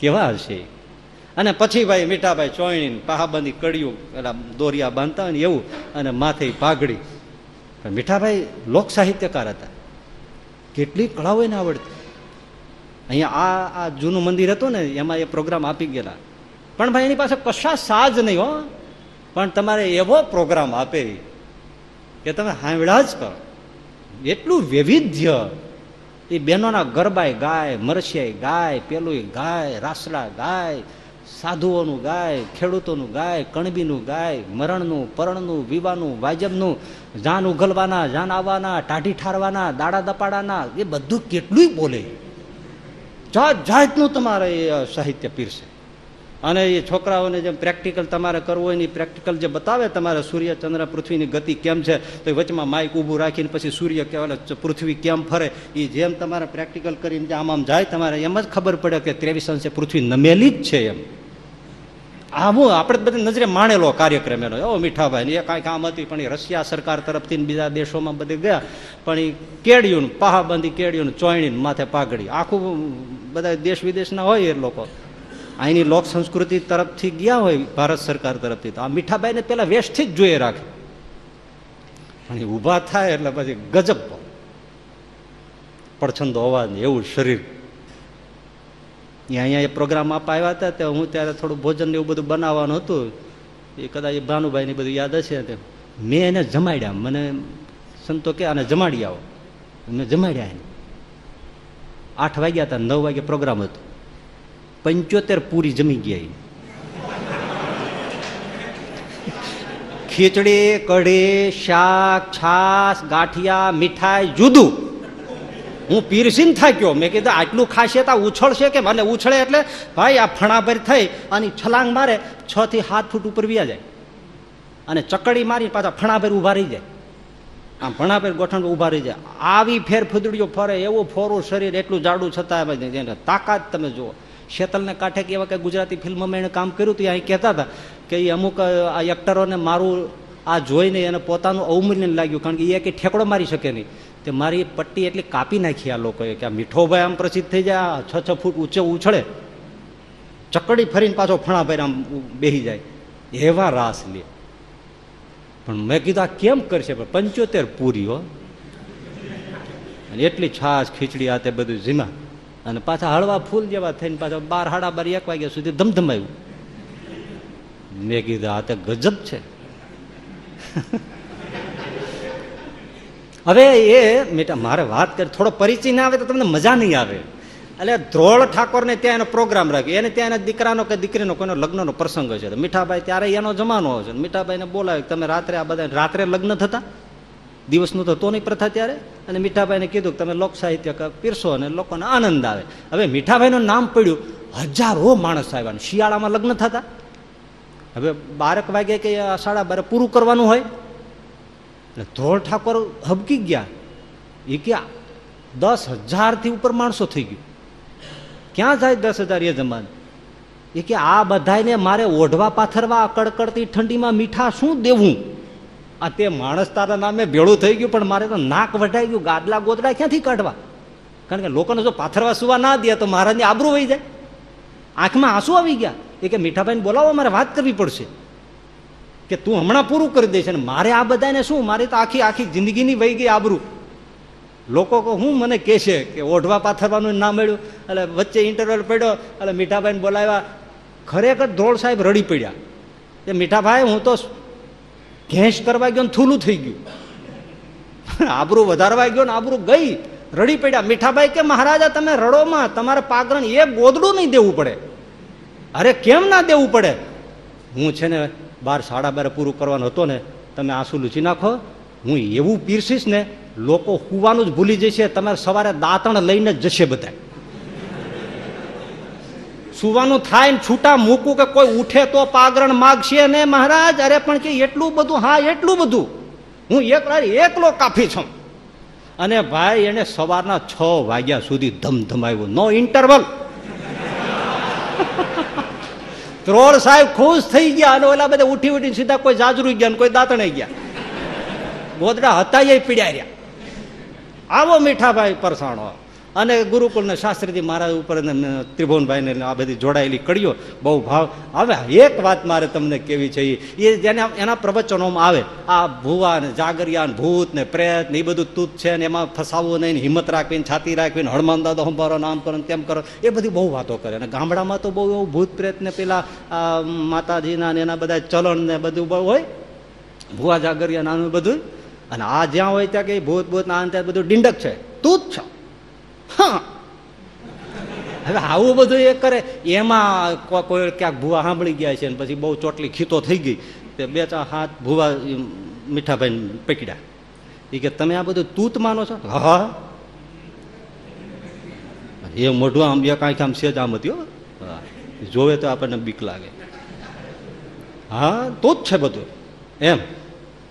કેવા હશે? અને પછી ભાઈ મીઠાભાઈ ચોયણી પહાબંધી કડિયું, પેલા દોરિયા બાંધતા ને એવું, અને માથે પાઘડી. પણ મીઠાભાઈ લોક સાહિત્યકાર હતા. કેટલી કળાઓ એને આવડતી. અહીંયા આ આ જૂનું મંદિર હતું ને, એમાં એ પ્રોગ્રામ આપી ગયેલા. પણ ભાઈ, એની પાસે કશા સાજ નહીં, હો. પણ તમારે એવો પ્રોગ્રામ આપે કે તમે હાંવડા જ કરો. એટલું વૈવિધ્ય. એ બહેનોના ગરબાય ગાય, મરસિયાય ગાય પેલું ગાય, રાસડા ગાય, સાધુઓનું ગાય, ખેડૂતોનું ગાય, કણબીનું ગાય, મરણનું, પરણનું, વિવાહનું, વાજબનું, જાન ઉઘલવાના, જાન આવવાના, ટાઢી ઠારવાના, દાડા દપાડાના, એ બધું કેટલું બોલે. જાત જાતનું તમારે સાહિત્ય પીરશે અને એ છોકરાઓને જેમ પ્રેક્ટિકલ તમારે કરવું હોય ને પ્રેક્ટિકલ જે બતાવે તમારે સૂર્ય, ચંદ્ર, પૃથ્વીની ગતિ કેમ છે, તો એ વચમાં માઇક ઊભું રાખીને પછી સૂર્ય કહેવાય પૃથ્વી કેમ ફરે, એ જેમ તમારે પ્રેક્ટિકલ કરીને આમ આમ જાય તમારે એમ જ ખબર પડે કે ત્રેવીસ અંશે પૃથ્વી નમેલી જ છે એમ. આવું, આપણે બધી નજરે માણેલો કાર્યક્રમ એનો. એવો મીઠાભાઈ એ કાંઈ કામ હતી, પણ એ રશિયા સરકાર તરફથી બીજા દેશોમાં બધે ગયા, પણ એ કેડિયું ને, પાહાબંધી કેડિયું ને માથે પાઘડી. આખું બધા દેશ વિદેશના હોય એ લોકો. અહીંની લોક સંસ્કૃતિ તરફથી ગયા હોય, ભારત સરકાર તરફથી, તો આ મીઠાભાઈને પેલા વેશથી જ જોઈએ રાખે. પણ એ ઊભા થાય એટલે પછી ગજબ પડછંદો અવાજ એવું શરીર. અહીંયા એ પ્રોગ્રામ આપવા હતા, તે હું ત્યારે થોડું ભોજન ને એવું બધું બનાવવાનું હતું. એ કદાચ એ ભાનુભાઈને બધું યાદ હશે તે મેં એને જમાડ્યા, મને સંતો કે આને જમાડી આવો. મેં જમાડ્યા એને. આઠ વાગ્યા હતા, નવ વાગે પ્રોગ્રામ હતો. પંચોતેર પૂરી જમી ગયા. ખીચડી, કઢી, શાક છાસ ગાંઠિયા, મીઠાઈ, જુદું. હું પીરસીન થાક્યો. મેં કીધું, આટલું ખાશે તો ઉછળશે કે મને ઉછળે એટલે? ભાઈ, આ ફણાભર થઈ અને છલાંગ મારે છ થી સાત ફૂટ ઉપર વ્યા જાય. અને ચકડી મારી પાછા ફણાભર ઊભા રહી જાય. આમ ફણાભર ગોઠણ ઊભા રહી જાય. આવી ફેર ફૂદડીઓ ફરે, એવું ફોરું શરીર, એટલું જાડું છતાં તાકાત તમે જુઓ. શેતલને કાંઠે કે એવા કે ગુજરાતી ફિલ્મમાં એણે કામ કર્યું હતું અહીં કહેતા હતા કે એ અમુક આ એક્ટરોને મારું આ જોઈને એને પોતાનું અવમૂલ્યન લાગ્યું, કારણ કે એ કંઈ ઠેકડો મારી શકે નહીં. તે મારી પટ્ટી એટલી કાપી નાખી આ લોકોએ કે આ મીઠોભાઈ આમ પ્રસિદ્ધ થઈ જાય છ છ ફૂટ ઊંચે ઉછળે. ચકડી ફરીને પાછો ફણાભાઈ આમ બેહી જાય. એવા રાસ લે. પણ મેં કીધું, આ કેમ કરશે? પંચોતેર પૂરી, હો. અને એટલી છાશ, ખીચડી, આ તે બધું ઝીમા અને પાછા હળવા ફૂલ જેવા થઈને પાછા બાર હાડા બાર એક વાગ્યા સુધી ધમધમાયું. મેં કીધું, આ તો ગજબ છે. [LAUGHS] હવે એ મેટા મારે વાત કરી, થોડો પરિચય ના આવે તો તમને મજા નહીં આવે. એટલે ધ્રોળ ઠાકોરને ત્યાં એનો પ્રોગ્રામ રાખ્યો. એને ત્યાં એના દીકરાનો કે દીકરીનો, કોઈનો લગ્નનો પ્રસંગ છે. મીઠાભાઈ ત્યારે એનો જમાનો છે. મીઠાભાઈને બોલાવ્યો તમે રાત્રે આ બધા, રાત્રે લગ્ન થતા? દિવસનું તો નહીં પ્રથા ત્યારે. અને મીઠાભાઈને કીધું કે તમે લોક સાહિત્ય પીરશો અને લોકોને આનંદ આવે. હવે મીઠાભાઈનું નામ પડ્યું હજારો માણસ આવ્યા શિયાળામાં લગ્ન થતા. હવે બારક વાગે કે સાડા બારે પૂરું કરવાનું હોય. એટલે ધોળ ઠાકોર હબકી ગયા. એ ક્યાં? દસ હજારથી ઉપર માણસો થઈ ગયું. ક્યાં જાય દસ હજાર એ જમાન? એ કે આ બધાને મારે ઓઢવા પાથરવા કડકડતી ઠંડીમાં મીઠા શું દેવું? આ તે માણસ તારા નામે ભેળું થઈ ગયું, પણ મારે તો નાક વઢાઈ ગયું, ગાદલા ગોદડા ક્યાંથી કાઢવા? કારણ કે લોકોને જો પાથરવા સુવા ના દે, તો મહારાજની આબરૂ વહી જાય. આંખમાં આંસુ આવી ગયા. એ કે, મીઠાભાઈને બોલાવો મારે વાત કરવી પડશે. કે, તું હમણાં પૂરું કરી દઈશ. અને મારે આ બધાને શું? મારી તો આખી આખી જિંદગીની વહી ગઈ આબરૂ. લોકો હું મને કહે છે કે ઓઢવા પાથરવાનું ના મળ્યું. એટલે વચ્ચે ઇન્ટરવલ પડ્યો, એટલે મીઠાભાઈને બોલાવ્યા. ખરેખર ધોળ સાહેબ રડી પડ્યા. એ મીઠાભાઈ, હું તો ઘેંસ કરવા ગયો ને થૂલું થઈ ગયું. આબરું વધારવા ગયો ને આબરું ગઈ, રડી પડ્યા. મીઠાભાઈ કે, મહારાજા, તમે રડોમાં, તમારે પાગરણ એ ગોદડું નહીં દેવું પડે. અરે, કેમ ના દેવું પડે? હું છે ને, બાર સાડા બારે પૂરું કરવાનું હતો ને, તમે આંસુ લૂચી નાખો. હું એવું પીરસીશ ને, લોકો હુવાનું જ ભૂલી જશે. તમારે સવારે દાંતણ લઈને જશે બધા સુવાનું થાય ને છૂટા મૂકું કે કોઈ ઉઠે તો પાગરણ માગશે ને મહારાજ? અરે પણ કે એટલું બધું, હા, એટલું બધું. હું એકલા એકલો કાફી છું. અને ભાઈ, એને સવારના છ વાગ્યા સુધી ધમધમાવ્યું. નો ઇન્ટરવલ ત્રોળ સાહેબ ખુશ થઈ ગયા અને ઓલા બધા ઉઠી ઉઠીને સીધા કોઈ જાજરૂ ગયા કોઈ દાંતણે ગયા. ગોદડા હતા એ પીડ્યા રહ્યા. આવો મીઠાભાઈ પરસાણો. અને ગુરુકુળને શાસ્ત્રીજી મહારાજ ઉપર ત્રિભુવનભાઈને ત્રિભુવનભાઈ આ બધી જોડાયેલી કડીઓ બહુ ભાવ. હવે એક વાત મારે તમને કેવી છે એ જેને, એના પ્રવચનોમાં આવે, આ ભુવા ને જાગરિયા ને ભૂત ને પ્રેત ને એ બધું તૂત છે ને એમાં ફસાવવું નહીં હિંમત રાખવીને, છાતી રાખવીને હનુમાન દાદા સંભારો નામ કરો તેમ કરો. એ બધી બહુ વાતો કરે. અને ગામડામાં તો બહુ એવું ભૂત પ્રેત ને પેલા માતાજીના ને એના બધા ચલણ ને બધું બહુ હોય. ભુવા, જાગરિયા, નાનું બધું. અને આ જ્યાં હોય ત્યાં કે ભૂત ભૂત ના અંતે બધું ડિંડક છે. તું જ છો. હા. હવે આવું બધું એ કરે, એમાં કોઈ ક્યાંક ભૂવા સાંભળી ગયા છે ને પછી બહુ ચોટલી ખીતો થઈ ગઈ. તે બે ચાર હાથ ભૂવા મીઠાભાઈ પકડ્યા. એ કે, તમે આ બધું તૂત માનો છો? હા એ મોઢું આમ, એક આંખ આમ સેજ આમ હતી. જોવે તો આપણને બીક લાગે. હા તો જ છે બધું. એમ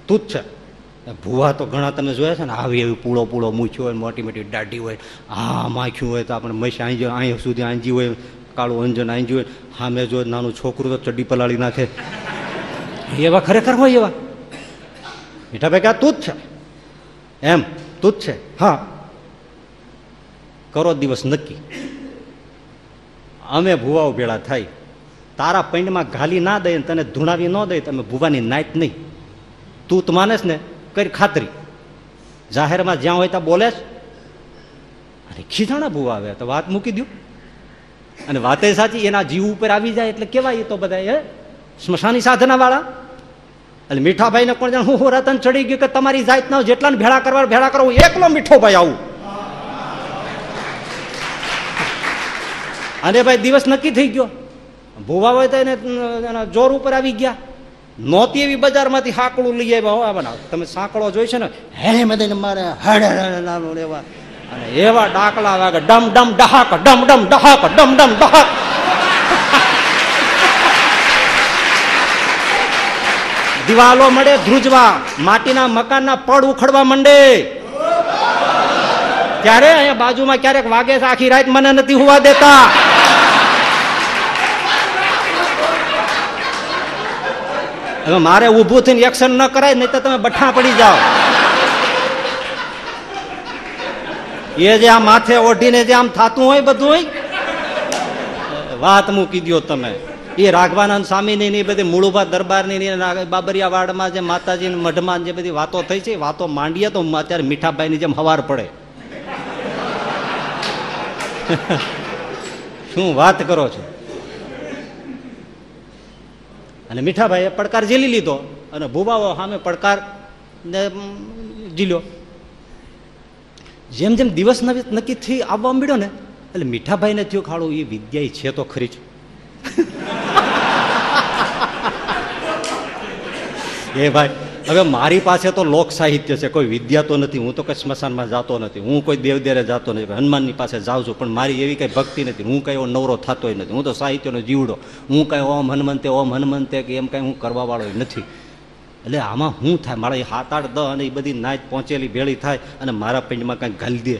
તું જ છે. ભૂવા તો ઘણા તમે જોયા છે ને, આવી એવી પૂળો પૂળો મૂછ્યો હોય મોટી મોટી દાઢી હોય આ માખ્યું હોય તો આપણે મૈસ આંજ અહીં સુધી આંજી હોય, કાળું અંજન આંજી હોય સામે જો નાનું છોકરું તો ચડ્ડી પલાળી નાખે. એવા ખરેખર હોય એવા? મીઠા ભાઈ કે આ તું જ છે. એમ, તું જ છે. હા. કરો દિવસ નક્કી. અમે ભૂવાઓ ભેળા થાય. તારા પૈંડમાં ઘાલી ના દઈએ તને ધૂણાવી ન દઈ તમે ભૂવાની નાઈટ નહીં. તું તો માનેસ ને કરી ખાતરી. જાહેરમાં જ્યાં હોય ત્યાં બોલે અરે ખીજાણા ભૂ આવે તો વાત મૂકી દઉં અને વાતે સાચી, એના જીવ ઉપર આવી જાય એટલે કેવાય એ તો બધા, હે? સ્મશાની સાધના વાળા એટલે મીઠાભાઈ ને કોણ જાણ હું રતન ચડી ગયું કે તમારી જાતના જેટલા ભેળા કરવા, ભેળા કરો, હું એકલો મીઠો ભાઈ આવું. અને ભાઈ દિવસ નક્કી થઈ ગયો. ભૂવા હોય તો એના જોર ઉપર આવી ગયા. નહોતી એવી બજારમાંથી સાંકળું લઈ આવ્યા હો આવાના તમે સાંકળો જોઈ છે ને હે મદન મારે હડે નાનું લેવા અને એવા ડાકલા વાગે, ડમ ડમ, ડહાક, ડમ ડમ, ડહાક, ડમ ડમ, ડહાક. દિવાલો મળે ધ્રુજવા, માટીના મકાનના પડ ઉખડવા માંડે. ત્યારે અહીંયા બાજુમાં ક્યારેક વાગે છે, આખી રાત મને નથી હોવા દેતા. હવે મારે ઊભું થઈને એક્શન ન કરાય, નહીં તો તમે બઠા પડી જાઓ. એ જે આ માથે ઓઢીને જે આમ થાતું હોય બધું હોય. વાત મૂકી દો તમે. એ રાઘવાનંદ સ્વામીની ની બધી મૂળુભા દરબારની ની અને બાબરિયા વાડમાં જે માતાજી મઢમાં જે બધી વાતો થઈ છે વાતો માંડીએ તો અત્યારે મીઠાભાઈની જેમ હવાર પડે. શું વાત કરો છો? અને મીઠાભાઈએ પડકાર ઝીલી લીધો અને ભૂબાઓ સામે પડકાર ને ઝીલ્યો. જેમ જેમ દિવસ નક્કી થઈ આવવા મળ્યો ને, એટલે મીઠાભાઈને થયું ખાડું એ વિદ્યા છે તો ખરી જ. [LAUGHS] એ ભાઈ હવે મારી પાસે તો લોક સાહિત્ય છે, કોઈ વિદ્યા તો નથી, હું તો કઈ સ્મશાનમાં જતો નથી, હું કોઈ દેવદેરે જતો નથી હનુમાનની પાસે જાઉં છું, પણ મારી એવી કઈ ભક્તિ નથી, હું કઈ એવો નવરો થતોય નથી, હું તો સાહિત્યનો જીવડો, હું કઈ ઓમ હનુમંતે ઓમ હનુમંતે કે એમ કઈ હું કરવા વાળો નથી. એટલે આમાં શું થાય? મારા એ હાથ આઠ દહ અને એ બધી નાચ પહોંચેલી ભેળી થાય અને મારા પિંડમાં કંઈક ઘાલી દે.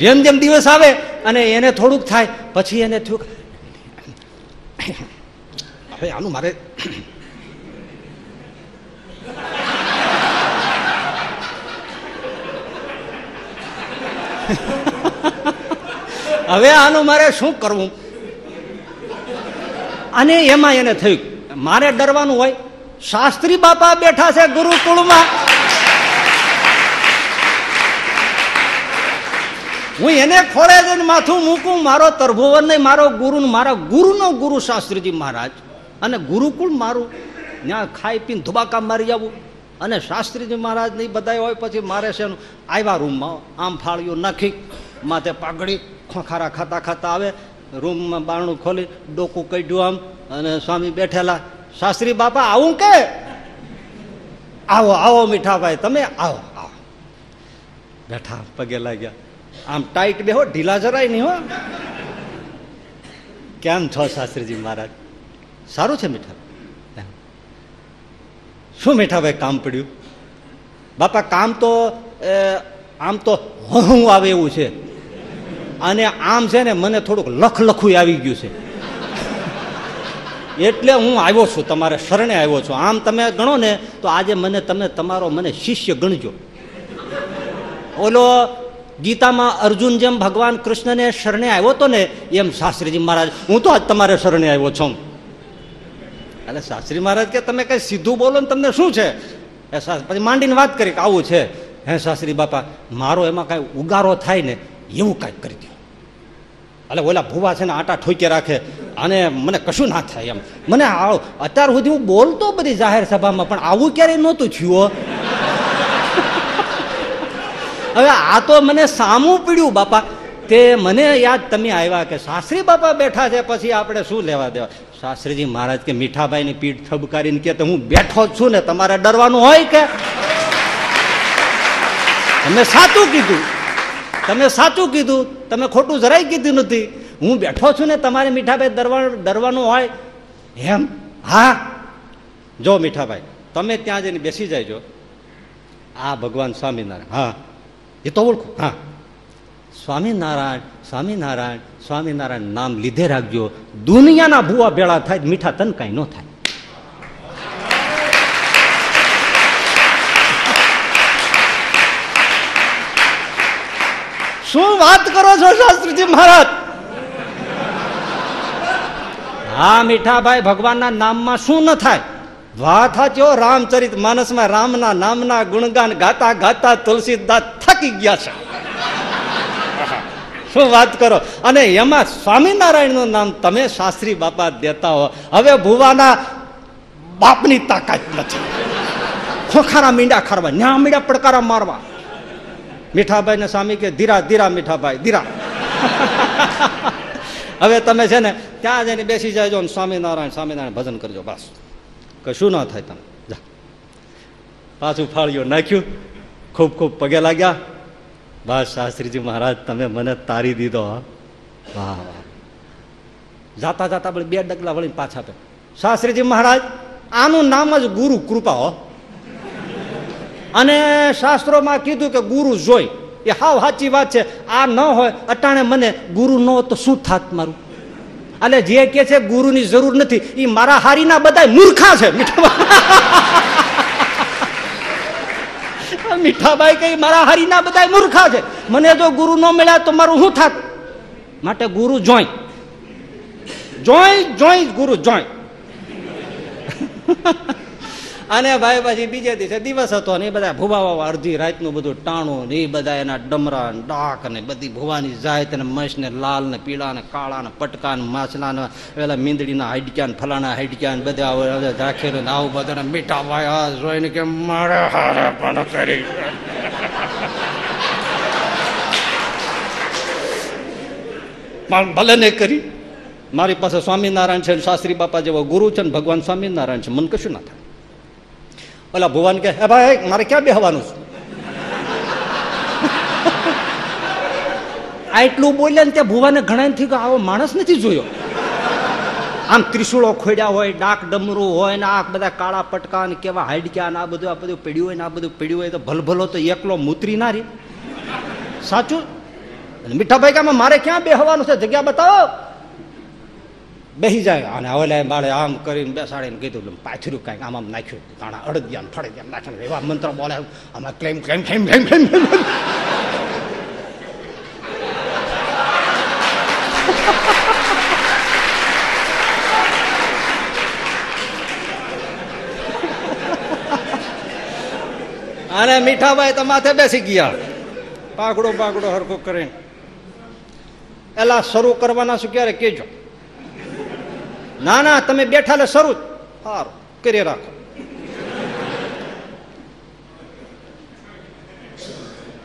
જેમ જેમ દિવસ આવે અને એને થોડુંક થાય, પછી એને થયું હવે આનું મારે [LAUGHS] હવે આનું મારે શું કરવું? અને એમાં એને થયું, મારે ડરવાનું હોય, શાસ્ત્રી બાપા બેઠા છે ગુરુકુળમાં. હું એને ખોળે જઈને માથું મૂકું, મારો તરભુવન નહીં, મારો ગુરુ મારા ગુરુનો ગુરુ શાસ્ત્રીજી મહારાજ. અને ગુરુકુળ મારું ત્યાં ખાઈ પીને ધુબાકા મારી આવું. અને શાસ્ત્રીજી મહારાજની બધા હોય પછી મારે છે આવ્યા રૂમમાં આમ ફાળ્યું નાખી, માથે પાઘડી ખોખારા ખાતા ખાતા આવે, રૂમમાં બારણું ખોલી, ડોકું કાઢ્યું આમ, અને સ્વામી બેઠેલા, શાસ્ત્રી બાપા, આવું કે? આવો આવો મીઠાભાઈ, તમે આવો આવો. બેઠા પગે લાગ્યા. આમ ટાઈટ બેહો, ઢીલા જરાય નહીં હો. કેમ છો શાસ્ત્રીજી મહારાજ? સારું છે મીઠા શું મીઠાભાઈ કામ પડ્યું? બાપા, કામ તો આમ તો હું આવે એવું છે. અને આમ છે ને મને થોડુંક લખ લખું આવી ગયું છે. એટલે હું આવ્યો છું, તમારે શરણે આવ્યો છું. આમ તમે ગણો ને, તો આજે મને, તમે, તમારો મને શિષ્ય ગણજો. ઓલો ગીતામાં અર્જુન જેમ ભગવાન કૃષ્ણને શરણે આવ્યો હતો ને, એમ શાસ્ત્રીજી મહારાજ, હું તો આજ તમારે શરણે આવ્યો છું. એટલે શાસ્ત્રી મહારાજ કે, તમે કઈ સીધું બોલો ને તમને શું છે? પછી માંડીને વાત કરી કે, આવું છે. હે શાસ્ત્રી બાપા, મારો એમાં કાંઈ ઉગારો થાય ને એવું કાંઈક કરી દો. એટલે ઓલા ભૂવા છે ને આટા ઠોકે રાખે અને મને કશું ના થાય એમ. મને અત્યાર સુધી હું બોલતો બધી જાહેર સભામાં, પણ આવું ક્યારેય નહોતું થયું [LAUGHS] હવે આ તો મને સામું પીડ્યું બાપા. તે મને યાદ તમે આવ્યા કે, શાસ્ત્રી બાપા બેઠા છે, પછી આપણે શું લેવા દેવા? શાસ્ત્રીજી મહારાજ કે મીઠાભાઈની પીઠ થબકારીને કે હું બેઠો જ છું ને, તમારે ડરવાનું હોય કે? તમે સાચું કીધું. તમે સાચું કીધું. તમે ખોટું જરાય કીધું નથી. હું બેઠો છું ને, તમારે મીઠાભાઈ ડરવા, ડરવાનું હોય? એમ? હા? જો મીઠાભાઈ, તમે ત્યાં જઈને બેસી જાયજો. આ ભગવાન સ્વામિનારાયણ. હા. એ તો ઓળખું. હા. સ્વામિનારાયણ સ્વામિનારાયણ સ્વામિનારાયણ નામ લીધે રાખજો. દુનિયાના ભૂવા ભેળા થાય, મીઠા તન કાંઈ ન થાય. શું વાત કરો છો, શાસ્ત્રીજી મહારાજ? હા, મીઠાભાઈ, ભગવાનના નામમાં શું ન થાય? વાત સાચો રામચરિત માનસમાં રામના નામના ગુણગાન ગાતા ગાતા તુલસીદાસ થકી ગયા છે. શું વાત કરો. અને એમાં સ્વામિનારાયણનું નામ તમે શાસ્ત્રી બાપા દેતા હો. હવે ભુવાના બાપની તાકાત નથી. ખોખારા મીંડા ખારવા, ન્યા મીંડા પડકારા મારવા. મીઠાભાઈ ને સ્વામી કે, ધીરા ધીરા મીઠાભાઈ, ધીરા. [LAUGHS] હવે તમે છે ને, ત્યાં જઈને બેસી જાયજો ને સ્વામિનારાયણ સ્વામિનારાયણ ભજન કરજો, બસ. કશું ન થાય તમે જા. પાછું ફાળ્યું નાખ્યું. ખૂબ ખૂબ પગે લાગ્યા. બસ શાસ્ત્રીજી મહારાજ, તમે મને તારી દીધો વાહ વાહ. જાતા જાતા આપણે બે ડગલા વળીને પાછા શાસ્ત્રીજી મહારાજ, આનું નામ જ ગુરુ કૃપા, હો. અને શાસ્ત્રોમાં કીધું કે ગુરુ જોઈ. એ હાવ સાચી વાત છે. આ ન હોય, અટાણે મને ગુરુ ન તો શું થાત મારું? એટલે જે કે છે ગુરુની જરૂર નથી એ મારા હારીના બધા મૂર્ખા છે. મીઠાભાઈ મીઠાભાઈ કઈ મારા હારીના બધા મૂર્ખા છે. મને જો ગુરુ ન મળ્યા તો મારું શું થાત? માટે ગુરુ જોઈ. જોઈ જોઈ, ગુરુ, જોઈ. અને ભાઈ પછી બીજે દિવસે દિવસ હતો ને એ બધા ભૂવાવા અડધી રાતનું બધું ટાણું ને એ બધા એના ડમરા ને ડાક ને બધી ભૂવાની જાત ને મસ ને લાલ ને પીળા ને કાળા ને પટકા ને માછલા ને પેલા મીંદડીના હાડક્યા ને ફલાણા હાડક્યા ને બધા રાખેલું ને આવું બધા મીઠા આ જોઈને કે મારે હારે પણ કરી. પણ ભલે ને કરી. મારી પાસે સ્વામિનારાયણ છે શાસ્ત્રી બાપા જેવો ગુરુ છે ને ભગવાન સ્વામિનારાયણ છે. મને કશું ના થાય. ઓલા ભુવાન કે હે ભાઈ મારે ક્યાં બેહવાનું છે આટલું બોલ્યા ને ત્યાં ભુવાને ઘણા થી કે આવો માણસ નથી જોયો આમ ત્રિશુળો ખોડ્યા હોય ડાક ડમરું હોય ને આ બધા કાળા પટકા ને કેવા હાડક્યા ને આ બધું આ બધું પડ્યું હોય ને આ બધું પડ્યું હોય તો ભલભલો તો એકલો મૂતરી ના રે સાચું મીઠાભાઈ કે મારે ક્યાં બેહવાનું છે જગ્યા બતાવો બેસી જાય. અને હવે બાળે આમ કરીને બેસાડીને કીધું પાછું કાંઈક આમ આમ નાખ્યું. તાણા અડદિયા ફળદિયા નાખ્યું. એવા મંત્ર બોલે આમાં claim claim claim claim claim અને મીઠાભાઈ તો માથે બેસી ગયા. પાકડો પાકડો હરખો કરીને. એલા શરૂ કરવાના શું ક્યારે કેજો ના ના, તમે બેઠા લે શરૂ સારું કરી રાખો.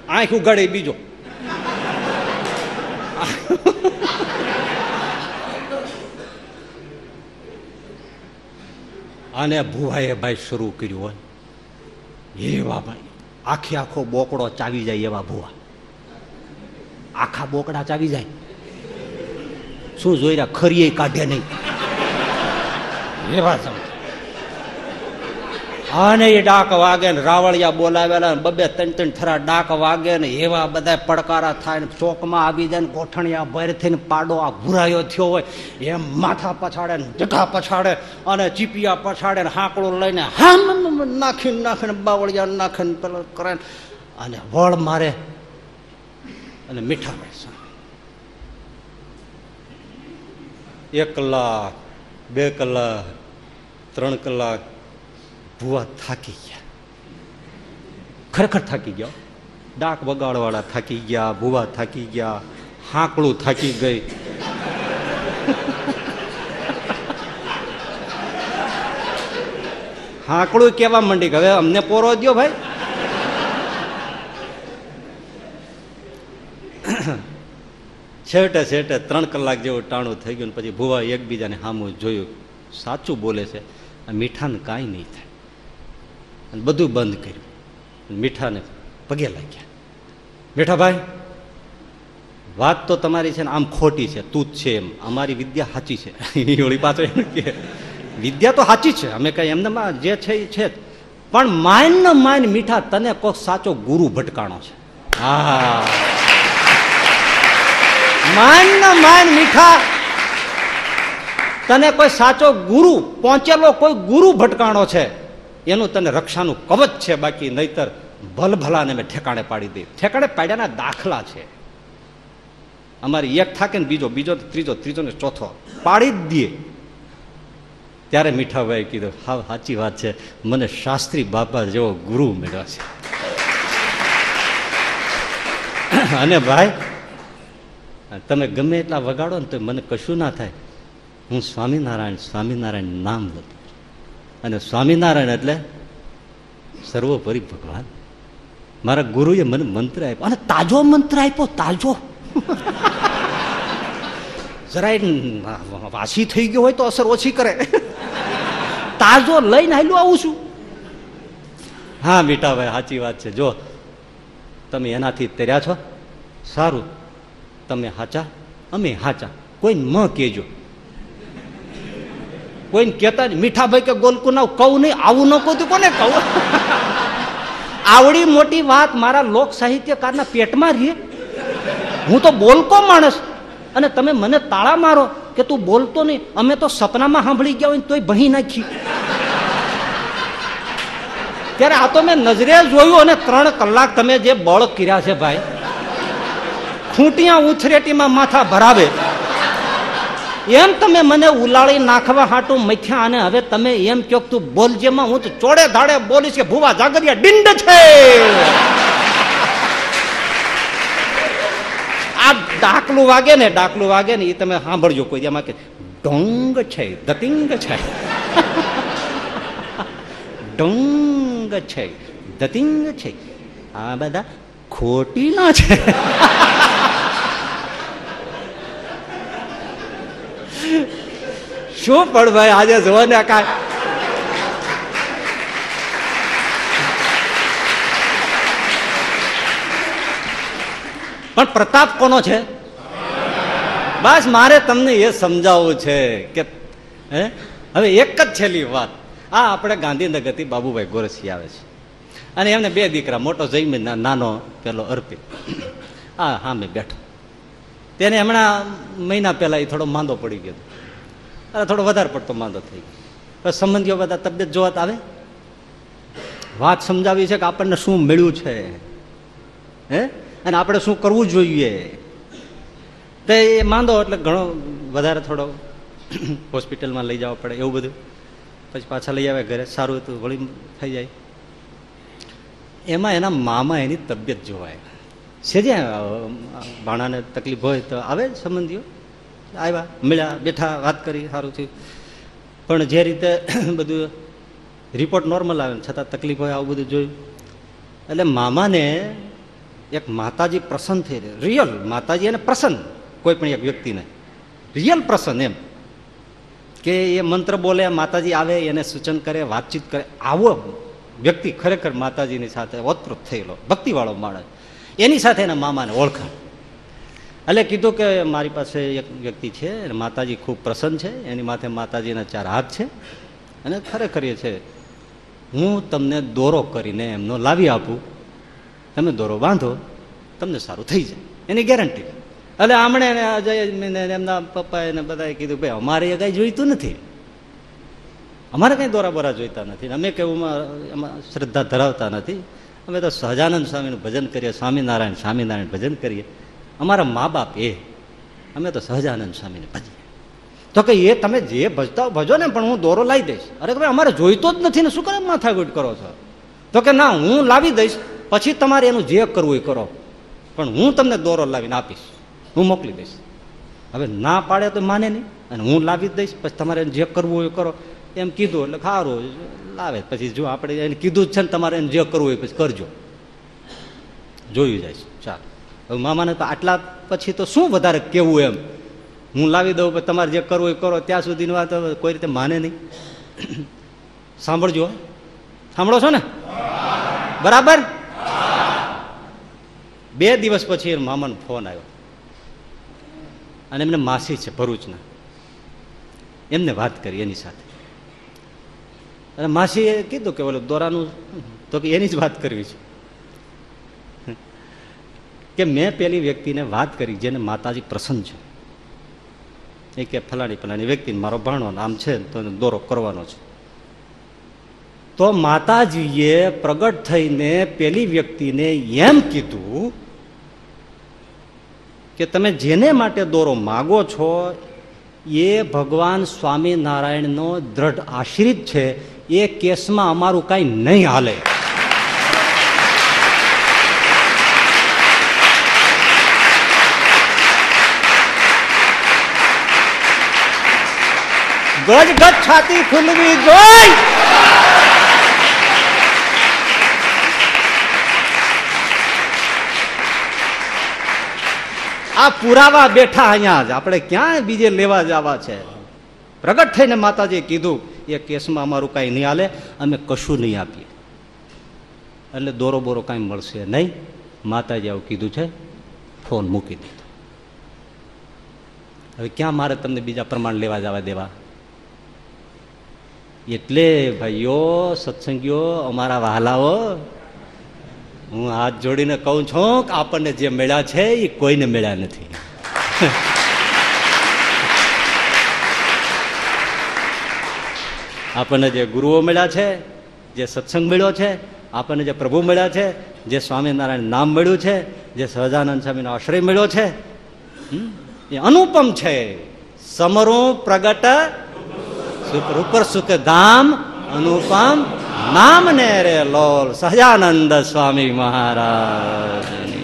આંખ ઉગાડે બીજો. અને ભુવાએ ભાઈ શરૂ કર્યું હોય. એવા ભાઈ, આખે આખો બોકડો ચાવી જાય એવા ભુવા. આખા બોકડા ચાવી જાય. શું જોઈ રહ્યા ખરીએ કાઢે નહીં. સમજ અને એ ડાક વાગે ને રાવળિયા બોલાવેલા બબે ત્રણ ત્રણ થરા ડાક વાગે ને એવા બધા પડકારા થાય ને ચોકમાં આવી જાય ને કોઠણિયા ભર થઈને પાડો આ ભૂરાયો થયો હોય, એમ માથા પછાડે ને જઠા પછાડે અને ચીપિયા પછાડે ને હાંકડું લઈને હામ નાખીને નાખીને બાવળિયા નાખીને પેલો કરે અને વળ મારે અને મીઠા પૈસા એક કલાક બે કલાક ત્રણ કલાક ભૂવા થાકી ગયા. ખરેખર થાકી ગયા. ડાક વગાડવાળા થાકી ગયા, ભૂવા થાકી ગયા, હાંકડું થાકી ગઈ. હાંકડું કેવા મંડી હવે અમને પોરો દો ભાઈ. છેવટે છેવટે ત્રણ કલાક જેવું ટાણું થઈ ગયું પછી ભુવા એકબીજાને સામું જોયું. સાચું બોલે છે. મીઠાને કાંઈ નહીં થાય. અને બધું બંધ કર્યું. મીઠાને પગે લાગ્યા. મીઠાભાઈ, વાત તો તમારી છે ને આમ ખોટી છે, તું જ છે એમ. અમારી વિદ્યા સાચી છે. [LAUGHS] એ ઓળી એમ કે, વિદ્યા તો સાચી છે, અમે કઈ એમને જે છે એ છે પણ માઇન ને માઇન મીઠા તને કોક સાચો ગુરુ ભટકાણો છે. હા. માઇન ને માઇન મીઠા તને કોઈ સાચો ગુરુ પહોંચેલો કોઈ ગુરુ ભટકાણો છે, એનું તને રક્ષાનું કવચ છે બાકી, નહીતર ભલભલાને મેં ઠેકાણે પાડી દે. ઠેકાણે પાડ્યાના દાખલા છે. અમારી એક થાકે ને બીજો બીજો ત્રીજો ત્રીજો ને ચોથો. પાડી જ દઈએ ત્યારે મીઠાભાઈ કીધું, હા, સાચી વાત છે. મને શાસ્ત્રી બાપા જેવો ગુરુ મળ્યો છે. અને ભાઈ, તમે ગમે એટલા વગાડો ને તો મને કશું ના થાય. હું સ્વામિનારાયણ સ્વામિનારાયણ નામ લખું અને સ્વામિનારાયણ એટલે સર્વોપરી ભગવાન. મારા ગુરુએ મને મંત્ર આપ્યો. અને તાજો મંત્ર આપ્યો, તાજો. જરાય વાસી થઈ ગયો હોય તો અસર ઓછી કરે. તાજો લઈને હાલું આવું છું. હા, મીઠાભાઈ, સાચી વાત છે. જો, તમે એનાથી તર્યા છો. સારું. તમે હાચા, અમે હાચા. કોઈ ન કહેજો. કોઈને કહેતા નહીં, મીઠાભાઈ કે ગોલકુ ના કહું નહીં, આવું ન કહું કોને કહું? આવડી મોટી વાત મારા લોક સાહિત્યકારના પેટમાં રહીએ હું તો બોલકો માણસ. અને તમે મને તાળા મારો કે તું બોલતો નહીં. અમે તો સપનામાં સાંભળી ગયા હોય તોય ભણી નાખી. ત્યારે આ તો મેં નજરે જોયું અને ત્રણ કલાક તમે જે બળ કર્યા છે ભાઈ, ખૂંટિયા ઉછરેટીમાં માથા ભરાવે. એમ તમે મને ઉલાળી નાખવા હાટું મથ્યા અને હવે તમે એમ કહો તું બોલજેમાં હું તો ચોડે ધાડે બોલીશ કે ભુવા જાગરિયા ડિંડ છે. આ ડાકલું વાગે ને, ડાકલું વાગે ને એ તમે સાંભળજો કોઈ એમાં કે ડોંગ છે, દતિંગ છે. ડોંગ છે, દતિંગ છે. આ બધા ખોટી ના છે. શું પણ ભાઈ આજે જો ને કાંઈ? પણ પ્રતાપ કોનો છે? બસ મારે તમને એ સમજાવવું છે કે, હે? હવે એક જ છેલ્લી વાત. આ આપણે ગાંધીનગરથી બાબુભાઈ ગોરસી આવે છે. અને એમને બે દીકરા, મોટો જઈમીન નાનો પેલો અર્પિત. આ મેં બેઠો. તેને હમણાં મહિના પહેલા એ થોડો માંદો પડી ગયો અરે, થોડો વધારે પડતો માંદો થઈ ગયો. સંબંધીઓ બધા તબિયત જોવાત આવે? વાત સમજાવી છે કે આપણને શું મળ્યું છે? હે? અને આપણે શું કરવું જોઈએ? તો એ માંદો એટલે ઘણો વધારે થોડો [CLEARS THROAT] હોસ્પિટલમાં લઈ જવા પડે એવું બધું. પછી પાછા લઈ આવે ઘરે. સારું હતું, વળી થઈ જાય. એમાં એના મામા એની તબિયત જોવાય. છે જ્યાં ભાણાને તકલીફ હોય તો આવે સંબંધીઓ? આવ્યા, મળ્યા, બેઠા, વાત કરી, સારું થયું. પણ જે રીતે [CLEARS THROAT] બધું રિપોર્ટ નોર્મલ આવે છતાં તકલીફ હોય, આવું બધું જોયું. એટલે મામાને એક માતાજી પ્રસન્ન થઈ રહે રિયલ માતાજી એને પ્રસન્ન, કોઈ પણ એક વ્યક્તિને. રિયલ પ્રસન્ન એમ. કે એ મંત્ર બોલે, માતાજી આવે, એને સૂચન કરે, વાતચીત કરે. આવો વ્યક્તિ ખરેખર માતાજીની સાથે ઓતપ્રોત થયેલો, ભક્તિવાળો માણસ. એની સાથે એના મામાને ઓળખાણ. એટલે કીધું કે મારી પાસે એક વ્યક્તિ છે માતાજી ખૂબ પ્રસન્ન છે, એની માથે માતાજીના ચાર હાથ છે, અને ખરેખર એ છે, હું તમને દોરો કરીને એમનો લાવી આપું, તમે દોરો બાંધો, તમને સારું થઈ જાય, એની ગેરંટી. એટલે આમણે અજય એમના પપ્પાએ એને બધાએ કીધું, ભાઈ, અમારે એ કાંઈ જોઈતું નથી. અમારે કંઈ દોરા બોરા જોઈતા નથી. અમે કેવું એમાં શ્રદ્ધા ધરાવતા નથી. અમે તો સહજાનંદ સ્વામીનું ભજન કરીએ, સ્વામિનારાયણ સ્વામિનારાયણ ભજન કરીએ. અમારા મા બાપ એ. અમે તો સહજાનંદ સ્વામીને ભજીએ. તો કે એ તમે જે ભજતા ભજો ને, પણ હું દોરો લાવી દઈશ. અરે ભાઈ, અમારે જોઈતો જ નથી ને, શું કરે માથાકૂટ કરો છો? તો કે ના, હું લાવી દઈશ. પછી તમારે એનું જે કરવું એ કરો. પણ હું તમને દોરો લાવીને આપીશ. હું મોકલી દઈશ. હવે ના પાડે તો માને નહીં. અને હું લાવી દઈશ. પછી તમારે જે કરવું હોય એ કરો. એમ કીધું એટલે સારું, લાવે. પછી જો આપણે એને કીધું જ છે ને, તમારે એને જે કરવું હોય પછી કરજો. જોયું જાય ચાલો. મામાને તો આટલા પછી તો શું વધારે કેવું એમ? હું લાવી દઉં તમારે જે કરવું એ કરો. ત્યાં સુધીની વાત હવે કોઈ રીતે માને નહીં. [CLEARS THROAT] સાંભળજો સાંભળો છો ને? બરાબર? બે દિવસ પછી મામાનો ફોન આવ્યો. અને એમને માસી છે, ભરૂચના. એમને વાત કરી એની સાથે. અને માસીએ કીધું કે ઓલું દોરાનું, તો કે એની જ વાત કરવી છે. કે મેં પેલી વ્યક્તિને વાત કરી જેને માતાજી પ્રસન્ન છે. એ કે ફલાણી ફલાણી વ્યક્તિને મારો ભાણો આમ છે તો દોરો કરવાનો છે. તો માતાજીએ પ્રગટ થઈને પેલી વ્યક્તિને એમ કીધું કે તમે જેને માટે દોરો માગો છો એ ભગવાન સ્વામિનારાયણનો દ્રઢ આશ્રિત છે, એ કેસમાં અમારું કાંઈ નહીં હાલે. ગજ છાતી ખુલવી જોઈ. આ પુરાવા બેઠા અહીંયા જ. આપણે ક્યાં બીજે લેવા જવા છે? પ્રગટ થઈને માતાજીએ કીધું, એ કેસમાં અમારું કાંઈ નહીં હાલે, અમે કશું નહીં આપીએ. એટલે દોરો બોરો કાંઈ મળશે નહીં. માતાજી આવું કીધું છે. ફોન મૂકી દીધો. હવે ક્યાં મારે તમને બીજા પ્રમાણ લેવા જવા દેવા? એટલે ભાઈઓ, સત્સંગીઓ, અમારા વહાલાઓ, હું હાથ જોડીને કહું છું કે આપણને જે મળ્યા છે એ કોઈને મળ્યા નથી. [LAUGHS] આપણને જે ગુરુઓ મળ્યા છે, જે સત્સંગ મળ્યો છે, આપણને જે પ્રભુ મળ્યા છે, જે સ્વામિનારાયણ નામ મળ્યું છે, જે સહજાનંદ સ્વામીનો આશ્રય મળ્યો છે એ અનુપમ છે. સમરો પ્રગટ રૂપર સુખ ધામ અનુપમ નામ ને રે લોલ સહજાનંદ સ્વામી મહારાજ.